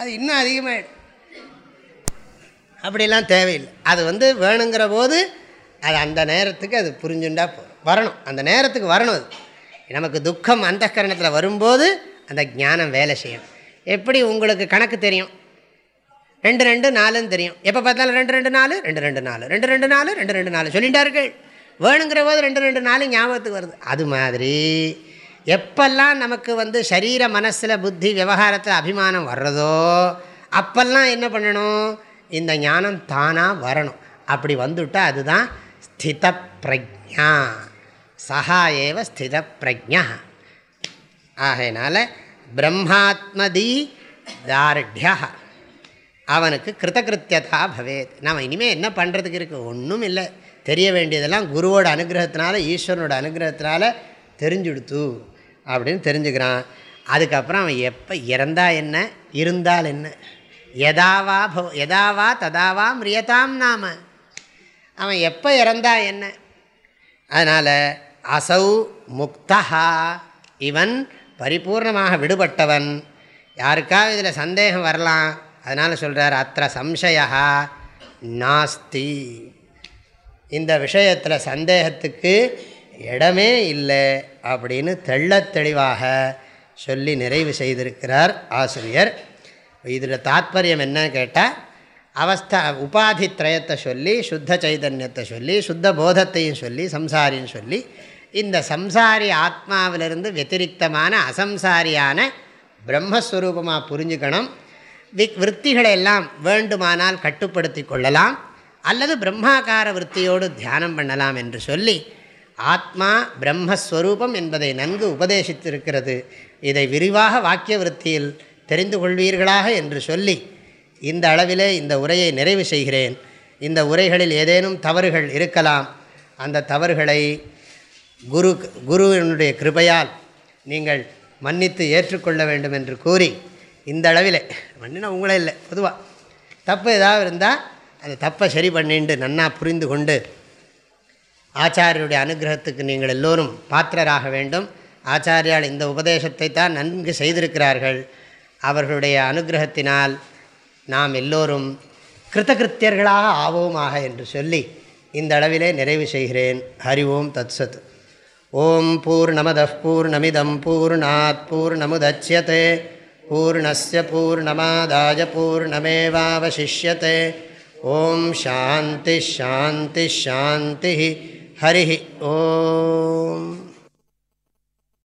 அது இன்னும் அதிகமாகிடும் அப்படிலாம் தேவையில்லை. அது வந்து வேணுங்கிற போது அது அந்த நேரத்துக்கு அது புரிஞ்சுண்டா வரணும். அந்த நேரத்துக்கு வரணும் அது. நமக்கு துக்கம் அந்த கரணத்தில் வரும்போது அந்த ஞானம் வேலை செய்யணும் எப்படி உங்களுக்கு கணக்கு தெரியும்? ரெண்டு ரெண்டு நாலுன்னு தெரியும். எப்போ பார்த்தாலும் ரெண்டு ரெண்டு நாலு ரெண்டு ரெண்டு நாலு. ரெண்டு ரெண்டு நாலு ரெண்டு ரெண்டு நாலு சொல்லிட்டார்கள் வேணுங்கிற போது ரெண்டு ரெண்டு நாலு ஞாபகத்துக்கு வருது. அது மாதிரி எப்பெல்லாம் நமக்கு வந்து சரீர மனசில் புத்தி விவகாரத்தில் அபிமானம் வர்றதோ அப்பெல்லாம் என்ன பண்ணணும்? இந்த ஞானம் தானாக வரணும். அப்படி வந்துவிட்டால் அதுதான் ஸ்தித பிரஜா சஹா ஏவ ஸ்தித பிரஜா ஆகையினால பிரம்மாத்மதி தார்டியா. அவனுக்கு கிருத்தகிருத்தியதா பவேத். நாம் இனிமேல் என்ன பண்ணுறதுக்கு இருக்குது ஒன்றும் இல்லை. தெரிய வேண்டியதெல்லாம் குருவோட அனுகிரகத்தினால ஈஸ்வரனோட அனுகிரகத்தினால தெரிஞ்சுடுத்து அப்படின்னு தெரிஞ்சுக்கிறான். அதுக்கப்புறம் அவன் எப்போ இறந்தா என்ன? இருந்தால் என்ன? எதாவா போ எதாவா ததாவா மிரியதாம் நாம. அவன் எப்போ இறந்தா என்ன? அதனால் அசௌ முக்தா இவன் பரிபூர்ணமாக விடுபட்டவன். யாருக்காவது இதில் சந்தேகம் வரலாம். அதனால் சொல்கிறார் அத்த சம்சயா நாஸ்தி. இந்த விஷயத்தில் சந்தேகத்துக்கு இடமே இல்லை அப்படின்னு தெள்ளத் தெளிவாக சொல்லி நிறைவு செய்திருக்கிறார் ஆசிரியர். இதில் தாத்பரியம் என்னன்னு கேட்டால் அவஸ்தா உபாதி திரயத்தை சொல்லி சுத்த சைதன்யத்தை சொல்லி சுத்த போதத்தையும் சொல்லி சம்சாரின்னு சொல்லி இந்த சம்சாரி ஆத்மாவிலிருந்து வத்திரிக்தமான அசம்சாரியான பிரம்மஸ்வரூபமாக புரிஞ்சுக்கணும். வி விற்த்திகளை எல்லாம் வேண்டுமானால் கட்டுப்படுத்தி கொள்ளலாம் அல்லது பிரம்மாக்கார விற்த்தியோடு தியானம் பண்ணலாம் என்று சொல்லி ஆத்மா பிரம்மஸ்வரூபம் என்பதை நன்கு உபதேசித்திருக்கிறது. இதை விரிவாக வாக்கிய விற்த்தியில் தெரிந்து கொள்வீர்களாக என்று சொல்லி இந்த அளவிலே இந்த உரையை நிறைவு செய்கிறேன். இந்த உரைகளில் ஏதேனும் தவறுகள் இருக்கலாம். அந்த தவறுகளை குரு குருவினுடைய கிருபையால் நீங்கள் மன்னித்து ஏற்றுக்கொள்ள வேண்டும் என்று கூறி இந்த அளவில் மன்னினா உங்களே இல்லை பொதுவாக தப்பு ஏதாவது இருந்தால் அந்த தப்பை சரி பண்ணிட்டு நன்னா புரிந்து கொண்டு ஆச்சாரியருடைய அனுகிரகத்துக்கு நீங்கள் எல்லோரும் பாத்திரராக வேண்டும். ஆச்சாரியால் இந்த உபதேசத்தை தான் நன்கு செய்திருக்கிறார்கள். அவர்களுடைய அனுகிரகத்தினால் நாம் எல்லோரும் கிருத்தகிருத்தியர்களாக ஆவோமாக என்று சொல்லி இந்த அளவிலே நிறைவு செய்கிறேன். ஹரி ஓம் தத்சத். ஓம் பூர்ணமத பூர்ணமிதம் பூர்ணாத் பூர்ணமுதட்சியத்தை பூர்ணஸ்ய பூர்ணமாதாய பூர்ணமேவாவசிஷ்யத்தை ஓம் சாந்தி ஷாந்தி ஷாந்தி ஹரி ஓம்